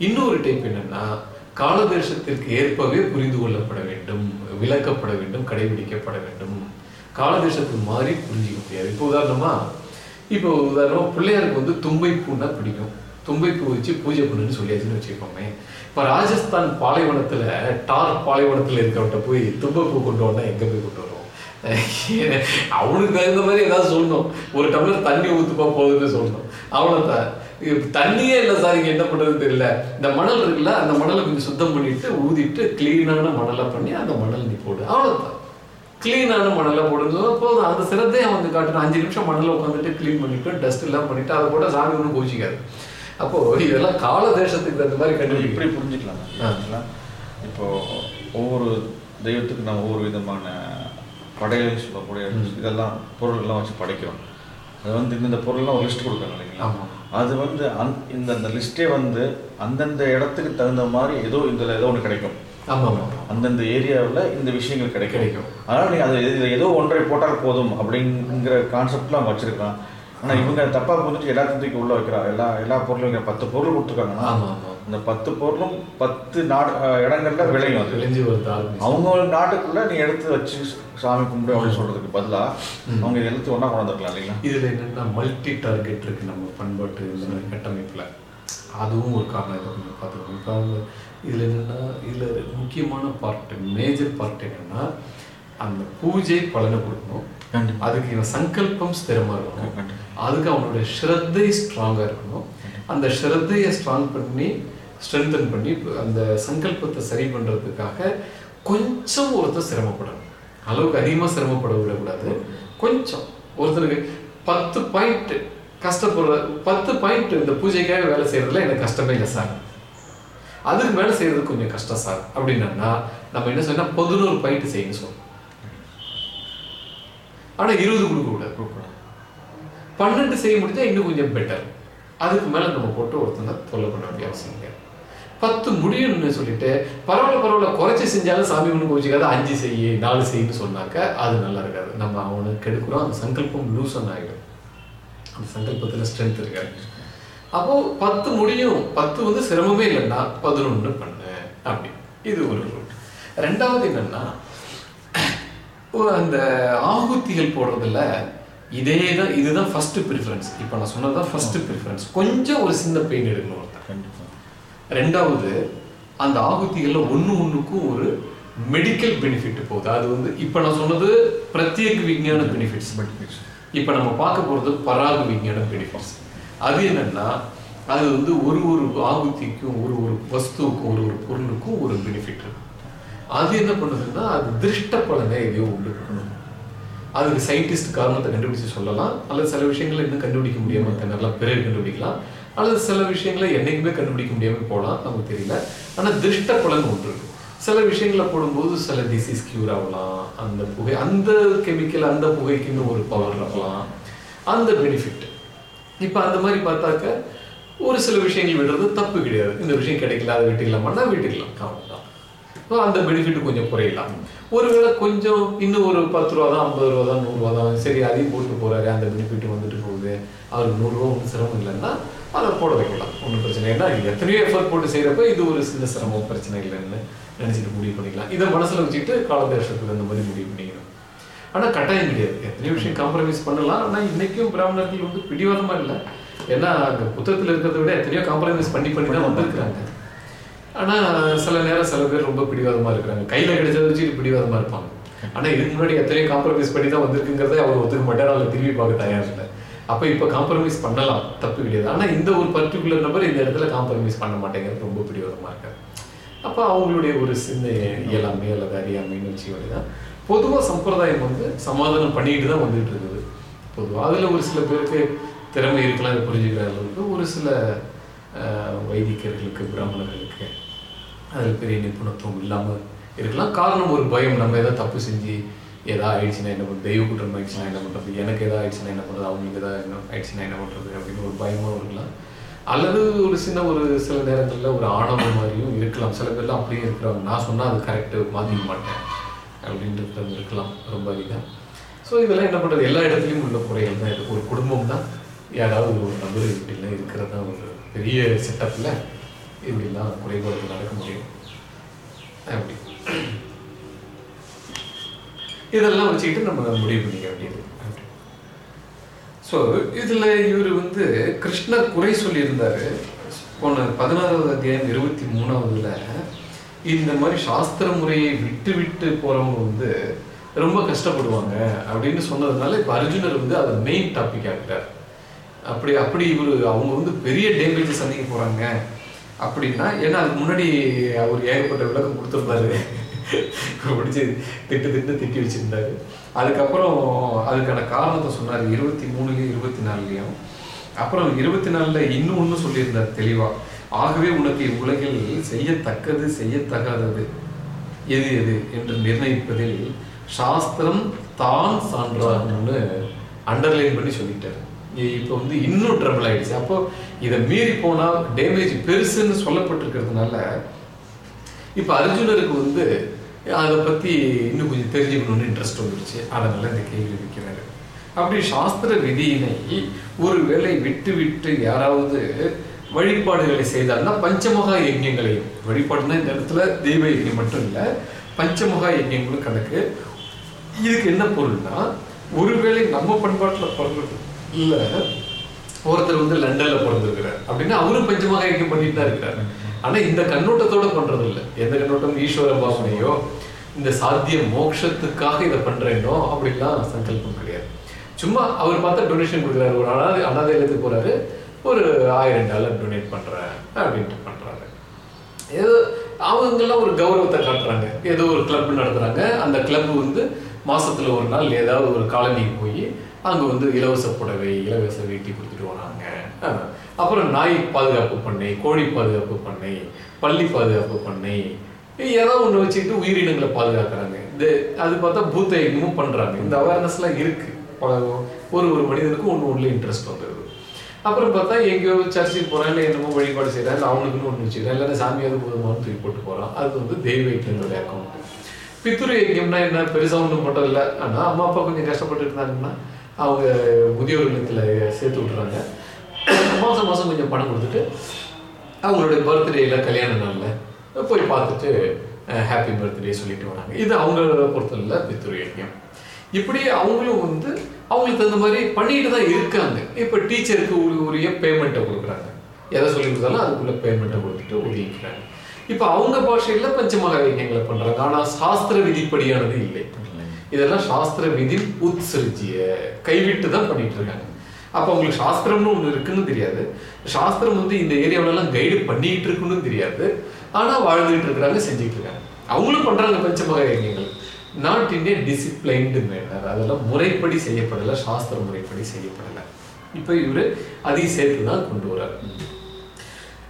இன்னொரு டைப் என்னன்னா காலதேசத்திற்கு ஏற்பவே புரிந்து கொள்ளப்பட வேண்டும் விளக்கப்பட வேண்டும் கடைபிடிக்கப்பட வேண்டும். காலதேசத்துக்கு மாறி புரிஞ்சிக்க முடியாது. இப்போ உதாரணமா இப்போ உதாரணமா பிள்ளையாருக்கு வந்து தும்பை பூன்னா பிடிக்கும். தும்பை பூ வச்சு பூஜை பண்ணுன்னு சொல்லியாச்சுன்னு வச்சுக்கோமே. இப்போ ராஜஸ்தான் பாலைவனத்தில் டார் பாலைவனத்தில் இருக்கவன்ட்ட போய் தும்பை பூ கொண்டு வந்தால் எங்கே போய் கொண்டு வருவோம்? [LAUGHS] அவனுக்கு தகுந்த மாதிரி ஏதாவது சொல்லணும். ஒரு டம்ளர் தண்ணி ஊற்றுப்பா போகுதுன்னு சொல்லணும். அவ்வளவுதான். தண்ணியே இல்லை சார் இங்கே என்ன பண்ணுறது தெரியல. இந்த மணல் இருக்குல்ல அந்த மணலை கொஞ்சம் சுத்தம் பண்ணிட்டு ஊதிட்டு கிளீனான மணலை பண்ணி அந்த மணல் நீ போடு. அவ்வளோதான் கிளீனான மணலை போடுன்னு போதும். அந்த சிரத்தையை வந்து காட்டணும். அஞ்சு நிமிஷம் மணலை உட்காந்துட்டு க்ளீன் பண்ணிட்டு டஸ்ட் எல்லாம் பண்ணிட்டு அதை போட்டால் சாமி ஒன்றும் கோச்சிக்காது அப்போ இதெல்லாம் கால தேசத்துக்கு தகுந்த மாதிரி இப்படி கண்டுபிடிக்கிறேன் புரிஞ்சுக்கலாம். இப்போ ஒவ்வொரு தெய்வத்துக்கு நம்ம ஒவ்வொரு விதமான படையல்னு சொல்லக்கூடிய இதெல்லாம் பொருள்லாம் வச்சு படைக்கிறோம். அது வந்து இந்த பொருள்லாம் ஒரு லிஸ்ட் கொடுக்குறாங்க இல்லைங்களா. அது வந்து அந் இந்த அந்த லிஸ்ட்டே வந்து அந்தந்த இடத்துக்கு தகுந்த மாதிரி ஏதோ இதில் ஏதோ ஒன்று கிடைக்கும். அந்தந்த ஏரியாவில் இந்த விஷயங்கள் கிடைக்கும். கிடைக்கும். அதனால நீ அது ஏதோ ஒன்றை போட்டால் போதும் அப்படிங்கிற கான்செப்ட்லாம் வச்சிருக்கலாம். ஆனா இவங்க தப்பா புரிஞ்சுட்டு எல்லாத்தையும் தூக்கி உள்ள வைக்கிறா. எல்லா எல்லா பொருளும் இங்க பத்து பொருள் கொடுத்துருக்காங்கன்னா அந்த பத்து பொருளும் பத்து நாடு இடங்கள்ல விளையும் அது. விளைஞ்சு. அவங்க நாட்டுக்குள்ள நீ எடுத்து வச்சு சாமி கும்பிடு அப்படின்னு சொல்றதுக்கு பதிலா அவங்க இதை எல்லாத்தையும் ஒண்ணா கொண்டு வந்துருக்கலாம் இல்லைங்களா? இதுல என்னன்னா மல்டி டார்கெட் இருக்கு. நம்ம பண்பாட்டு இந்த கட்டமைப்புல. அதுவும் ஒரு காரணம் கொஞ்சம் பார்த்துக்கணும் இப்போ அவங்க இதுல என்னன்னா இதுல முக்கியமான பார்ட் மேஜர் பார்ட் என்னன்னா அந்த பூஜை பலனை கொடுக்கணும். அதுக்கு இவன் சங்கல்பம் ஸ்திரமா இருக்கணும். அதுக்கு அவனுடைய ஸ்ரத்தை ஸ்ட்ராங்கா இருக்கணும். அந்த ஸ்ரத்தையை ஸ்ட்ராங் பண்ணி ஸ்ட்ரென்தன் பண்ணி அந்த சங்கல்பத்தை சரி பண்றதுக்காக கொஞ்சம் ஒருத்தர் சிரமப்படணும். அளவுக்கு அதிகமா சிரமப்பட விடக்கூடாது. கொஞ்சம். ஒருத்தருக்கு பத்து பாயிண்ட் கஷ்டப்படுற பத்து பாயிண்ட் இந்த பூஜைக்காக வேலை செய்யறதுல எனக்கு கஷ்டமே இல்லை சார். அதுக்கு மேல செய்யறது கொஞ்சம் கஷ்டம் சார். அப்படின்னா நம்ம என்ன சொன்னா பதினோரு பாயிண்ட் செய்யணும் சொல்றோம். ஆனால் இருபது கொடுக்க கூடாது பன்னெண்டு செய்ய முடிஞ்சால் இன்னும் கொஞ்சம் பெட்டர் அதுக்கு மேலே நம்ம போட்டு ஒருத்தங்க தொல்லை பண்ண வேண்டிய அவசியம் இல்லை பத்து முடியும்னு சொல்லிட்டு பரவாயில்ல பரவாயில்ல குறைச்சி செஞ்சாலும் சாமி ஒன்று கோச்சிக்காத அஞ்சு செய்ய நாலு செய்யுன்னு சொன்னாக்க அது நல்லா இருக்காது. நம்ம அவனுக்கு கெடுக்கிறோம் அந்த சங்கல்பம் லூசன் ஆகிடும் அந்த சங்கல்பத்தில் ஸ்ட்ரென்த் இருக்காது. அப்போ பத்து முடியும். பத்து வந்து சிரமமே இல்லைன்னா பதினொன்று பண்ணு. அப்படி. இது ஒரு ரூல் ரெண்டாவது என்னன்னா அந்த ஆகுத்திகள் போடுறதுல இதே தான் இதுதான் ஃபர்ஸ்ட் ப்ரிஃபரன்ஸ் இப்போ நான் சொன்னது தான் ஃபர்ஸ்ட் ப்ரிஃபரன்ஸ் கொஞ்சம் ஒரு சின்ன பெயின் எடுக்கணும் ஒருத்தன். கண்டிப்பா. ரெண்டாவது அந்த ஆகுத்திகள்ல ஒண்ணு ஒண்ணுக்கும் ஒரு மெடிக்கல் பெனிஃபிட் போகுது. அது வந்து இப்போ நான் சொன்னது பிரத்யேக விஞ்ஞான பெனிஃபிட்ஸ் Benefits. இப்போ நம்ம பார்க்க போறது பராக விஞ்ஞான பெனிஃபிட்ஸ் அது என்னன்னா அது வந்து ஒரு ஒரு ஆகுத்திக்கும் ஒரு ஒரு வஸ்துவுக்கும் ஒரு ஒரு பொருளுக்கும் ஒரு பெனிஃபிட் இருக்கு. அது என்ன பண்ணுதுன்னா அது திருஷ்ட பலனை எதையோ உண்டு பண்ணணும் அதுக்கு சயின்டிஸ்ட் காரணத்தை கண்டுபிடிச்சு சொல்லலாம். அல்லது சில விஷயங்களை இன்னும் கண்டுபிடிக்க முடியாம நல்லா பிறகு கண்டுபிடிக்கலாம். அல்லது சில விஷயங்களை என்னைக்குமே கண்டுபிடிக்க முடியாம போகலாம். நமக்கு தெரியல. ஆனால் திருஷ்ட பலன் ஒன்று இருக்கு. சில விஷயங்களை போடும்போது சில டிசீஸ் கியூர் ஆகலாம். அந்த புகை அந்த கெமிக்கல் அந்த புகைக்குன்னு ஒரு பவர் இருக்கலாம். அந்த பெனிஃபிட் இப்போ அந்த மாதிரி பார்த்தாக்க ஒரு சில விஷயங்கள் விடுறது தப்பு கிடையாது. இந்த விஷயம் கிடைக்கல அதை விட்டுக்கலாமான்னா விட்டுக்கலாம். அவ்வளவுதான் அந்த பெனிஃபிட் கொஞ்சம் குறையலாம். ஒருவேளை கொஞ்சம் இன்னும் ஒரு பத்து ரூபா தான் ஐம்பது ரூபா தான் நூறுரூவா தான் சரி அதையும் போட்டு போகிறாரு அந்த பெனிஃபிட் வந்துட்டு போகுது. அவருக்கு நூறுரூவா ஒன்றும் சிரமம் இல்லைன்னா அதை போட வைக்கலாம். ஒன்றும் பிரச்சனை ஏன்னா எத்தனையோ எஃபர்ட் போட்டு செய்கிறப்ப இது ஒரு சின்ன சிரமம் பிரச்சனை இல்லைன்னு நினச்சிட்டு முடிவு பண்ணிக்கலாம். இதை மனசில் வச்சுக்கிட்டு காலதேசத்துக்கு அந்த மாதிரி முடிவு பண்ணிக்கணும். ஆனால் கட்டாயம் கிடையாது. எத்தனையோ விஷயம் காம்ப்ரமைஸ் பண்ணலாம். ஆனால் இன்றைக்கும் பிராமணர்கள் வந்து பிடிவாதமாக இல்லை. ஏன்னா அந்த புத்தகத்தில் இருக்கிறத விட எத்தனையோ காம்ப்ரமைஸ் பண்ணி பண்ணி தான் வந்திருக்கிறாங்க. ஆனால் சில நேரம் சில பேர் ரொம்ப பிடிவாதமாக இருக்கிறாங்க. கையில் கிடைச்சதை வச்சு பிடிவாதமாக இருப்பாங்க. ஆனால் இதுக்கு முன்னாடி எத்தனையோ காம்ப்ரமைஸ் பண்ணி தான் வந்திருக்குங்கிறத அவர் ஒத்துக்க மாட்டார் அதில் திரும்பி பார்க்க தயார் இல்லை. அப்போ இப்போ காம்ப்ரமைஸ் பண்ணலாம். தப்பு கிடையாது. ஆனால் இந்த ஒரு பர்டிகுலர் நபர் இந்த இடத்துல காம்ப்ரமைஸ் பண்ண மாட்டேங்கிறது ரொம்ப பிடிவாதமாக இருக்காரு. அப்போ அவங்களுடைய ஒரு சின்ன இயலாமை அல்லது அறியாமைன்னு வச்சுக்க தான் பொதுவாக சம்பிரதாயம் வந்து சமாதானம் பண்ணிட்டு தான் வந்துட்டு இருக்குது. பொதுவாக அதில் ஒரு சில பேருக்கு திறமை இருக்கலாம் புரிஞ்சுக்கிற அளவுக்கு. ஒரு சில வைதிகர்களுக்கு பிராமணர்களுக்கு அதில் பெரிய நிபுணத்துவம் இல்லாமல் இருக்கலாம். காரணம் ஒரு பயம் நம்ம ஏதாவது தப்பு செஞ்சு எதா ஆயிடுச்சுன்னா என்ன பண்ணுறது தெய்வ குற்றம் ஆயிடுச்சுன்னா என்ன பண்ணுறது எனக்கு எதாவது ஆயிடுச்சுன்னா என்ன பண்ணுறது அவங்களுக்கு எதாவது என்ன ஆயிடுச்சுன்னா என்ன பண்ணுறது அப்படின்னு ஒரு பயமும் இருக்கலாம். அல்லது ஒரு சின்ன ஒரு சில நேரங்களில் ஒரு ஆணவம் மாதிரியும் இருக்கலாம். சில பேர்லாம் அப்படியே இருக்கிறாங்க. நான் சொன்னால் அது கரெக்டு மாற்றிக்க மாட்டேன். அப்படின்றது இருக்கலாம். ரொம்ப அதிகம் ஸோ இதெல்லாம் என்ன பண்ணுறது எல்லா இடத்துலையும் உள்ள குறைகள் தான். இது ஒரு குடும்பம் தான். யாராவது ஒரு நபர் இப்படிலாம் இருக்கிறது தான் ஒரு பெரிய செட்டப்பில் இப்படிலாம் குறைபாடு நடக்க முடியும். அப்படி. இதெல்லாம் வச்சுக்கிட்டு நம்ம முடிவு பண்ணிக்க வேண்டியது. ஸோ இதில் இவர் வந்து கிருஷ்ணர் குறை சொல்லியிருந்தாரு. போன பதினாறாவது அத்தியாயம் இருபத்தி மூணாவதுல இந்த மாதிரி சாஸ்திர முறையை விட்டு விட்டு போகிறவங்க வந்து ரொம்ப கஷ்டப்படுவாங்க அப்படின்னு சொன்னதுனால இப்போ அர்ஜுனர் வந்து அதை மெயின் டாபிக் ஆகிட்டார் அப்படி அப்படி இவர் அவங்க வந்து பெரிய டேமேஜை சந்திக்க போகிறாங்க அப்படின்னா ஏன்னா அதுக்கு முன்னாடி அவர் ஏகப்பட்ட விளக்கம் கொடுத்துருந்தாரு. பிடிச்சி திட்டு திட்டு திட்டி வச்சிருந்தாரு. அதுக்கப்புறம் அதுக்கான காரணத்தை சொன்னார் இருபத்தி மூணுலயும் இருபத்தி நாலுலயும். அப்புறம் இருபத்தி நாலுல இன்னும் ஒன்று சொல்லியிருந்தார் தெளிவா ஆகவே உனக்கு இவ்வுலகில் செய்யத்தக்கது செய்யத்தகாதது. எது எது? என்று நிர்ணயிப்பதில் சாஸ்திரம் தான் சான்றாகும்னு அண்டர்லைன் பண்ணி சொல்லிட்டார். இப்போ வந்து இன்னும் ட்ரபிள் ஆயிடுச்சு. அப்போ இதை மீறி போனால் டேமேஜ் பெருசுன்னு சொல்லப்பட்டிருக்கிறதுனால இப்போ அர்ஜுனருக்கு வந்து அதை பற்றி இன்னும் கொஞ்சம் தெரிஞ்சுக்கணும்னு இன்ட்ரெஸ்ட் வந்துருச்சு. அதனால இந்த கேள்வி வைக்கிறாரு. அப்படி சாஸ்திர விதியினை ஒரு வேளை விட்டு விட்டு யாராவது வழிபாடுகளை செய்தால்னா பஞ்சமகா யஜ்யங்களையும் வழிபாடுனா இந்த இடத்துல தெய்வ யஜ்யம் மட்டும் இல்லை பஞ்சமகா யஜ்யங்களும் கணக்கு. இதுக்கு என்ன பொருள்னா ஒருவேளை நம்ம பண்பாட்டில் பிறந்தது இல்ல. ஒருத்தர் வந்து லண்டன்ல பிறந்திருக்கிறார் அப்படின்னா அவரும் பஞ்சமாக யஜ்யம் பண்ணிட்டு தான் இருக்கிறாரு. ஆனா இந்த கண்ணோட்டத்தோட பண்றது இல்லை எந்த கண்ணோட்டம்? ஈஸ்வர பாவனையோ இந்த சாத்திய மோட்சத்துக்காக இதை பண்றேனோ அப்படிலாம் சங்கல்பம் கிடையாது. சும்மா அவர் பார்த்தா டொனேஷன் கொடுக்குறாரு. ஒரு அனாதை அனாதைலத்துக்கு போறாரு. ஒரு ஆயிரம் டாலர் டொனேட் பண்றேன் அப்படின்ட்டு பண்றாரு. ஏதோ அவங்கெல்லாம் ஒரு கௌரவத்தை காட்டுறாங்க. ஏதோ ஒரு கிளப் நடத்துறாங்க. அந்த கிளப் வந்து மாசத்துல ஒரு நாள் ஏதாவது ஒரு காலனிக்கு போய் அங்க வந்து இலவச புடவை இலவச வேட்டி கொடுத்துட்டு வராங்க. அப்புறம் நாய் பாதுகாப்பு பண்ணை கோழி பாதுகாப்பு பண்ணை பள்ளி பாதுகாப்பு பண்ணை ஏதோ ஒன்று வச்சுக்கிட்டு உயிரினங்களை பாதுகாக்கிறாங்க. இந்த அது பார்த்தா பூத்த யஜ்ஞமும் பண்றாங்க. இந்த அவேர்னஸ்லாம் இருக்கு. ஒரு ஒரு மனிதனுக்கும் ஒன்று ஒன்றுல இன்ட்ரெஸ்ட் வந்துடுது அப்புறம் பார்த்தா எங்கேயோ சர்ச்சுக்கு போறான் இல்லை என்னமோ வழிபாடு செய்யறான் இல்லை அவனுக்குன்னு ஒன்று வச்சுக்கிறான். இல்லைன்னா சாமியாவது போதுமானு தூக்கி போட்டு போறான். அது வந்து தெய்வ யஜ்ஞனுடைய அக்கௌண்ட் பித்துரு யஜ்ஞம்னா என்ன பெருசா ஒன்றும் மட்டும் இல்லை ஆனா அம்மா அப்பா கொஞ்சம் கஷ்டப்பட்டு இருந்தாங்கன்னா அவங்க முதியோர் இல்லத்துல சேர்த்து விட்டுறாங்க. மாசம் மாசம் கொஞ்சம் பணம் கொடுத்துட்டு அவங்களுடைய பர்த்டேல கல்யாண நாள்ல போய் பார்த்துட்டு ஹாப்பி பர்த்டே சொல்லிட்டு வராங்க. இது அவங்கள பொறுத்தவரையில் பித்துரு யஜ்ஞம் இப்படி அவங்களும் வந்து அவங்களுக்கு தகுந்த மாதிரி பண்ணிட்டு தான் இருக்காங்க. இப்போ டீச்சருக்கு உரிய பேமெண்ட்டை கொடுக்குறாங்க. எதை சொல்லி கொடுத்தாலும் அதுக்குள்ள பேமெண்ட்டை கொடுத்துட்டு ஒதுங்கிக்கிறாங்க இப்போ அவங்க பாஷையில பஞ்சமகா யஜ்யங்களை பண்றாங்க. ஆனா சாஸ்திர விதிப்படியானது இல்லை. இதெல்லாம் சாஸ்திர விதி உத்சரிச்சிய கைவிட்டு தான் பண்ணிட்டு இருக்காங்க. அப்போ அவங்களுக்கு சாஸ்திரம்னு ஒன்று இருக்குன்னு தெரியாது. சாஸ்திரம் வந்து இந்த ஏரியாவிலலாம் கைடு பண்ணிட்டு இருக்குன்னு தெரியாது. ஆனா வாழ்ந்துட்டு இருக்கிறாங்க செஞ்சுட்டு இருக்காங்க. அவங்களும் பண்றாங்க பஞ்சமகா யஜ்யங்கள் not in a disciplined manner அதெல்லாம் முறைப்படி செய்யப்படலை சாஸ்திர முறைப்படி செய்யப்படலை. இப்போ இவரு அதையும் சேர்த்து தான் கொண்டு வர்றார்.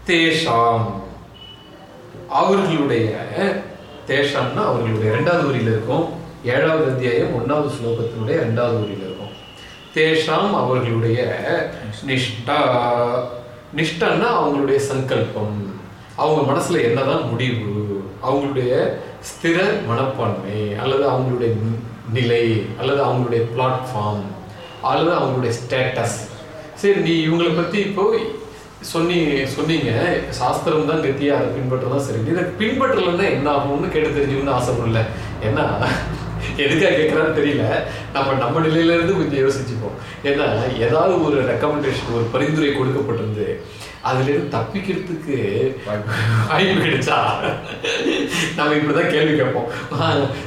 தேஷாம். அவர்களுடைய தேஷாம்னா அவர்களுடைய ரெண்டாவது ஊரில் இருக்கும். ஏழாவது அத்தியாயம் ஒன்றாவது ஸ்லோகத்தினுடைய ரெண்டாவது ஊரில் இருக்கும். தேஷாம் அவர்களுடைய நிஷ்டா. நிஷ்டன்னா அவங்களுடைய சங்கல்பம். அவங்க மனசில் என்னதான் முடிவு? அவங்களுடைய ஸ்திர மனப்பான்மை அல்லது அவங்களுடைய நிலை அல்லது அவங்களுடைய பிளாட்ஃபார்ம் அல்லது அவங்களுடைய ஸ்டேட்டஸ் சரி நீ இவங்களை பற்றி இப்போ சொன்னி சொன்னீங்க. சாஸ்திரம் தான் கத்தியா அதை பின்பற்றதான் சரி இதை பின்பற்றலன்னா என்ன ஆகும்னு கேட்டு தெரிஞ்சுக்கணும்னு ஆசைப்படல ஏன்னா எதுக்காக கேட்குறான்னு தெரியல. நம்ம நம்ம நிலையிலேருந்து கொஞ்சம் யோசிச்சுப்போம். ஏன்னா ஏதாவது ஒரு ரெக்கமெண்டேஷன் ஒரு பரிந்துரை கொடுக்கப்பட்டிருந்து அதுல இருந்து தப்பிக்கிறதுக்கு வாய்ப்பு கிடைச்சா நம்ம இப்படிதான் கேள்வி கேட்போம்.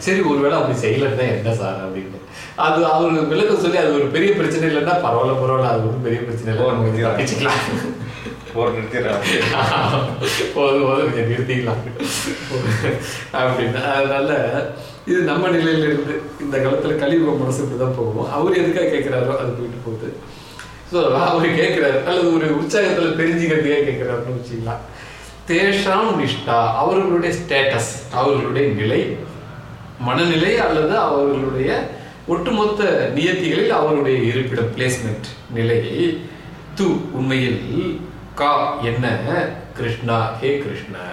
சரி ஒருவேளை அப்படி செய்யலன்னா என்ன சார் அப்படின்னு. அது அவர் விளக்கம் சொல்லி அது ஒரு பெரிய பிரச்சனை இல்லைன்னா பரவாயில்ல பரவாயில்ல அது ஒன்றும் பெரிய பிரச்சனை இல்லை. நிறுத்திடலாம். தப்பிச்சுக்கலாம். போர் நிறுத்திடுறாங்க போதும் போதும் கொஞ்சம் நிறுத்திக்கலாம். அப்படின்னு அதனால இது நம்ம நிலையில இருந்து இந்த காலத்துல கலியுக மனசு இப்படிதான் போகும். அவர் எதுக்காக கேட்கிறாரோ அது போயிட்டு போகுது. ஸோ அவர் கேட்குறாரு அல்லது ஒரு உற்சாகத்துல தெரிஞ்சுக்கிறதுக்காக கேட்கிறாருன்னு வச்சுக்கலாம். தேஷாம் நிஷ்டா அவர்களுடைய ஸ்டேட்டஸ் அவர்களுடைய நிலை மனநிலை அல்லது அவர்களுடைய ஒட்டுமொத்த நியத்திகளில் அவருடைய இருப்பிடம் பிளேஸ்மெண்ட் நிலை. து உண்மையில் கா என்ன? கிருஷ்ணா ஹே கிருஷ்ணா.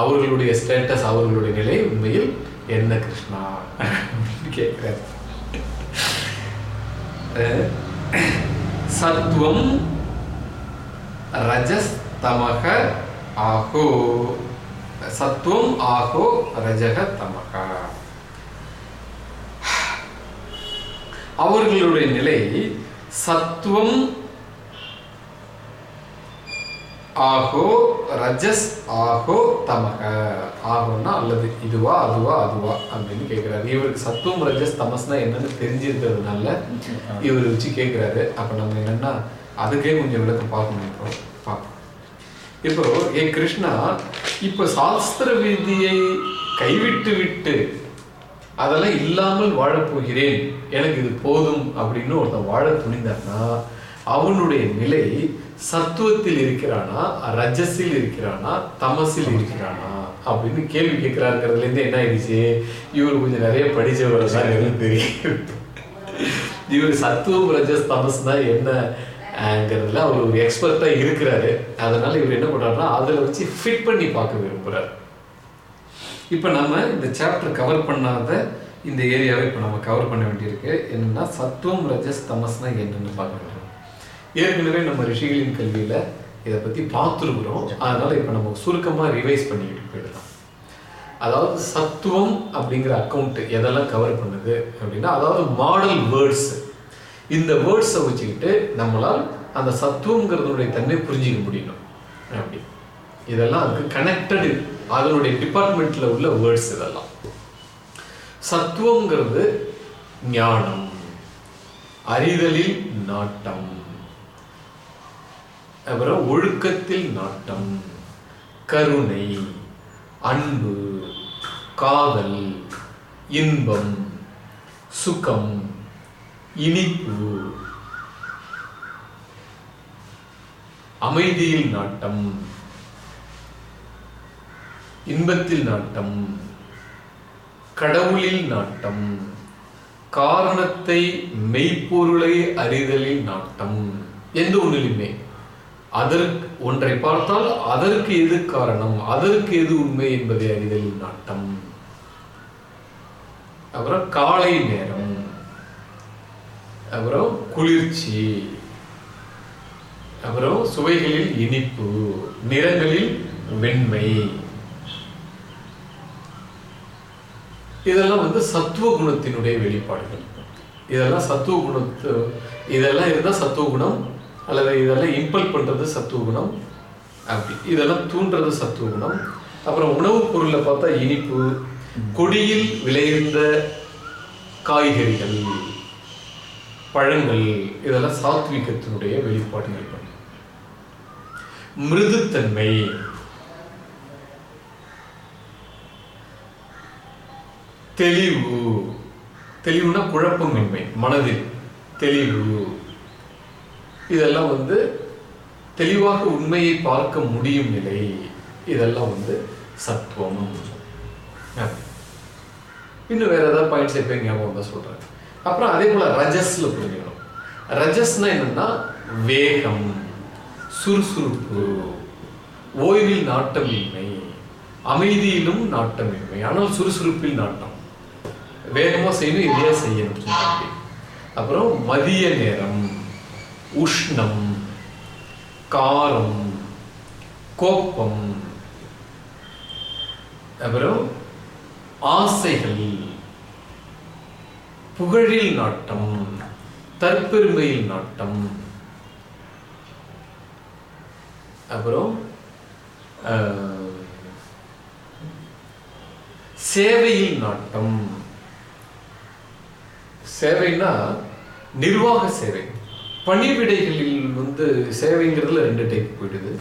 அவர்களுடைய ஸ்டேட்டஸ் அவர்களுடைய நிலை உண்மையில் என்ன கிருஷ்ணா? கேட்கிறார். சத்துவம் ரஜஸ்தமக ஆகோ சத்துவம் ஆகோ ரஜக தமக அவர்களுடைய நிலை சத்துவம் ஆகோ ரஜஸ் ஆகோ தமக. ஆகோன்னா அல்லது இதுவா அதுவா அதுவா அப்படின்னு கேட்கிறாரு இவருக்கு சத்துவம் ரஜஸ் தமஸ்னா என்னன்னு தெரிஞ்சிருக்கிறதுனால இவர் வச்சு கேட்கிறாரு அப்ப நம்ம என்னன்னா அதுக்கே கொஞ்சம் விளக்கம் பார்க்கணும் இப்போ. பார்ப்போம். இப்போ ஏ கிருஷ்ணா இப்போ சாஸ்திர விதியை கைவிட்டு விட்டு அதெல்லாம் இல்லாமல் வாழப்போகிறேன். எனக்கு இது போதும் அப்படின்னு ஒருத்தன் வாழ துணிந்தார்னா அவனுடைய நிலை சத்துவத்தில் இருக்கிறானா? ரஜஸில் இருக்கிறானா? தமசில் இருக்கிறானா? அப்படின்னு கேள்வி கேட்கிறாருங்கிறதுல இருந்து என்ன ஆயிடுச்சு? இவர் கொஞ்சம் நிறைய படிச்சவர் தான் தெரியும். இவர் சத்துவம் ரஜஸ் தமஸ்னா என்னங்கிறதுல அவர் ஒரு எக்ஸ்பர்ட்டா இருக்கிறாரு. அதனால இவர் என்ன பண்றாருன்னா அதுல வச்சு ஃபிட் பண்ணி பார்க்க விரும்புறாரு. இப்போ நம்ம இந்த சாப்டர் கவர் பண்ணாத இந்த ஏரியாவை இப்போ நம்ம கவர் பண்ண வேண்டியிருக்கு. என்னன்னா சத்துவம் ரஜஸ் தமஸ்னா என்னன்னு பார்க்க வேண்டும் ஏற்கனவே நம்ம ரிஷிகளின் கல்வியில இதை பத்தி பார்த்துருக்குறோம். அதனால இப்போ நம்ம சுருக்கமா ரிவைஸ் பண்ணிக்கிட்டு போயிடலாம். அதாவது சத்துவம் அப்படிங்கிற அக்கவுண்ட் எதெல்லாம் கவர் பண்ணுது அப்படின்னா அதாவது மாடல் வேர்ட்ஸ் இந்த வேர்ட்ஸை வச்சுக்கிட்டு நம்மளால் அந்த சத்துவங்கிறதுடைய தன்மை புரிஞ்சிக்க முடியணும். அப்படி. இதெல்லாம் அதுக்கு கனெக்டடு அதனுடைய டிபார்ட்மெண்ட்ல உள்ள வேர்ட்ஸ் இதெல்லாம். சத்துவங்கிறது ஞானம் அறிதலில் நாட்டம். அப்புறம் ஒழுக்கத்தில் நாட்டம் கருணை அன்பு காதல் இன்பம் சுகம் இனிப்பு. அமைதியில் நாட்டம் இன்பத்தில் நாட்டம் கடவுளில் நாட்டம் காரணத்தை மெய்ப்பொருளை அறிதலில் நாட்டம் எந்த ஒன்றிலுமே. அதற்கு ஒன்றை பார்த்தால் அதற்கு எது காரணம்? அதற்கு எது உண்மை என்பதை அறிதல் நாட்டம். அப்புறம் காலை நேரம். அப்புறம் குளிர்ச்சி. அப்புறம் சுவைகளில் இனிப்பு. நிறங்களில் வெண்மை. இதெல்லாம் வந்து சத்துவ குணத்தினுடைய வெளிப்பாடுகள். இதெல்லாம் சத்துவ குணத்து இதெல்லாம் இருந்தால் சத்துவ குணம் அல்லது இதெல்லாம் இம்பல் பண்ணுறது சத்துவ குணம். அப்படி. இதெல்லாம் தூண்டுறது சத்துவ குணம். அப்புறம் உணவுப் பொருளை பார்த்தா இனிப்பு கொடியில் விளைந்த காய்கறிகள் பழங்கள் இதெல்லாம் சாத்விகத்தினுடைய வெளிப்பாடுகள் மிருதுத்தன்மை. தெளிவு. தெளிவுனா குழப்பமின்மை. மனதில் தெளிவு. இதெல்லாம் வந்து தெளிவாக உண்மையை பார்க்க முடியும் நிலை. இதெல்லாம் வந்து சத்துவம். இன்னும் வேற ஏதாவது பாயிண்ட்ஸ் எப்பயும் ஞாபகம் தான் சொல்றேன். அப்புறம் அதே போல ரஜஸ்ல புரிஞ்சுக்கணும். ரஜஸ்னா என்னன்னா வேகம் சுறுசுறுப்பு ஓய்வில் நாட்டமின்மை அமைதியிலும் நாட்டமின்மை ஆனால் சுறுசுறுப்பில் நாட்டம். வேகமா செய்யணும் எதையா செய்யணும். அப்புறம் மதிய நேரம். உஷ்ணம் காரம் கோப்பம் அப்புறம் ஆசைகள் புகழில் நாட்டம் தற்பெருமையில் நாட்டம். அப்புறம் சேவையில் நாட்டம். சேவைன்னா நிர்வாக சேவை. பணிவிடைகளில் வந்து சேவைங்கிறதுல ரெண்டு டைப் போயிடுது.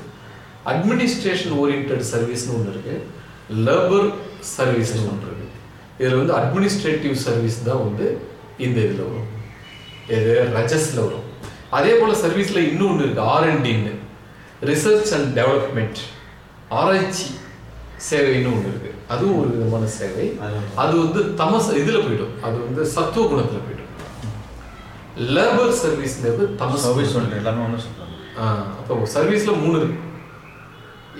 அட்மினிஸ்ட்ரேஷன் ஓரியன்ட் சர்வீஸ்னு ஒன்று இருக்கு. லேபர் சர்வீஸ்னு ஒன்று இருக்கு. இதில் வந்து அட்மினிஸ்ட்ரேட்டிவ் சர்வீஸ் தான் வந்து இந்த இதில் வரும். இது ரஜஸ்ல வரும். அதே போல சர்வீஸ்ல இன்னொன்று இருக்கு ஆர்என்டின்னு ரிசர்ச் அண்ட் டெவலப்மெண்ட் ஆராய்ச்சி சேவைன்னு ஒன்று இருக்கு. அதுவும் ஒரு விதமான சேவை. அது வந்து தமஸ் இதுல போயிடும். அது வந்து சத்துவ குணத்துல போயிடும். லேபர் சர்வீஸ்ங்கிறது தமஸ் சர்வீஸ் சொல்லிட்டு எல்லாமே ஒன்று சொல்கிறாங்க அப்போ சர்வீஸ்ல மூணு இருக்கு.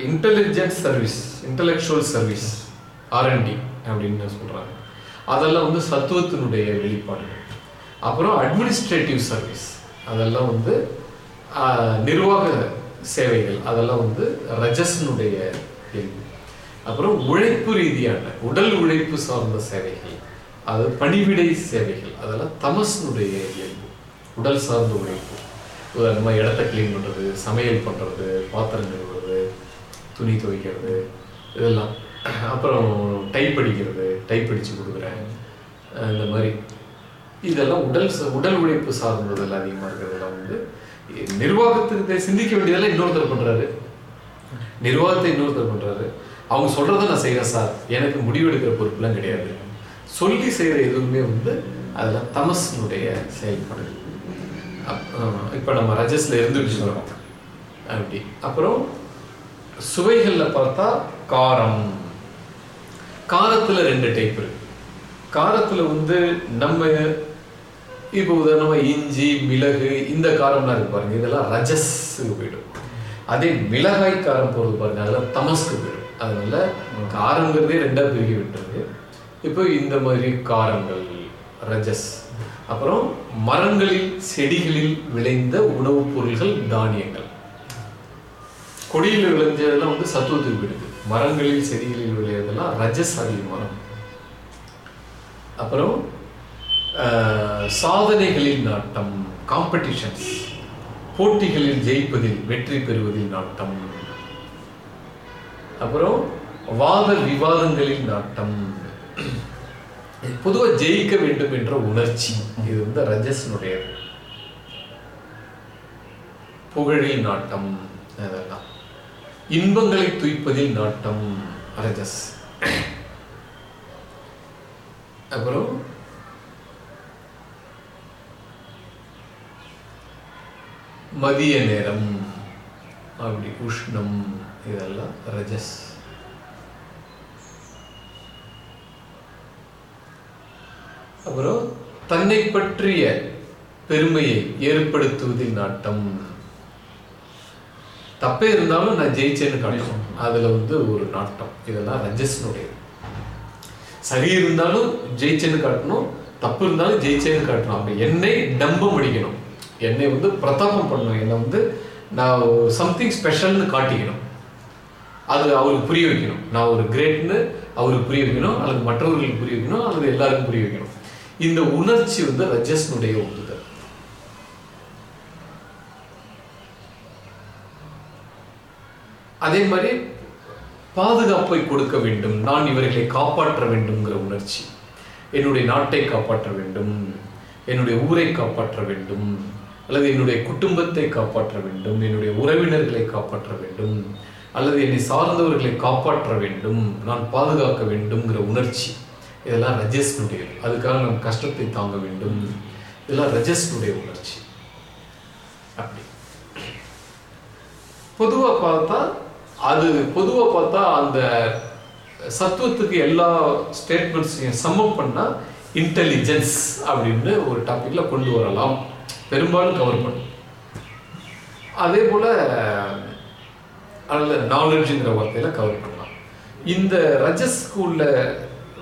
Intelligent service intellectual service R and D அப்படின்னு சொல்றாங்க. அதெல்லாம் வந்து சத்துவத்தினுடைய வெளிப்பாடுகள். அப்புறம் அட்மினிஸ்ட்ரேட்டிவ் சர்வீஸ் அதெல்லாம் வந்து நிர்வாக சேவைகள் அதெல்லாம் வந்து ரஜஸ்னுடைய கேள்வி. அப்புறம் உழைப்பு ரீதியான உடல் உழைப்பு சார்ந்த சேவைகள் அது பணிவிடை சேவைகள் அதெல்லாம் தமஸ்னுடைய இயல்பு உடல் சார்ந்த உழைப்பு. உதாரணமாக இடத்த க்ளீன் பண்ணுறது சமையல் பண்ணுறது பாத்திரம் கழுவுறது துணி துவைக்கிறது இதெல்லாம். அப்புறம் டைப் அடிக்கிறது டைப் அடிச்சு கொடுக்குறேன். இந்த மாதிரி. இதெல்லாம் உடல் ச- உடல் உழைப்பு சார்ந்ததெல்லாம் அதிகமாக இருக்கிறதெல்லாம் வந்து நிர்வாகத்துக்கு சிந்திக்க வேண்டியதெல்லாம் இன்னொருத்தர் பண்ணுறாரு நிர்வாகத்தை இன்னொருத்தர் பண்ணுறாரு அவங்க சொல்கிறத நான் செய்கிறேன் சார். எனக்கு முடிவெடுக்கிற பொறுப்புலாம் கிடையாது. சொல்லி செய்கிற எதுவுமே வந்து அதெல்லாம் தமசினுடைய செயல்பாடுகள் இப்ப நம்ம ரஜஸ்ல இருந்துட்டு வரோம் அப்படி. அப்புறம் சுவைகள்ல பார்த்தா காரம். காரத்துல ரெண்டு டைப் இருக்கு. காரத்துல வந்து நம்ம இப்போ உதாரணமா இஞ்சி மிளகு இந்த காரம்லாம் இருக்கு பாருங்க. இதெல்லாம் ரஜஸ்க்கு போயிடும். அதே மிளகாய் காரம் போறது பாருங்க. அதெல்லாம் தமஸ்க்கு போயிடும். அதனால காரங்கிறதே ரெண்டா பிரிக்க விட்டுருக்கு இப்போ இந்த மாதிரி காரங்கள். ரஜஸ். அப்புறம் மரங்களில் செடிகளில் விளைந்த உணவுப் பொருள்கள் தானியங்கள். கொடியில் விளைஞ்சதெல்லாம் வந்து சத்துவத்துக்கு விடுது மரங்களில் செடிகளில் விளையதெல்லாம் ரஜஸ் அதிகமான அப்புறம் ஆஹ், சாதனைகளில் நாட்டம் காம்படிஷன்ஸ் போட்டிகளில் ஜெயிப்பதில் வெற்றி பெறுவதில் நாட்டம். அப்புறம் வாத விவாதங்களில் நாட்டம். பொதுவாக ஜெயிக்க வேண்டும் என்ற உணர்ச்சி. இது வந்து ரஜஸ்னுடையது புகழில் நாட்டம் அதெல்லாம். இன்பங்களை துய்ப்பதில் நாட்டம் ரஜஸ். அப்புறம் மதிய நேரம் அப்படி உஷ்ணம் இதெல்லாம் ரஜஸ். அப்புறம் தன்னை பற்றிய பெருமையை ஏற்படுத்துவதில் நாட்டம். தப்பே இருந்தாலும் நான் ஜெயிச்சேன்னு காட்டணும் அதுல வந்து ஒரு நாட்டம். இதெல்லாம் ரஜஸ்னுடைய. சரி இருந்தாலும் ஜெயிச்சேன்னு காட்டணும் தப்பு இருந்தாலும் ஜெயிச்சேன்னு காட்டணும். அப்படி என்னை டம்பம் அடிக்கணும் என்னை வந்து பிரதாபம் பண்ணணும். என்னை வந்து நான் சம்திங் ஸ்பெஷல்னு காட்டிக்கணும். அது அவருக்கு புரிய வைக்கணும். நான் ஒரு கிரேட்னு அவருக்கு புரிய வைக்கணும். அல்லது மற்றவர்களுக்கு புரிய வைக்கணும். அல்லது எல்லாருக்கும் புரிய வைக்கணும். இந்த உணர்ச்சி வந்து ரஜஸ்னுடைய உந்துதல் அதே மாதிரி பாதுகாப்பை கொடுக்க வேண்டும் நான் இவர்களை காப்பாற்ற வேண்டும்ங்கிற உணர்ச்சி. என்னுடைய நாட்டை காப்பாற்ற வேண்டும் என்னுடைய ஊரை காப்பாற்ற வேண்டும் அல்லது என்னுடைய குடும்பத்தை காப்பாற்ற வேண்டும் என்னுடைய உறவினர்களை காப்பாற்ற வேண்டும் அல்லது என்னை சார்ந்தவர்களை காப்பாற்ற வேண்டும் நான் பாதுகாக்க வேண்டும்ங்கிற உணர்ச்சி. இதெல்லாம் ரஜஸ்னுடைய அதுக்காக நம்ம கஷ்டத்தை தாங்க வேண்டும். இதெல்லாம் ரஜஸ்னுடைய உணர்ச்சி. அப்படி. பொதுவாக பார்த்தா அது பொதுவாக பார்த்தா அந்த சத்துவத்துக்கு எல்லா ஸ்டேட்மெண்ட்ஸையும் சம்மப் பண்ணால் இன்டெலிஜென்ஸ் அப்படின்னு ஒரு டாப்பிக்கில் கொண்டு வரலாம். பெரும்பாலும் கவர் பண்ணும் அதே போல் அதில் நாலேஜுங்கிற வார்த்தையில் கவர் பண்ணலாம். இந்த ரஜஸ்க்கு உள்ள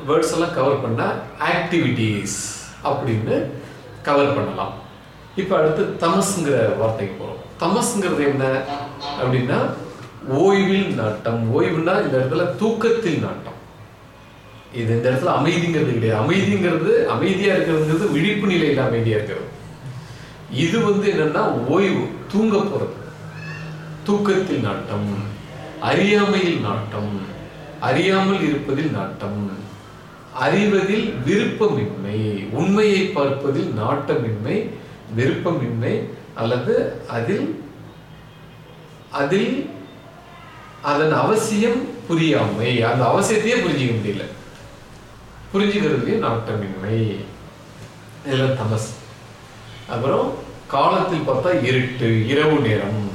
வேர்ட்ஸ் எல்லாம் கவர் பண்ணால் ஆக்டிவிட்டீஸ் அப்படின்னு கவர் பண்ணலாம். இப்போ அடுத்து தமஸ்ங்கிற வார்த்தைக்கு போகிறோம் தமஸ்ங்கிறது என்ன அப்படின்னா ஓய்வில் நாட்டம். ஓய்வுனா இந்த இடத்துல தூக்கத்தில் நாட்டம். இது இந்த இடத்துல அமைதிங்கிறது கிடையாது. அமைதிங்கிறது அமைதியாக இருக்கிறதுங்கிறது விழிப்பு நிலையில் அமைதியாக இருக்கிறது. இது வந்து என்னன்னா ஓய்வு தூங்க போகிறது தூக்கத்தில் நாட்டம் அறியாமையில் நாட்டம் அறியாமல் இருப்பதில் நாட்டம். அறிவதில் விருப்பமின்மை உண்மையை பார்ப்பதில் நாட்டமின்மை விருப்பமின்மை அல்லது அதில் அதில் அதன் அவசியம் புரியாமை. அந்த அவசியத்தையே புரிஞ்சிக்க முடியல. புரிஞ்சுக்கிறதுலயும் நாட்டமின்மை. இதெல்லாம் தமஸ். அப்புறம் காலத்தில் பார்த்தா இருட்டு இரவு நேரம்.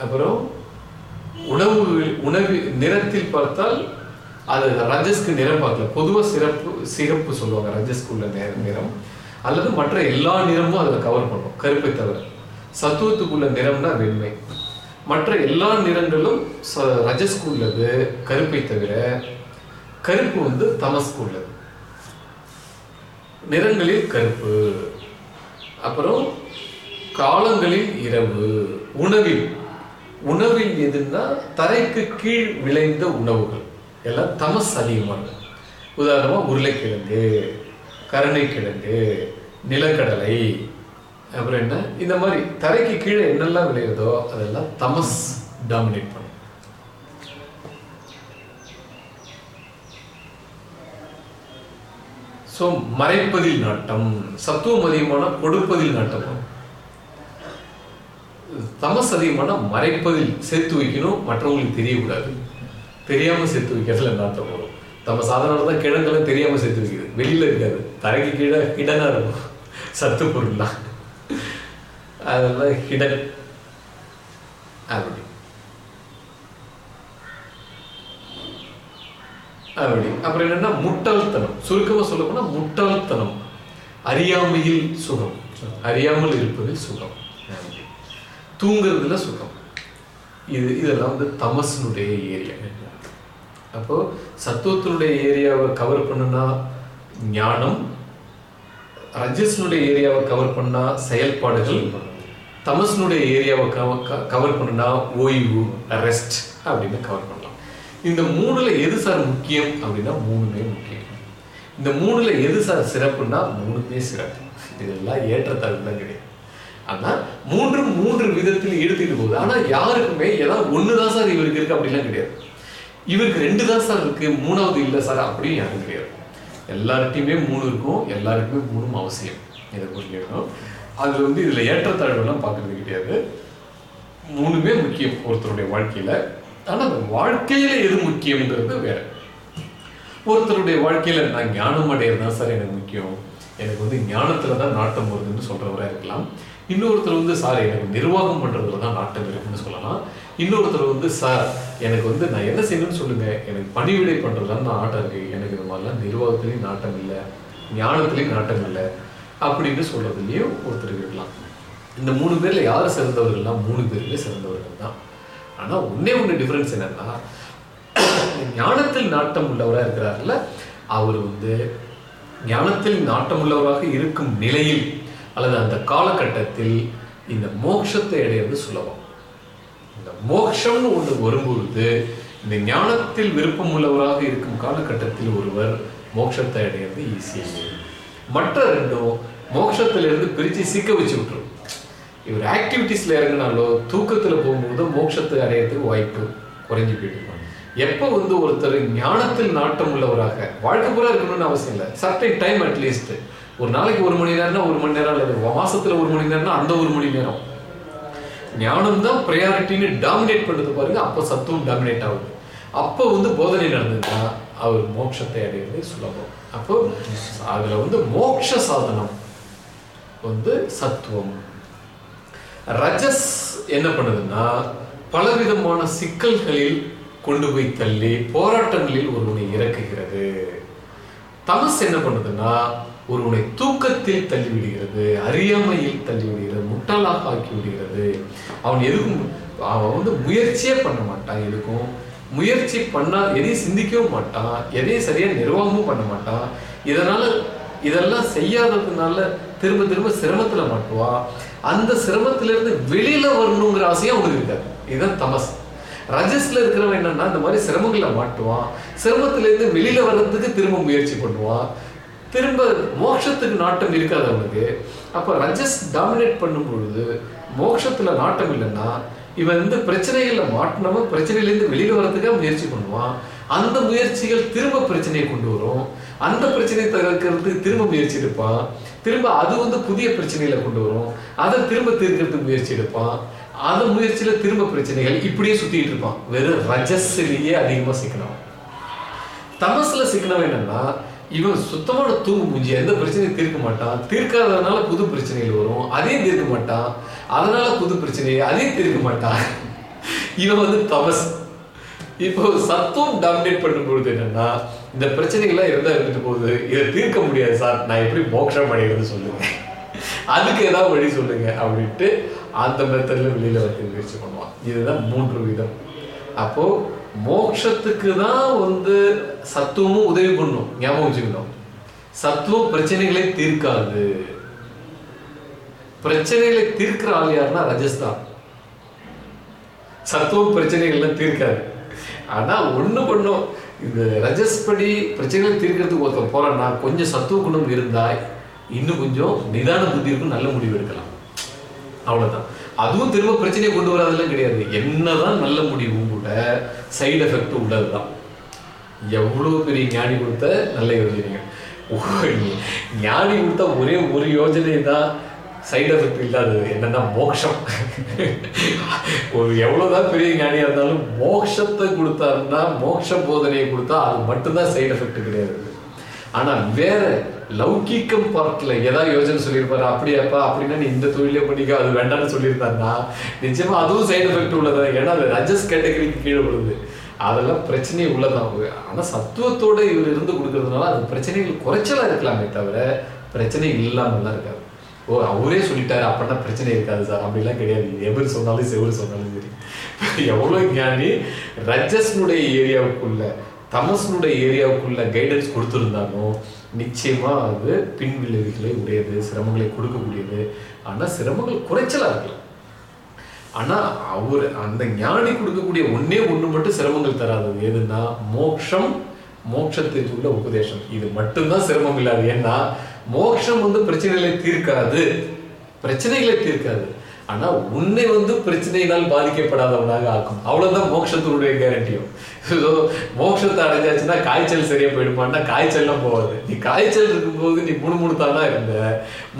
அப்புறம் உணவு உணவு நிறத்தில் பார்த்தால் அது ரஜஸ்க்கு நிறம் பார்க்கல. பொதுவா சிறப்பு சிகப்பு சொல்லுவாங்க ரஜஸ்குள்ள நேர நிறம். அல்லது மற்ற எல்லா நிறமும் அதில் கவர் பண்ணும். கருப்பை தவிர. சத்துவத்துக்குள்ள நிறம்னா வெண்மை. மற்ற எல்லா நிறங்களும் ச- ரஜஸ்க்கு உள்ளது கருப்பை தவிர. கருப்பு வந்து தமஸ்க்கு உள்ளது நிறங்களில் கருப்பு. அப்புறம் காலங்களில் இரவு. உணவில். உணவில் எதுன்னா தரைக்கு கீழ் விளைந்த உணவுகள். எல்லாம் தமஸ் அதிகமாக உதாரணமா உருளைக்கிழங்கு கருணைக்கிழங்கு நிலக்கடலை அப்புறம் என்ன? இந்த மாதிரி தரைக்கு கீழே என்னெல்லாம் விளையுதோ அதெல்லாம் தமஸ் டாமினேட் பண்ணும். ஸோ மறைப்பதில் நாட்டம் சத்துவம் அதிகமான கொடுப்பதில் நாட்டம். தமஸ் அதிகமான மறைப்பதில் சேர்த்து வைக்கணும் மற்றவங்களுக்கு தெரியக்கூடாது. தெரியாம சேர்த்து வைக்கிறதுல நாட்டம் வரும்? நம்ம சாதனால தான் கிழங்கெல்லாம் தெரியாம சேர்த்து வைக்குது. வெளியில் இருக்காது. தரைக்கு கீழே ஹிடனா இருக்கும். சத்து பொருள்லாம் அதெல்லாம் ஹிடன் அப்படி. அப்படி. அப்புறம் என்னன்னா முட்டாள்தனம். சுருக்கமா சொல்ல முட்டல்தனம் முட்டாள்தனம். அறியாமையில் சுகம். அறியாமல் இருப்பதில் சுகம். தூங்குறதுல சுகம். இது இதெல்லாம் வந்து தமசனுடைய ஏரியா. அப்போ சத்துவத்தினுடைய ஏரியாவை கவர் பண்ணுனா ஞானம் ரஜஸ்னுடைய ஏரியாவை கவர் பண்ணா செயல்பாடுகள் தமஸ்னுடைய ஏரியாவை கவர் பண்ணுனா ஓய்வு ரெஸ்ட் அப்படின்னு கவர் பண்ணலாம். இந்த மூணுல எது சார் முக்கியம் அப்படின்னா மூணுமே முக்கியம். இந்த மூணுல எது சார் சிறப்புன்னா மூணுமே சிறப்பு. இதெல்லாம் ஏற்றத்தாழ்வு தான் கிடையாது. ஆனா மூன்று மூன்று விதத்தில் எடுத்துட்டு போகுது. ஆனா யாருக்குமே ஏதாவது ஒண்ணுதான் சார் இவருக்கு இருக்கு அப்படிலாம் கிடையாது. இவருக்கு ரெண்டு தான் சார் இருக்கு மூணாவது இல்லை சார் அப்படின்னு யாரும் கிடையாது எல்லார்ட்டையுமே மூணு இருக்கும் எல்லாருக்குமே மூணும் அவசியம். இதை புரிஞ்சுக்கணும். அதில் வந்து இதுல ஏற்றத்தாழ்வுலாம் பார்க்கறது கிடையாது. மூணுமே முக்கியம் ஒருத்தருடைய வாழ்க்கையில. ஆனா அந்த வாழ்க்கையில எது முக்கியம்ங்கிறது வேற. ஒருத்தருடைய வாழ்க்கையில நான் ஞானம் அடையிறது தான் சார் எனக்கு முக்கியம். எனக்கு வந்து ஞானத்துல தான் நாட்டம் வருதுன்னு சொல்றவரா இருக்கலாம். இன்னொருத்தர் வந்து சார் எனக்கு நிர்வாகம் பண்ணுறதுல தான் நாட்டம் இருக்குன்னு சொல்லலாம். இன்னொருத்தர் வந்து சார் எனக்கு வந்து நான் என்ன செய்யணும்னு சொல்லுங்கள் எனக்கு பணிவிடை பண்ணுறதுலாம் நான் ஆட்டம் இருக்கு. எனக்கு இந்த மாதிரிலாம் நிர்வாகத்துலேயும் நாட்டம் இல்லை. ஞானத்திலையும் நாட்டம் இல்லை. அப்படின்னு சொல்கிறதுலேயும் ஒருத்தர் இருக்கலாம். இந்த மூணு பேரில் யார் சிறந்தவர்கள்னா மூணு பேர்லேயே சிறந்தவர்கள் தான். ஆனால் ஒன்றே ஒன்று டிஃப்ரென்ஸ் என்னன்னா ஞானத்தில் நாட்டம் உள்ளவராக இருக்கிறார்ல அவர் வந்து ஞானத்தில் நாட்டம் உள்ளவராக இருக்கும் நிலையில் அல்லது அந்த காலகட்டத்தில் இந்த மோட்சத்தை அடையிறது சுலபம் மோக்ஷம்னு ஒன்று வரும்பொழுது இந்த ஞானத்தில் விருப்பம் உள்ளவராக இருக்கும் காலகட்டத்தில் ஒருவர் மோட்சத்தை அடையிறது ஈஸியாக மற்ற ரெண்டும் மோட்சத்திலிருந்து பிரித்து சிக்க வச்சு விட்டுரும். இவர் ஆக்டிவிட்டீஸில் இறங்கினாலோ தூக்கத்தில் போகும்போது மோட்சத்தை அடையிறதுக்கு வாய்ப்பு குறைஞ்சு போயிட்டு எப்போ வந்து ஒருத்தர் ஞானத்தில் நாட்டம் உள்ளவராக வாழ்க்கை பூரா இருக்கணும்னு அவசியம் இல்லை. சர்டைன் டைம் அட்லீஸ்ட் ஒரு நாளைக்கு ஒரு மணி நேரம்னா ஒரு மணி நேரம் இல்லை மாசத்துல ஒரு மணி நேரம்னா அந்த ஒரு மணி நேரம். ஞானம் தான் ப்ரையாரிட்டின்னு டாமினேட் பண்ணுறது பாருங்க அப்போ சத்துவம் டாமினேட் ஆகுது அப்போ வந்து போதனை நடந்ததுன்னா அவர் மோட்சத்தை அடைகிறது சுலபம். அப்போ அதில் வந்து மோட்ச சாதனம் வந்து சத்துவம். ரஜஸ் என்ன பண்ணுதுன்னா பலவிதமான சிக்கல்களில் கொண்டு போய் தள்ளி போராட்டங்களில் ஒருவனை இறக்குகிறது. தமஸ் என்ன பண்ணுதுன்னா ஒருவனை தூக்கத்தில் தள்ளி விடுகிறது அறியாமையில் தள்ளி விடுகிறது முட்டாளாக ஆக்கி விடுகிறது அவன் எதுக்கும் அவன் வந்து முயற்சியே பண்ண மாட்டான் எதுக்கும். முயற்சி பண்ணா எதையும் சிந்திக்கவும் மாட்டான் எதையும் சரியா நிர்வாகமும் பண்ண மாட்டான். இதனால இதெல்லாம் செய்யாததுனால திரும்ப திரும்ப சிரமத்துல மாட்டுவான் அந்த சிரமத்திலிருந்து வெளியில் வெளியில வரணுங்கிற ஆசையும் அவனுக்கு இருக்காது. இதுதான் தமஸ். ரஜஸ்ல இருக்கிறவன் என்னன்னா இந்த மாதிரி சிரமங்களை மாட்டுவான். சிரமத்திலிருந்து வெளியில வர்றதுக்கு திரும்ப முயற்சி பண்ணுவான். திரும்ப மோட்சத்துக்கு நாட்டம் இருக்காது அவனுக்கு. அப்ப ரஜஸ் டாமினேட் பண்ணும் பொழுது மோட்சத்துல நாட்டம் இல்லைன்னா இவன் வந்து பிரச்சனைகள்ல மாட்டினவன் பிரச்சனையிலேருந்து வெளியில வர்றதுக்காக முயற்சி பண்ணுவான். அந்த முயற்சிகள் திரும்ப பிரச்சனையை கொண்டு வரும். அந்த பிரச்சனையை தவிர்க்கிறதுக்கு திரும்ப முயற்சி எடுப்பான். திரும்ப அது வந்து புதிய பிரச்சனைகளை கொண்டு வரும். அதை திரும்ப தீர்க்கிறதுக்கு முயற்சி எடுப்பான். அந்த முயற்சியில திரும்ப பிரச்சனைகள் இப்படியே சுத்திட்டு இருப்பான். வெறும் ரஜஸ்லயே அதிகமா சிக்கனம். தமசில் சிக்கனம் என்னன்னா இவன் சுத்தமான தூங்கு மூஞ்சி எந்த பிரச்சனையும் தீர்க்க மாட்டான். தீர்க்காததுனால புது பிரச்சனைகள் வரும். அதையும் தீர்க்க மாட்டான். அதனால புது பிரச்சனை அதையும் தீர்க்க மாட்டான். இவன் வந்து தமஸ் இப்போ சத்துவம் டாமினேட் பண்ணும்பொழுது என்னன்னா இந்த பிரச்சனைகள்லாம் இருந்தா இருந்துட்டு போகுது. இதை தீர்க்க முடியாது சார். நான் எப்படி மோட்சம் அடைகிறது சொல்லுங்க. அதுக்கு ஏதாவது வழி சொல்லுங்க அப்படின்ட்டு அந்த மெத்தட்ல வெளியில வந்து முயற்சி பண்ணுவான். இதுதான் மூன்று விதம். அப்போ மோட்சத்துக்கு தான் வந்து சத்துவமும் உதவி பண்ணும். ஞாபகம் வச்சுக்கணும். சத்துவம் பிரச்சனைகளை தீர்க்காது. பிரச்சனைகளை தீர்க்கிற ஆள் யாருன்னா ரஜஸ்தான் சத்துவம் பிரச்சனைகள்லாம் தீர்க்காது. ஆனா ஒண்ணு பண்ணும். இந்த ரஜஸ் படி பிரச்சனைகளை தீர்க்கிறதுக்கு ஒருத்தர் போறான்னா கொஞ்சம் சத்துவ குணம் இருந்தால் இன்னும் கொஞ்சம் நிதான புத்தி இருக்கும் நல்ல முடிவு எடுக்கலாம். அவ்வளவுதான். அதுவும் திரும்ப பிரச்சனையை கொண்டு வராதெல்லாம் கிடையாது. என்னதான் நல்ல முடிவும் கூட சைடு எஃபெக்ட் உள்ளதுதான். எவ்வளோ பெரிய ஞானி கொடுத்த நல்ல யோசனைகள். ஞானி கொடுத்த ஒரே ஒரு யோஜனை தான் சைடு எஃபெக்ட் இல்லாதது. என்னன்னா மோக்ஷம். ஒரு எவ்வளோதான் பெரிய ஞானியாக இருந்தாலும் மோக்ஷத்தை கொடுத்தாருன்னா மோக்ஷ போதனையை கொடுத்தா அது மட்டும்தான் சைடு எஃபெக்ட் கிடையாது. ஆனா வேற லௌகிக்கம் பார்க்கல. ஏதாவது யோஜனை சொல்லியிருப்பாரு அப்படியாப்பா அப்படின்னா நீ இந்த தொழிலே பண்ணிக்க அது வேண்டாம்னு சொல்லியிருந்தாருன்னா நிச்சயமா அதுவும் சைடு எஃபெக்ட் உள்ளதா? ஏன்னா அது ரஜஸ் கேட்டகரிக்கு கீழே விழுது அதெல்லாம் பிரச்சனையே உள்ளதான் ஆனா சத்துவத்தோட இவர் இருந்து கொடுக்கறதுனால அது பிரச்சனைகள் குறைச்சலா இருக்கலாமே தவிர பிரச்சனை இல்லாமல்லாம் இருக்காது ஓ அவரே சொல்லிட்டாரு அப்படின்னா பிரச்சனை இருக்காது சார் அப்படிலாம் கிடையாது. எவர் சொன்னாலும் செவர் சொன்னாலும் சரி. எவ்வளவு ஞானி ரஜஸ்னுடைய ஏரியாவுக்குள்ள தமசனுடைய ஏரியாவுக்குள்ள கைடன்ஸ் கொடுத்துருந்தாலும் நிச்சயமா அது பின் விளைவுகளை உடையது சிரமங்களை கொடுக்கக்கூடியது. ஆனா சிரமங்கள் குறைச்சலா இருக்கலாம். ஆனா அவர் அந்த ஞானி கொடுக்கக்கூடிய ஒன்னே ஒண்ணு மட்டும் சிரமங்கள் தராதது. எதுன்னா மோக்ஷம் மோட்சத்திற்கு உள்ள உபதேசம். இது மட்டும்தான் சிரமம் இல்லாது. ஏன்னா மோட்சம் வந்து பிரச்சனைகளை தீர்க்காது. பிரச்சனைகளை தீர்க்காது. ஆனா உன்னை வந்து பிரச்சனையினால் பாதிக்கப்படாதவனாக ஆக்கும். அவ்வளவுதான் மோட்சத்தினுடைய கேரண்டியும் மோட்சத்தை அடைஞ்சாச்சுன்னா காய்ச்சல் சரியா போயிடுமான்னா காய்ச்சல்லாம் போகாது. நீ காய்ச்சல் இருக்கும்போது நீ முணுமுணுத்தானா இருந்த?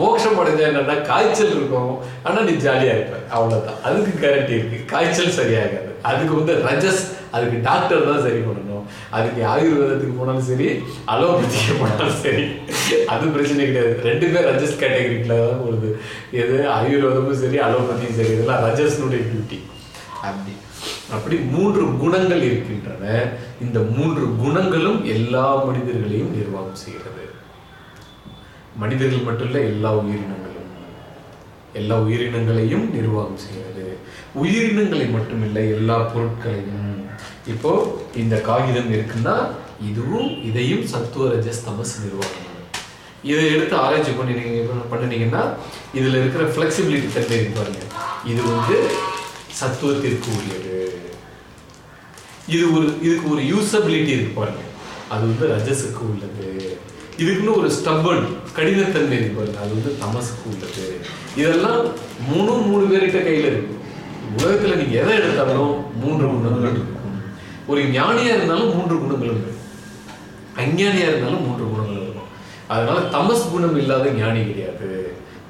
மோட்சம் அடைஞ்சா என்னன்னா காய்ச்சல் இருக்கும். ஆனா நீ ஜாலியா இருப்ப. அவ்வளவுதான். அதுக்கு கேரண்டி இருக்கு. காய்ச்சல் சரியாகாது. அதுக்கு வந்து ரஜஸ் அதுக்கு டாக்டர் தான் சரி பண்ணணும். அதுக்கு ஆயுர்வேதத்துக்கு போனாலும் சரி அலோபதிக்கு போனாலும் சரி அது பிரச்சனை கிடையாது. ரெண்டு பேர் ரஜஸ் கேட்டகரிக்கில் தான் போகுது. எது ஆயுர்வேதமும் சரி அலோபதியும் சரி இதெல்லாம் ரஜஸ்னுடைய டியூட்டி அப்படி. அப்படி மூன்று குணங்கள் இருக்கின்றன. இந்த மூன்று குணங்களும் எல்லா மனிதர்களையும் நிர்வாகம் செய்கிறது. மனிதர்கள் மட்டும் இல்ல எல்லா உயிரினங்களும். எல்லா உயிரினங்களையும் நிர்வாகம் செய்கிறது. உயிரினங்களை மட்டுமில்லை எல்லா பொருட்களையும் இப்போ இந்த காகிதம் இருக்குன்னா இதுவும் இதையும் சத்துவ ரஜஸ் தமஸ் நிர்வாகம் இதை எடுத்து ஆராய்ச்சி பண்ணி பண்ணினீங்க பண்ணினீங்கன்னா இதுல இருக்கிற ஃபிளெக்சிபிலிட்டி தன்மை பாருங்க. இது வந்து சத்துவத்திற்கு உரியது. இது ஒரு இதுக்கு ஒரு யூசபிலிட்டி இருக்கு பாருங்க. அது வந்து ரஜஸுக்கு உள்ளது. இதுக்குன்னு ஒரு ஸ்டபன் கடினத்தன்மை இருக்கு பாருங்க. அது வந்து தமசுக்கு உள்ளது. இதெல்லாம் மூணு மூணு பேர்கிட்ட கையில இருக்கு. உலகத்துல நீங்க எதை எடுத்தாலும் மூன்று மூணு இருக்கும் ஒரு ஞானியா இருந்தாலும் மூன்று குணங்கள் இருக்கு. அஞ்ஞானியா இருந்தாலும் மூன்று குணங்கள் இருக்கும் அதனால தமஸ் குணம் இல்லாத ஞானி கிடையாது.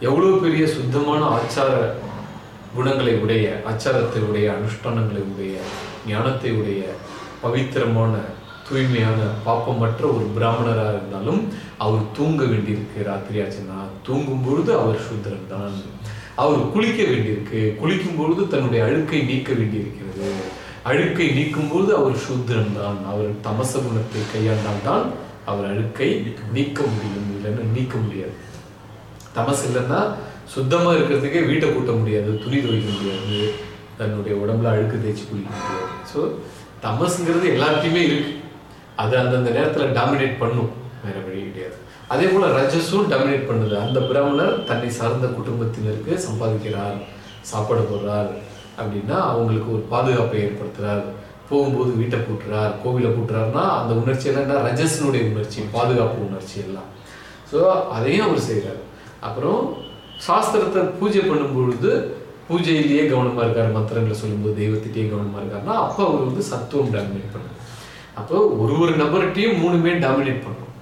எவ்வளவு பெரிய சுத்தமான ஆச்சார குணங்களை உடைய ஆச்சாரத்தை உடைய அனுஷ்டானங்களை உடைய ஞானத்தை உடைய பவித்திரமான தூய்மையான பாப்பமற்ற ஒரு பிராமணராக இருந்தாலும் அவர் தூங்க வேண்டியிருக்கு ராத்திரி ஆச்சுன்னா தூங்கும் பொழுது அவர் சுத்திரன் தான். அவர் குளிக்க வேண்டியிருக்கு. குளிக்கும் பொழுது தன்னுடைய அழுக்கை நீக்க வேண்டியிருக்கிறது. அழுக்கை நீக்கும் அவர் சூத்திரன் தான் அவர் தமச குணத்தை கையாண்டால் தான் அவர் அழுக்கை நீக்க முடியும். இல்லைன்னு நீக்க முடியாது. தமஸ் இல்லைன்னா சுத்தமாக இருக்கிறதுக்கே வீட்டை கூட்ட முடியாது. துணி துவைக்க முடியாது. தன்னுடைய உடம்புல அழுக்கு தேய்ச்சி குளிக்க முடியாது. ஸோ தமசுங்கிறது எல்லாத்தையுமே இருக்கு. அது அந்தந்த நேரத்தில் டாமினேட் பண்ணும். வேற வழி கிடையாது. அதே போல ரஜஸும் டாமினேட் பண்ணுது. அந்த பிராமணர் தன்னை சார்ந்த குடும்பத்தினருக்கு சம்பாதிக்கிறார் சாப்பாடு போடுறார் அப்படின்னா அவங்களுக்கு ஒரு பாதுகாப்பை ஏற்படுத்துறார். போகும்போது வீட்டை கூட்டுறார் கோவிலை கூட்டுறாருன்னா அந்த உணர்ச்சி எல்லாம் என்ன? ரஜஸ்னுடைய உணர்ச்சி பாதுகாப்பு உணர்ச்சி எல்லாம். ஸோ அதையும் அவர் செய்கிறார் அப்புறம் சாஸ்திரத்தை பூஜை பண்ணும்பொழுது பூஜையிலேயே கவனமாக இருக்கார். மந்திரங்களை சொல்லும்போது தெய்வத்திட்டே கவனமாக இருக்காருன்னா அப்போ அவர் வந்து சத்துவம் டாமினேட் பண்ணுது அப்போ ஒரு ஒரு நபர்கிட்டையும் மூணுமே டாமினேட் பண்ணும்.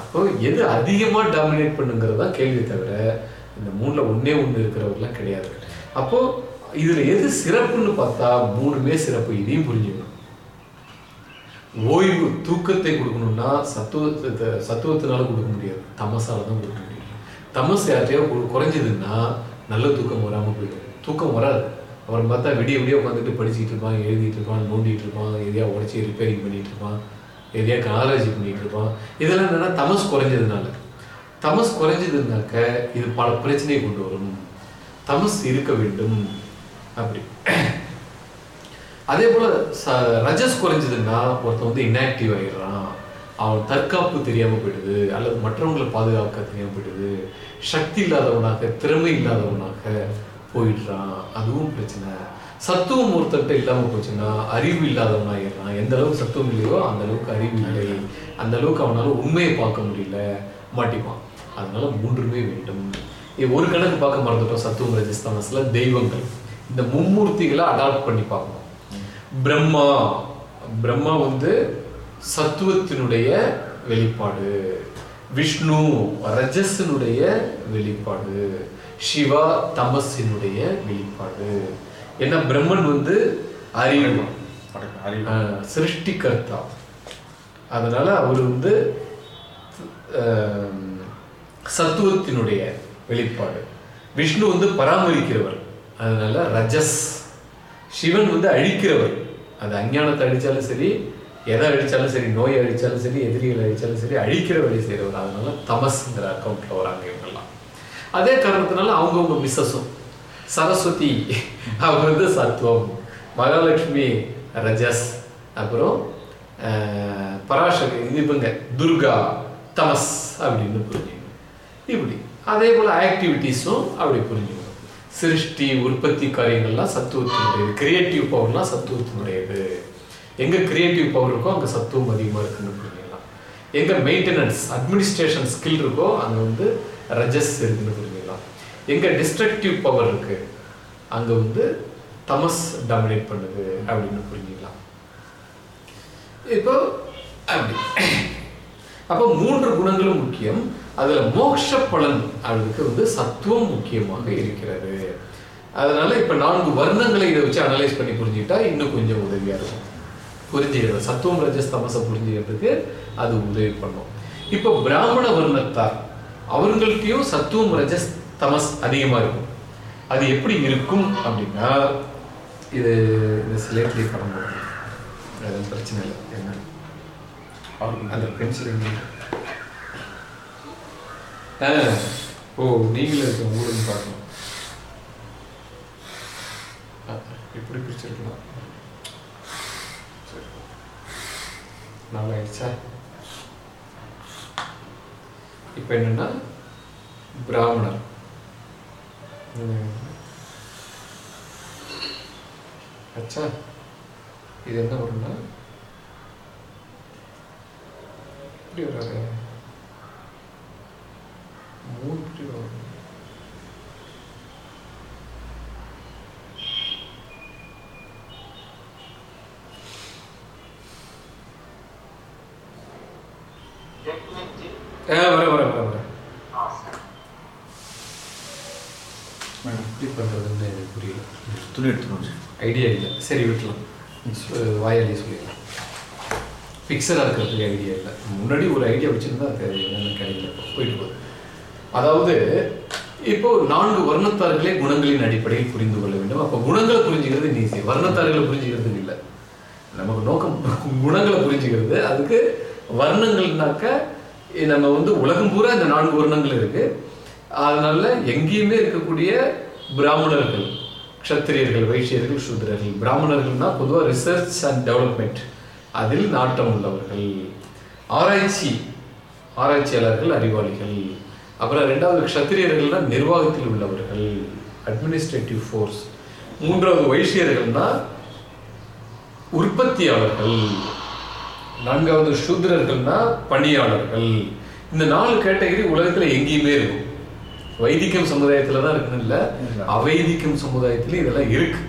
அப்போ எது அதிகமாக டாமினேட் பண்ணுங்கிறது தான் கேள்வி தவிர இந்த மூணில் ஒன்றே ஒன்று இருக்கிறவர்கள்லாம் கிடையாது. அப்போது இதுல எது சிறப்புன்னு பார்த்தா மூணுமே சிறப்பு இதையும் புரிஞ்சுக்கணும். ஓய்வு தூக்கத்தை கொடுக்கணும்னா சத்துவத்தை சத்துவத்தினால கொடுக்க முடியாது. தமசால தான் கொடுக்க முடியும். தமஸ் யார்ட்டையோ குறைஞ்சதுன்னா நல்ல தூக்கம் வராமல் போயிடும். தூக்கம் வராது. அவரை பார்த்தா விடிய விடிய உட்காந்துட்டு படிச்சுட்டு இருப்பான் எழுதிட்டு இருப்பான் நோண்டிட்டு இருப்பான் எதையா உடச்சி ரிப்பேரிங் பண்ணிட்டு இருப்பான் எதையா காலேஜ் பண்ணிட்டு இருப்பான். இதெல்லாம் என்னன்னா தமஸ் குறைஞ்சதுனால. தமஸ் குறைஞ்சதுனாக்க இது பல பிரச்சனையை கொண்டு வரும். தமஸ் இருக்க வேண்டும். அப்படி. அதே போல ச- ரஜஸ் குறைஞ்சதுன்னா ஒருத்தன் வந்து இன்ஆக்டிவ் ஆயிடுறான். அவன் தற்காப்பு தெரியாம போயிடுது அல்லது மற்றவங்களை பாதுகாக்க தெரியாம போயிடுது சக்தி இல்லாதவனாக திறமை இல்லாதவனாக போயிடுறான். அதுவும் பிரச்சனை. சத்துவம் ஒருத்தர்கிட்ட இல்லாம போச்சுன்னா அறிவு இல்லாதவன் ஆயிடுறான் எந்த அளவுக்கு சத்துவம் இல்லையோ அந்த அளவுக்கு அறிவு இல்லை. அந்த அளவுக்கு அவனால உண்மையை பார்க்க முடியல மாட்டிப்பான். அதனால மூன்றுமே வேண்டும். ஒரு கணக்கு பார்க்க மறந்துட்டோம். சத்துவம் ரஜஸ்தானஸ்ல தெய்வங்கள். இந்த மும்மூர்த்திகளை அடாப்ட் பண்ணி பார்க்கணும். பிரம்மா பிரம்மா வந்து சத்துவத்தினுடைய வெளிப்பாடு. விஷ்ணு ரஜஸினுடைய வெளிப்பாடு. சிவா தமஸினுடைய வெளிப்பாடு. ஏன்னா பிரம்மன் வந்து அறிவு. சிருஷ்டிகர்த்தா. அதனால அவர் வந்து சத்துவத்தினுடைய வெளிப்பாடு. விஷ்ணு வந்து பராமரிக்கிறவர். அதனால ரஜஸ் சிவன் வந்து அழிக்கிறவர். அது அஞ்ஞானத்தை அழித்தாலும் சரி எதை அழித்தாலும் சரி நோயை அழித்தாலும் சரி எதிரிகள் அழித்தாலும் சரி அழிக்கிற வழி செய்கிறவர் அதனால தமஸ்ங்கிற அக்கௌண்ட்டில் வராங்க இவங்கெல்லாம். அதே காரணத்தினால அவங்கவுங்க மிஸ்ஸஸும். சரஸ்வதி அவங்க வந்து சத்துவம். மகாலட்சுமி ரஜஸ். அப்புறம் பராசக்தி இது இவங்க. துர்கா தமஸ் அப்படின்னு புரிஞ்சுக்கணும். இப்படி. அதே போல் ஆக்டிவிட்டீஸும் அப்படி புரிஞ்சுக்கணும். சிருஷ்டி உற்பத்தி காரியங்கள்லாம் சத்துவத்தினுடையது. கிரியேட்டிவ் பவர்லாம் சத்துவத்தினுடையது. எங்க கிரியேட்டிவ் பவர் இருக்கோ அங்க சத்துவம் அதிகமா இருக்குன்னு புரிஞ்சுக்கலாம். எங்க மெயின்டெனன்ஸ் அட்மினிஸ்ட்ரேஷன் ஸ்கில் இருக்கோ அங்க வந்து ரஜஸ் இருக்குன்னு புரிஞ்சுக்கலாம். எங்க டிஸ்ட்ரக்டிவ் பவர் இருக்கு அங்க வந்து தமஸ் டாமினேட் பண்ணுது அப்படின்னு புரிஞ்சுக்கலாம். இப்போ அப்படி. அப்போ மூன்று குணங்களும் முக்கியம். அதுல மோட்ச பலன் அதுக்கு வந்து சத்துவம் முக்கியமாக இருக்கிறது. அதனால இப்ப நான்கு வர்ணங்களை இதை வச்சு அனலைஸ் பண்ணி புரிஞ்சுக்கிட்டா இன்னும் கொஞ்சம் உதவியா இருக்கும். புரிஞ்சுக்கிறது. சத்துவம் ரஜஸ் தமசை புரிஞ்சுக்கிறதுக்கு அது உதவி பண்ணும். இப்போ பிராமண வர்ணத்தார் அவங்கள்ட்டயும் சத்துவம் ரஜஸ் தமஸ் அதிகமா இருக்கும். அது எப்படி இருக்கும் அப்படின்னா இது இந்த ஸ்லேட்லி படம் அது பிரச்சனை இல்லை. என்ன? அந்த பென்சில் ஓ நீங்களே இருக்க உங்களுக்கு பார்க்கணும் இப்படி பிரிச்சிருக்கலாம். நல்லா ஆயிடுச்சா இப்போ என்னன்னா பிராமணர். அச்சா இது என்ன வரும்னா எப்படி வராது. சரி விட்டுலாம். வாயாலே சொல்லிடலாம். ஃபிக்ஸடாக இருக்கிறதுக்கு ஐடியா இல்லை. முன்னாடி ஒரு ஐடியா வச்சுருந்தா அது என்னென்ன கிடைக்கல போயிட்டு போகுது அதாவது இப்போ நான்கு வர்ணத்தார்களே குணங்களின் அடிப்படையில் புரிந்து கொள்ள வேண்டும். அப்போ குணங்களை புரிஞ்சுக்கிறது ஈஸி வர்ணத்தார்களை புரிஞ்சுக்கிறது இல்லை. நமக்கு நோக்கம் குணங்களை புரிஞ்சுக்கிறது. அதுக்கு வர்ணங்கள்னாக்க நம்ம வந்து உலகம் பூரா இந்த நான்கு வர்ணங்கள் இருக்கு. அதனால எங்கேயுமே இருக்கக்கூடிய பிராமணர்கள் க்ஷத்திரியர்கள் வைஷ்யர்கள் சூத்திரர்கள் பிராமணர்கள்னா பொதுவாக ரிசர்ச் அண்ட் டெவலப்மெண்ட் அதில் நாட்டம் உள்ளவர்கள் ஆராய்ச்சி ஆராய்ச்சியாளர்கள் அறிவாளிகள். அப்புறம் ரெண்டாவது க்ஷத்திரியர்கள்னால் நிர்வாகத்தில் உள்ளவர்கள் அட்மினிஸ்ட்ரேட்டிவ் ஃபோர்ஸ் மூன்றாவது வைஷ்யர்கள்னா உற்பத்தியாளர்கள். நான்காவது சூத்திரர்கள்னா பணியாளர்கள். இந்த நாலு கேட்டகரி உலகத்தில் எங்கேயுமே இருக்கும். வைதிகம் சமுதாயத்துல தான் இருக்குன்னு இல்ல. அவைதிகம் சமுதாயத்துல இதெல்லாம் இருக்கு.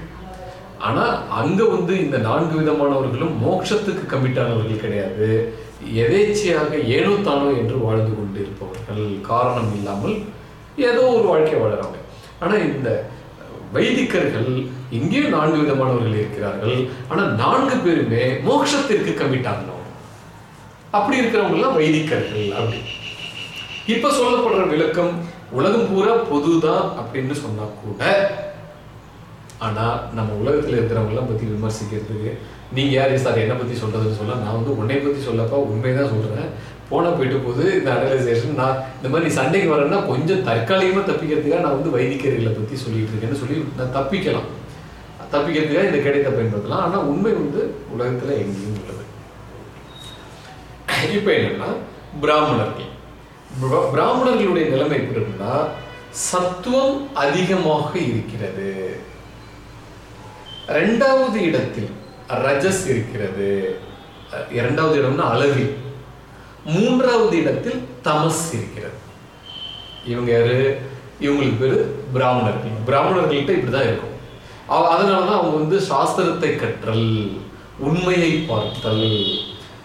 ஆனா அங்க வந்து இந்த நான்கு விதமானவர்களும் மோட்சத்துக்கு கமிட் ஆனவர்கள் கிடையாது. எதேச்சையாக ஏனோ தானோ என்று வாழ்ந்து கொண்டு இருப்பவர்கள் காரணம் இல்லாமல் ஏதோ ஒரு வாழ்க்கை வாழறாங்க. ஆனா இந்த வைதிகர்கள் இங்கேயும் நான்கு விதமானவர்கள் இருக்கிறார்கள். ஆனா நான்கு பேருமே மோட்சத்திற்கு கமிட் ஆகணும் அப்படி இருக்கிறவங்க எல்லாம் வைதிகர்கள் அப்படி. இப்ப சொல்லப்படுற விளக்கம் உலகம் பூரா பொதுதான் அப்படின்னு சொன்னா கூட ஆனா நம்ம உலகத்துல இருக்கிறவங்க எல்லாம் பத்தி விமர்சிக்கிறதுக்கு நீங்க யாரு சார் என்ன பத்தி சொல்றதுன்னு சொல்ல நான் வந்து உன்னை பத்தி சொல்லப்பா உண்மைதான் சொல்றேன். போன போயிட்டு போது இந்த அனலைசேஷன் நான் இந்த மாதிரி சண்டைக்கு வரேன்னா கொஞ்சம் தற்காலிகமா தப்பிக்கிறதுக்காக நான் வந்து வைதிகர்களை பத்தி சொல்லிட்டு இருக்கேன்னு சொல்லி நான் தப்பிக்கலாம். தப்பிக்கிறதுக்காக இந்த கிடைத்த பயன்படுத்தலாம். ஆனா உண்மை வந்து உலகத்துல எங்கேயும் உள்ளது. இப்ப என்னன்னா பிராமணர்கள். பிராமணர்களுடைய நிலைமை எப்படி இருக்குன்னா சத்துவம் அதிகமாக இருக்கிறது. ரெண்டாவது இடத்தில் ரஜஸ் இருக்கிறது. இரண்டாவது இடம்னா அளவில் மூன்றாவது இடத்தில் தமஸ் இருக்கிறது. இவங்க யாரு? இவங்களுக்கு பேர் பிராமணர்கள். பிராமணர்கள்ட்ட இப்படிதான் இருக்கும். அவ- அதனாலதான் அவங்க வந்து சாஸ்திரத்தை கற்றல் உண்மையை பார்த்தல்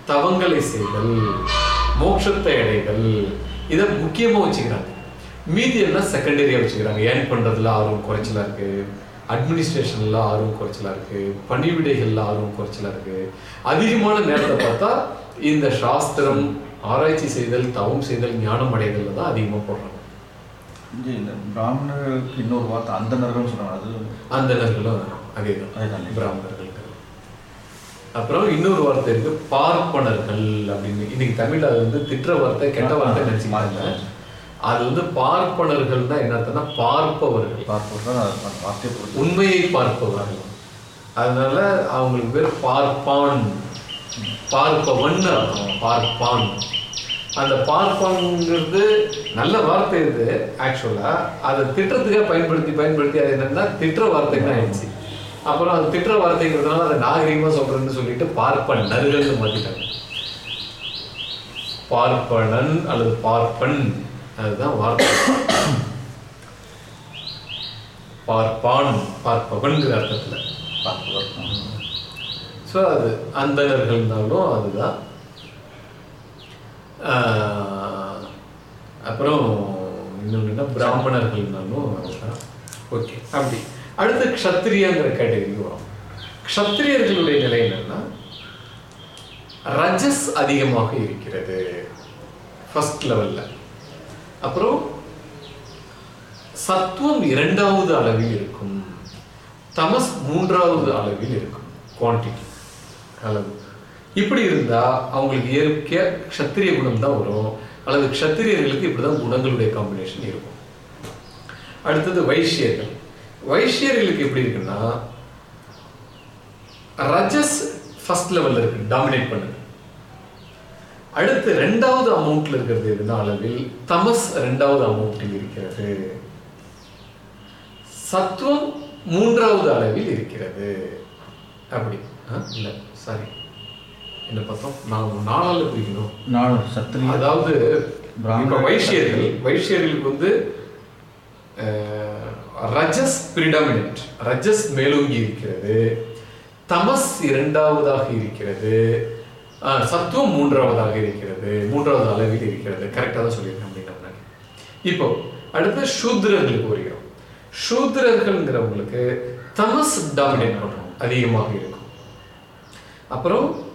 தவங்களை செய்தல் மோட்சத்தை அடைதல் இதை முக்கியமா வச்சுக்கிறாங்க. மீதி எல்லாம் செகண்டரியா வச்சுக்கிறாங்க. ஏன் பண்றதுல ஆர்வம் குறைச்சலா இருக்கு? அட்மினிஸ்ட்ரேஷன்ல ஆர்வம் குறைச்சலா இருக்கு? பணிவிடைகள்ல ஆர்வம் குறைச்சலா இருக்கு? அதிகமான நேரத்தை பார்த்தா இந்த சாஸ்திரம் ஆராய்ச்சி செய்தல் தவம் செய்தல் ஞானம் அடைதல்ல தான் அதிகமா போடுறாங்க. இந்த பிராமணர்களுக்கு இன்னொரு வார்த்தை அந்தனர்கள்னு சொன்னாங்க அது அந்தணர்களும் அதேதான் அதேதான். பிராமணர்கள். அப்புறம் இன்னொரு வார்த்தை இருக்கு பார்ப்பனர்கள் அப்படின்னு. இன்னைக்கு தமிழ்ல அது வந்து திட்டுற வார்த்தை கெட்ட வார்த்தை நினைச்சுக்கிறாங்க அது வந்து பார்ப்பனர்கள்னா என்ன அர்த்தம்னா பார்ப்பவர்கள். தான் பொறுத்து உண்மையை பார்ப்பவர்கள். அதனால அவங்களுக்கு பேர் பார்ப்பான். பார்ப்பவன் அர்த்தம் பார்ப்பான். அந்த பார்ப்பான்ங்கிறது நல்ல வார்த்தை இது ஆக்சுவலா அதை திட்டத்துக்காக பயன்படுத்தி பயன்படுத்தி அது என்னன்னா திட்டுற வார்த்தைக்கு ஆயிடுச்சு. அப்புறம் அது திட்டுற வார்த்தைங்கிறதுனால அதை நாகரீகமாக சொல்கிறேன்னு சொல்லிட்டு பார்ப்பன் நறுகள்னு மாத்திட்டாங்க. பார்ப்பனன் அல்லது பார்ப்பன். அதுதான் வார்த்தை. பார்ப்பான் பார்ப்பவன்கிற அர்த்தத்தில். பார்ப்பவர். ஸோ அது அந்தனர்கள்னாலும் அதுதான். அப்புறம் இன்னொன்று என்ன? பிராமணர்கள்னாலும் அதுதான். ஓகே அப்படி. அடுத்து க்ஷத்ரியங்கிற கேட்டகரிக்கு வரும் க்ஷத்ரியர்களுடைய நிலை என்னன்னா ரஜஸ் அதிகமாக இருக்கிறது ஃபர்ஸ்ட் லெவல்ல அப்புறம் சத்துவம் இரண்டாவது அளவில் இருக்கும் தமஸ் மூன்றாவது அளவில் இருக்கும் குவான்டிட்டி அளவு. இப்படி இருந்தா அவங்களுக்கு இயற்கைய க்ஷத்திரிய குணம் தான் வரும் அல்லது க்ஷத்திரியர்களுக்கு இப்படிதான் குணங்களுடைய காம்பினேஷன் இருக்கும். அடுத்தது வைஷ்யர்கள் வைஷ்யர்களுக்கு எப்படி இருக்குன்னா ரஜஸ் ஃபர்ஸ்ட் லெவல்ல இருக்கு டாமினேட் பண்ணுது. அடுத்து ரெண்டாவது அமௌண்ட்ல இருக்கிறது எதுனா அளவில் தமஸ் ரெண்டாவது அமௌண்ட்டில் இருக்கிறது. சத்துவம் மூன்றாவது அளவில் இருக்கிறது. அப்படி? இல்ல சாரி என்ன பார்த்தோம்? நான் நாலால பிரிக்கணும் நாலு சத்திரிய அதாவது வைஷ்யர்கள் வைஷ்யர்களுக்கு வந்து ரஜஸ் பிரிடாமினன்ட். ரஜஸ் மேலோங்கி இருக்கிறது. தமஸ் இரண்டாவதாக இருக்கிறது. சத்துவம் மூன்றாவதாக இருக்கிறது. மூன்றாவது அளவில் இருக்கிறது. கரெக்டாக தான் சொல்லியிருக்கேன் அப்படின்னா இப்போ அடுத்து சூத்ரர்களுக்கு வருகிறோம் சூத்ரர்கள்ங்கிறவங்களுக்கு தமஸ் டாமினேட் பண்ணுறோம் அதிகமாக இருக்கும். அப்புறம்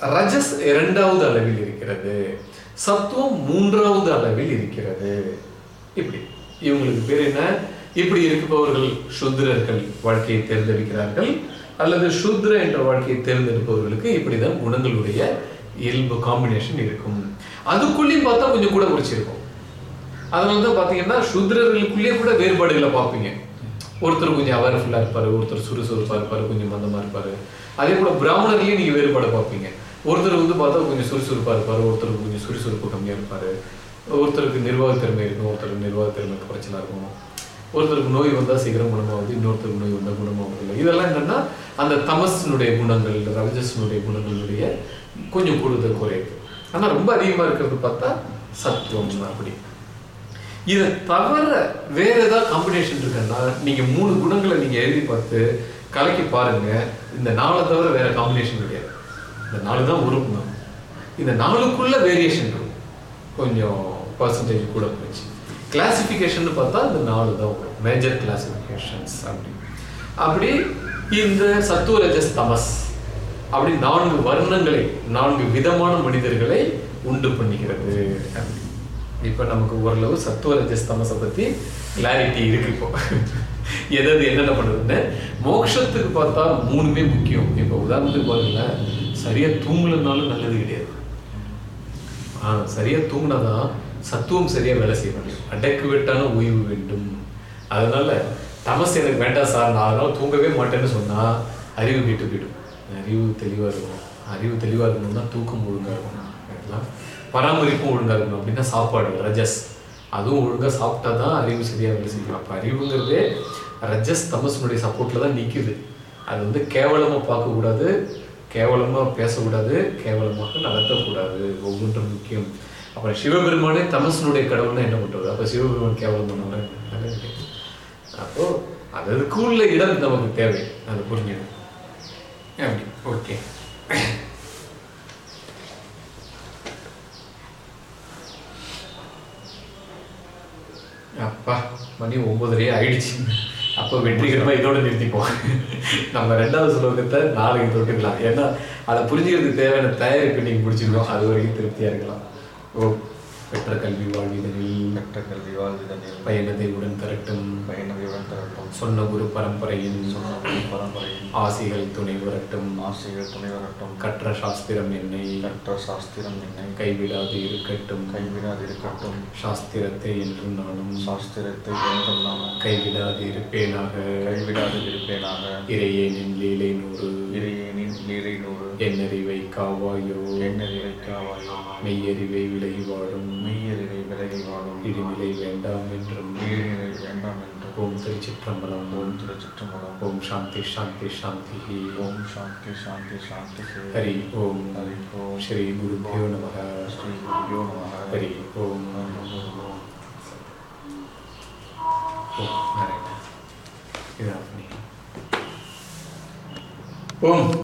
ரஜஸ் இரண்டாவது அளவில் இருக்கிறது. சத்துவம் மூன்றாவது அளவில் இருக்கிறது. இப்படி. இவங்களுக்கு பேர் என்ன? இப்படி இருப்பவர்கள் சுத்திரர்கள் வாழ்க்கையை தேர்ந்தெடுக்கிறார்கள். அல்லது சுத்ர என்ற வாழ்க்கையை தேர்ந்தெடுப்பவர்களுக்கு இப்படிதான் குணங்களுடைய இயல்பு காம்பினேஷன் இருக்கும். அதுக்குள்ளேயும் பார்த்தா கொஞ்சம் கூட குறிச்சிருக்கும் அதனால தான் பார்த்தீங்கன்னா சுத்ரர்களுக்குள்ளேயே கூட வேறுபாடுகளை பார்ப்பீங்க. ஒருத்தர் கொஞ்சம் அவர்ஃபுல்லாக இருப்பாரு ஒருத்தர் சுறுசுறுப்பாக இருப்பாரு கொஞ்சம் மந்தமாக இருப்பாரு. அதே போல பிராமணர்களையும் நீங்க வேறுபாடு பார்ப்பீங்க. ஒருத்தர் வந்து பார்த்தா கொஞ்சம் சுறுசுறுப்பாக இருப்பார் ஒருத்தருக்கு கொஞ்சம் சுறுசுறுப்பு கம்மியாக இருப்பாரு. ஒருத்தருக்கு நிர்வாக திறமை இருக்கும் ஒருத்தருக்கு நிர்வாக திறமை குறைச்சலாக இருக்கும் ஒருத்தருக்கு நோய் வந்தால் சீக்கிரம் குணமாகுது இன்னொருத்தருக்கு நோய் வந்தால் குணமாகுது. இல்லை இதெல்லாம் என்னென்னா அந்த தமஸினுடைய குணங்கள் ரஜசனுடைய குணங்களுடைய கொஞ்சம் கூடுதல் குறையுது ஆனால் ரொம்ப அதிகமாக இருக்கிறது பார்த்தா சத்துவம் அப்படி. இதை தவிர வேற ஏதாவது காம்பினேஷன் இருக்குன்னா நீங்க மூணு குணங்களை நீங்க எழுதி பார்த்து கலக்கி பாருங்க. இந்த நாளை தவிர வேற காம்பினேஷன் கிடையாது. இந்த நாலு தான் ஒரு குணம். இந்த நாளுக்குள்ள வேரியேஷன் இருக்கும். கொஞ்சம் பர்சன்டேஜ் கூட போச்சு. கிளாசிஃபிகேஷன் பார்த்தா இந்த நாலு தான் வரும் மேஜர் கிளாசிஃபிகேஷன்ஸ் அப்படி. அப்படி இந்த சத்துவ ரஜஸ் தமஸ் அப்படி நான்கு வர்ணங்களை நான்கு விதமான மனிதர்களை உண்டு பண்ணிக்கிறது அப்படி. இப்போ நமக்கு ஓரளவு சத்துவ ரஜஸ் தமசை பற்றி கிளாரிட்டி இருக்கு இப்போ. எதாவது என்னென்ன பண்ணுறதுன்னு மோட்சத்துக்கு பார்த்தா மூணுமே முக்கியம். இப்போ உதாரணத்துக்கு பாருங்களேன் சரியாக தூங்கலனாலும் நல்லது கிடையாது. ஆ சரியாக தூங்கினாதான் சத்துவம் சரியாக வேலை செய்ய முடியும் அடக்கு வெட்டான ஓய்வு வேண்டும். அதனால் தமஸ் எனக்கு வேண்டாம் சார் நான் அதனால் தூங்கவே மாட்டேன்னு சொன்னால் அறிவு கேட்டு போயிடும். அறிவு தெளிவாக இருக்கணும். அறிவு தெளிவாக இருக்கணும்னா தூக்கம் ஒழுங்காக இருக்கணும். எல்லாம் பராமரிப்பும் ஒழுங்காக இருக்கணும். அப்படின்னா சாப்பாடு ரஜஸ். அதுவும் ஒழுங்காக சாப்பிட்டா தான் அறிவு சரியாக வேலை செய்யும். அப்போ அறிவுங்கிறதே ரஜஸ் தமசனுடைய சப்போர்ட்டில் தான் நிற்கிது அது வந்து கேவலமாக பார்க்கக்கூடாது கேவலமாக பேசக்கூடாது கேவலமாக நடத்தக்கூடாது. ஒவ்வொன்றும் முக்கியம். அப்புறம் சிவபெருமானே தமசனுடைய கடவுள்னா என்ன பண்றது அப்ப சிவபெருமான் கேவலம் பண்ணுவாங்க அப்போ அப்போ அதற்குள்ள இடம் நமக்கு தேவை. அது புரிஞ்சது. அப்படி. ஓகே. அப்பா மணி ஒன்பதுலேயே ஆயிடுச்சு. அப்போ வெற்றிகரமாக இதோட நிறுத்திப்போம். நம்ம ரெண்டாவது ஸ்லோகத்தை நாளைக்கு தொட்டுக்கலாம். ஏன்னா அதை புரிஞ்சுக்கிறதுக்கு தேவையான தயாரிப்பு நீங்கள் முடிச்சிருக்கோம். அது வரைக்கும் திருப்தியாக இருக்கலாம். ஓ பெற்ற கல்வி வாழ்விதனில் கட்ட கல்வி வாழ்விதனில் பயனதை உடன் தரட்டும் பயணவியுடன் தரட்டும் சொன்ன குரு பரம்பரையின் சொன்ன பரம்பரையின் ஆசிகள் துணை வரட்டும் ஆசைகள் துணை வரட்டும் கற்ற சாஸ்திரம் என்னை கற்ற சாஸ்திரம் என்னை கைவிடாது இருக்கட்டும் கைவிடாது இருக்கட்டும் சாஸ்திரத்தை என்றும் நானும் சாஸ்திரத்தை என்றும் நானும் கைவிடாது இருப்பேனாக கைவிடாது இருப்பேனாக இறையேனின் லீலை நூறு இறையேனின் நீரை நூறு என்னறிவை காவாயோ எண்ணறிவை காவாயோ மெய்யறிவை விலகி வாழும் விலகி வாழும் இடிநிலை வேண்டாம் என்றும் நீரினை வேண்டாம் என்று ஓம் திருச்சிற்றம்பலம் ஓம் திருச்சிற்றம்பலம் ஓம் சாந்தி சாந்தி சாந்தி. ஓம் சாந்தி சாந்தி சாந்தி. ஹரி ஓம் ஹரி ஓம் ஸ்ரீ குருபியோ நமக. ஸ்ரீ குருபியோ நமः ஹரி ஓம். ஓம் ஓம்.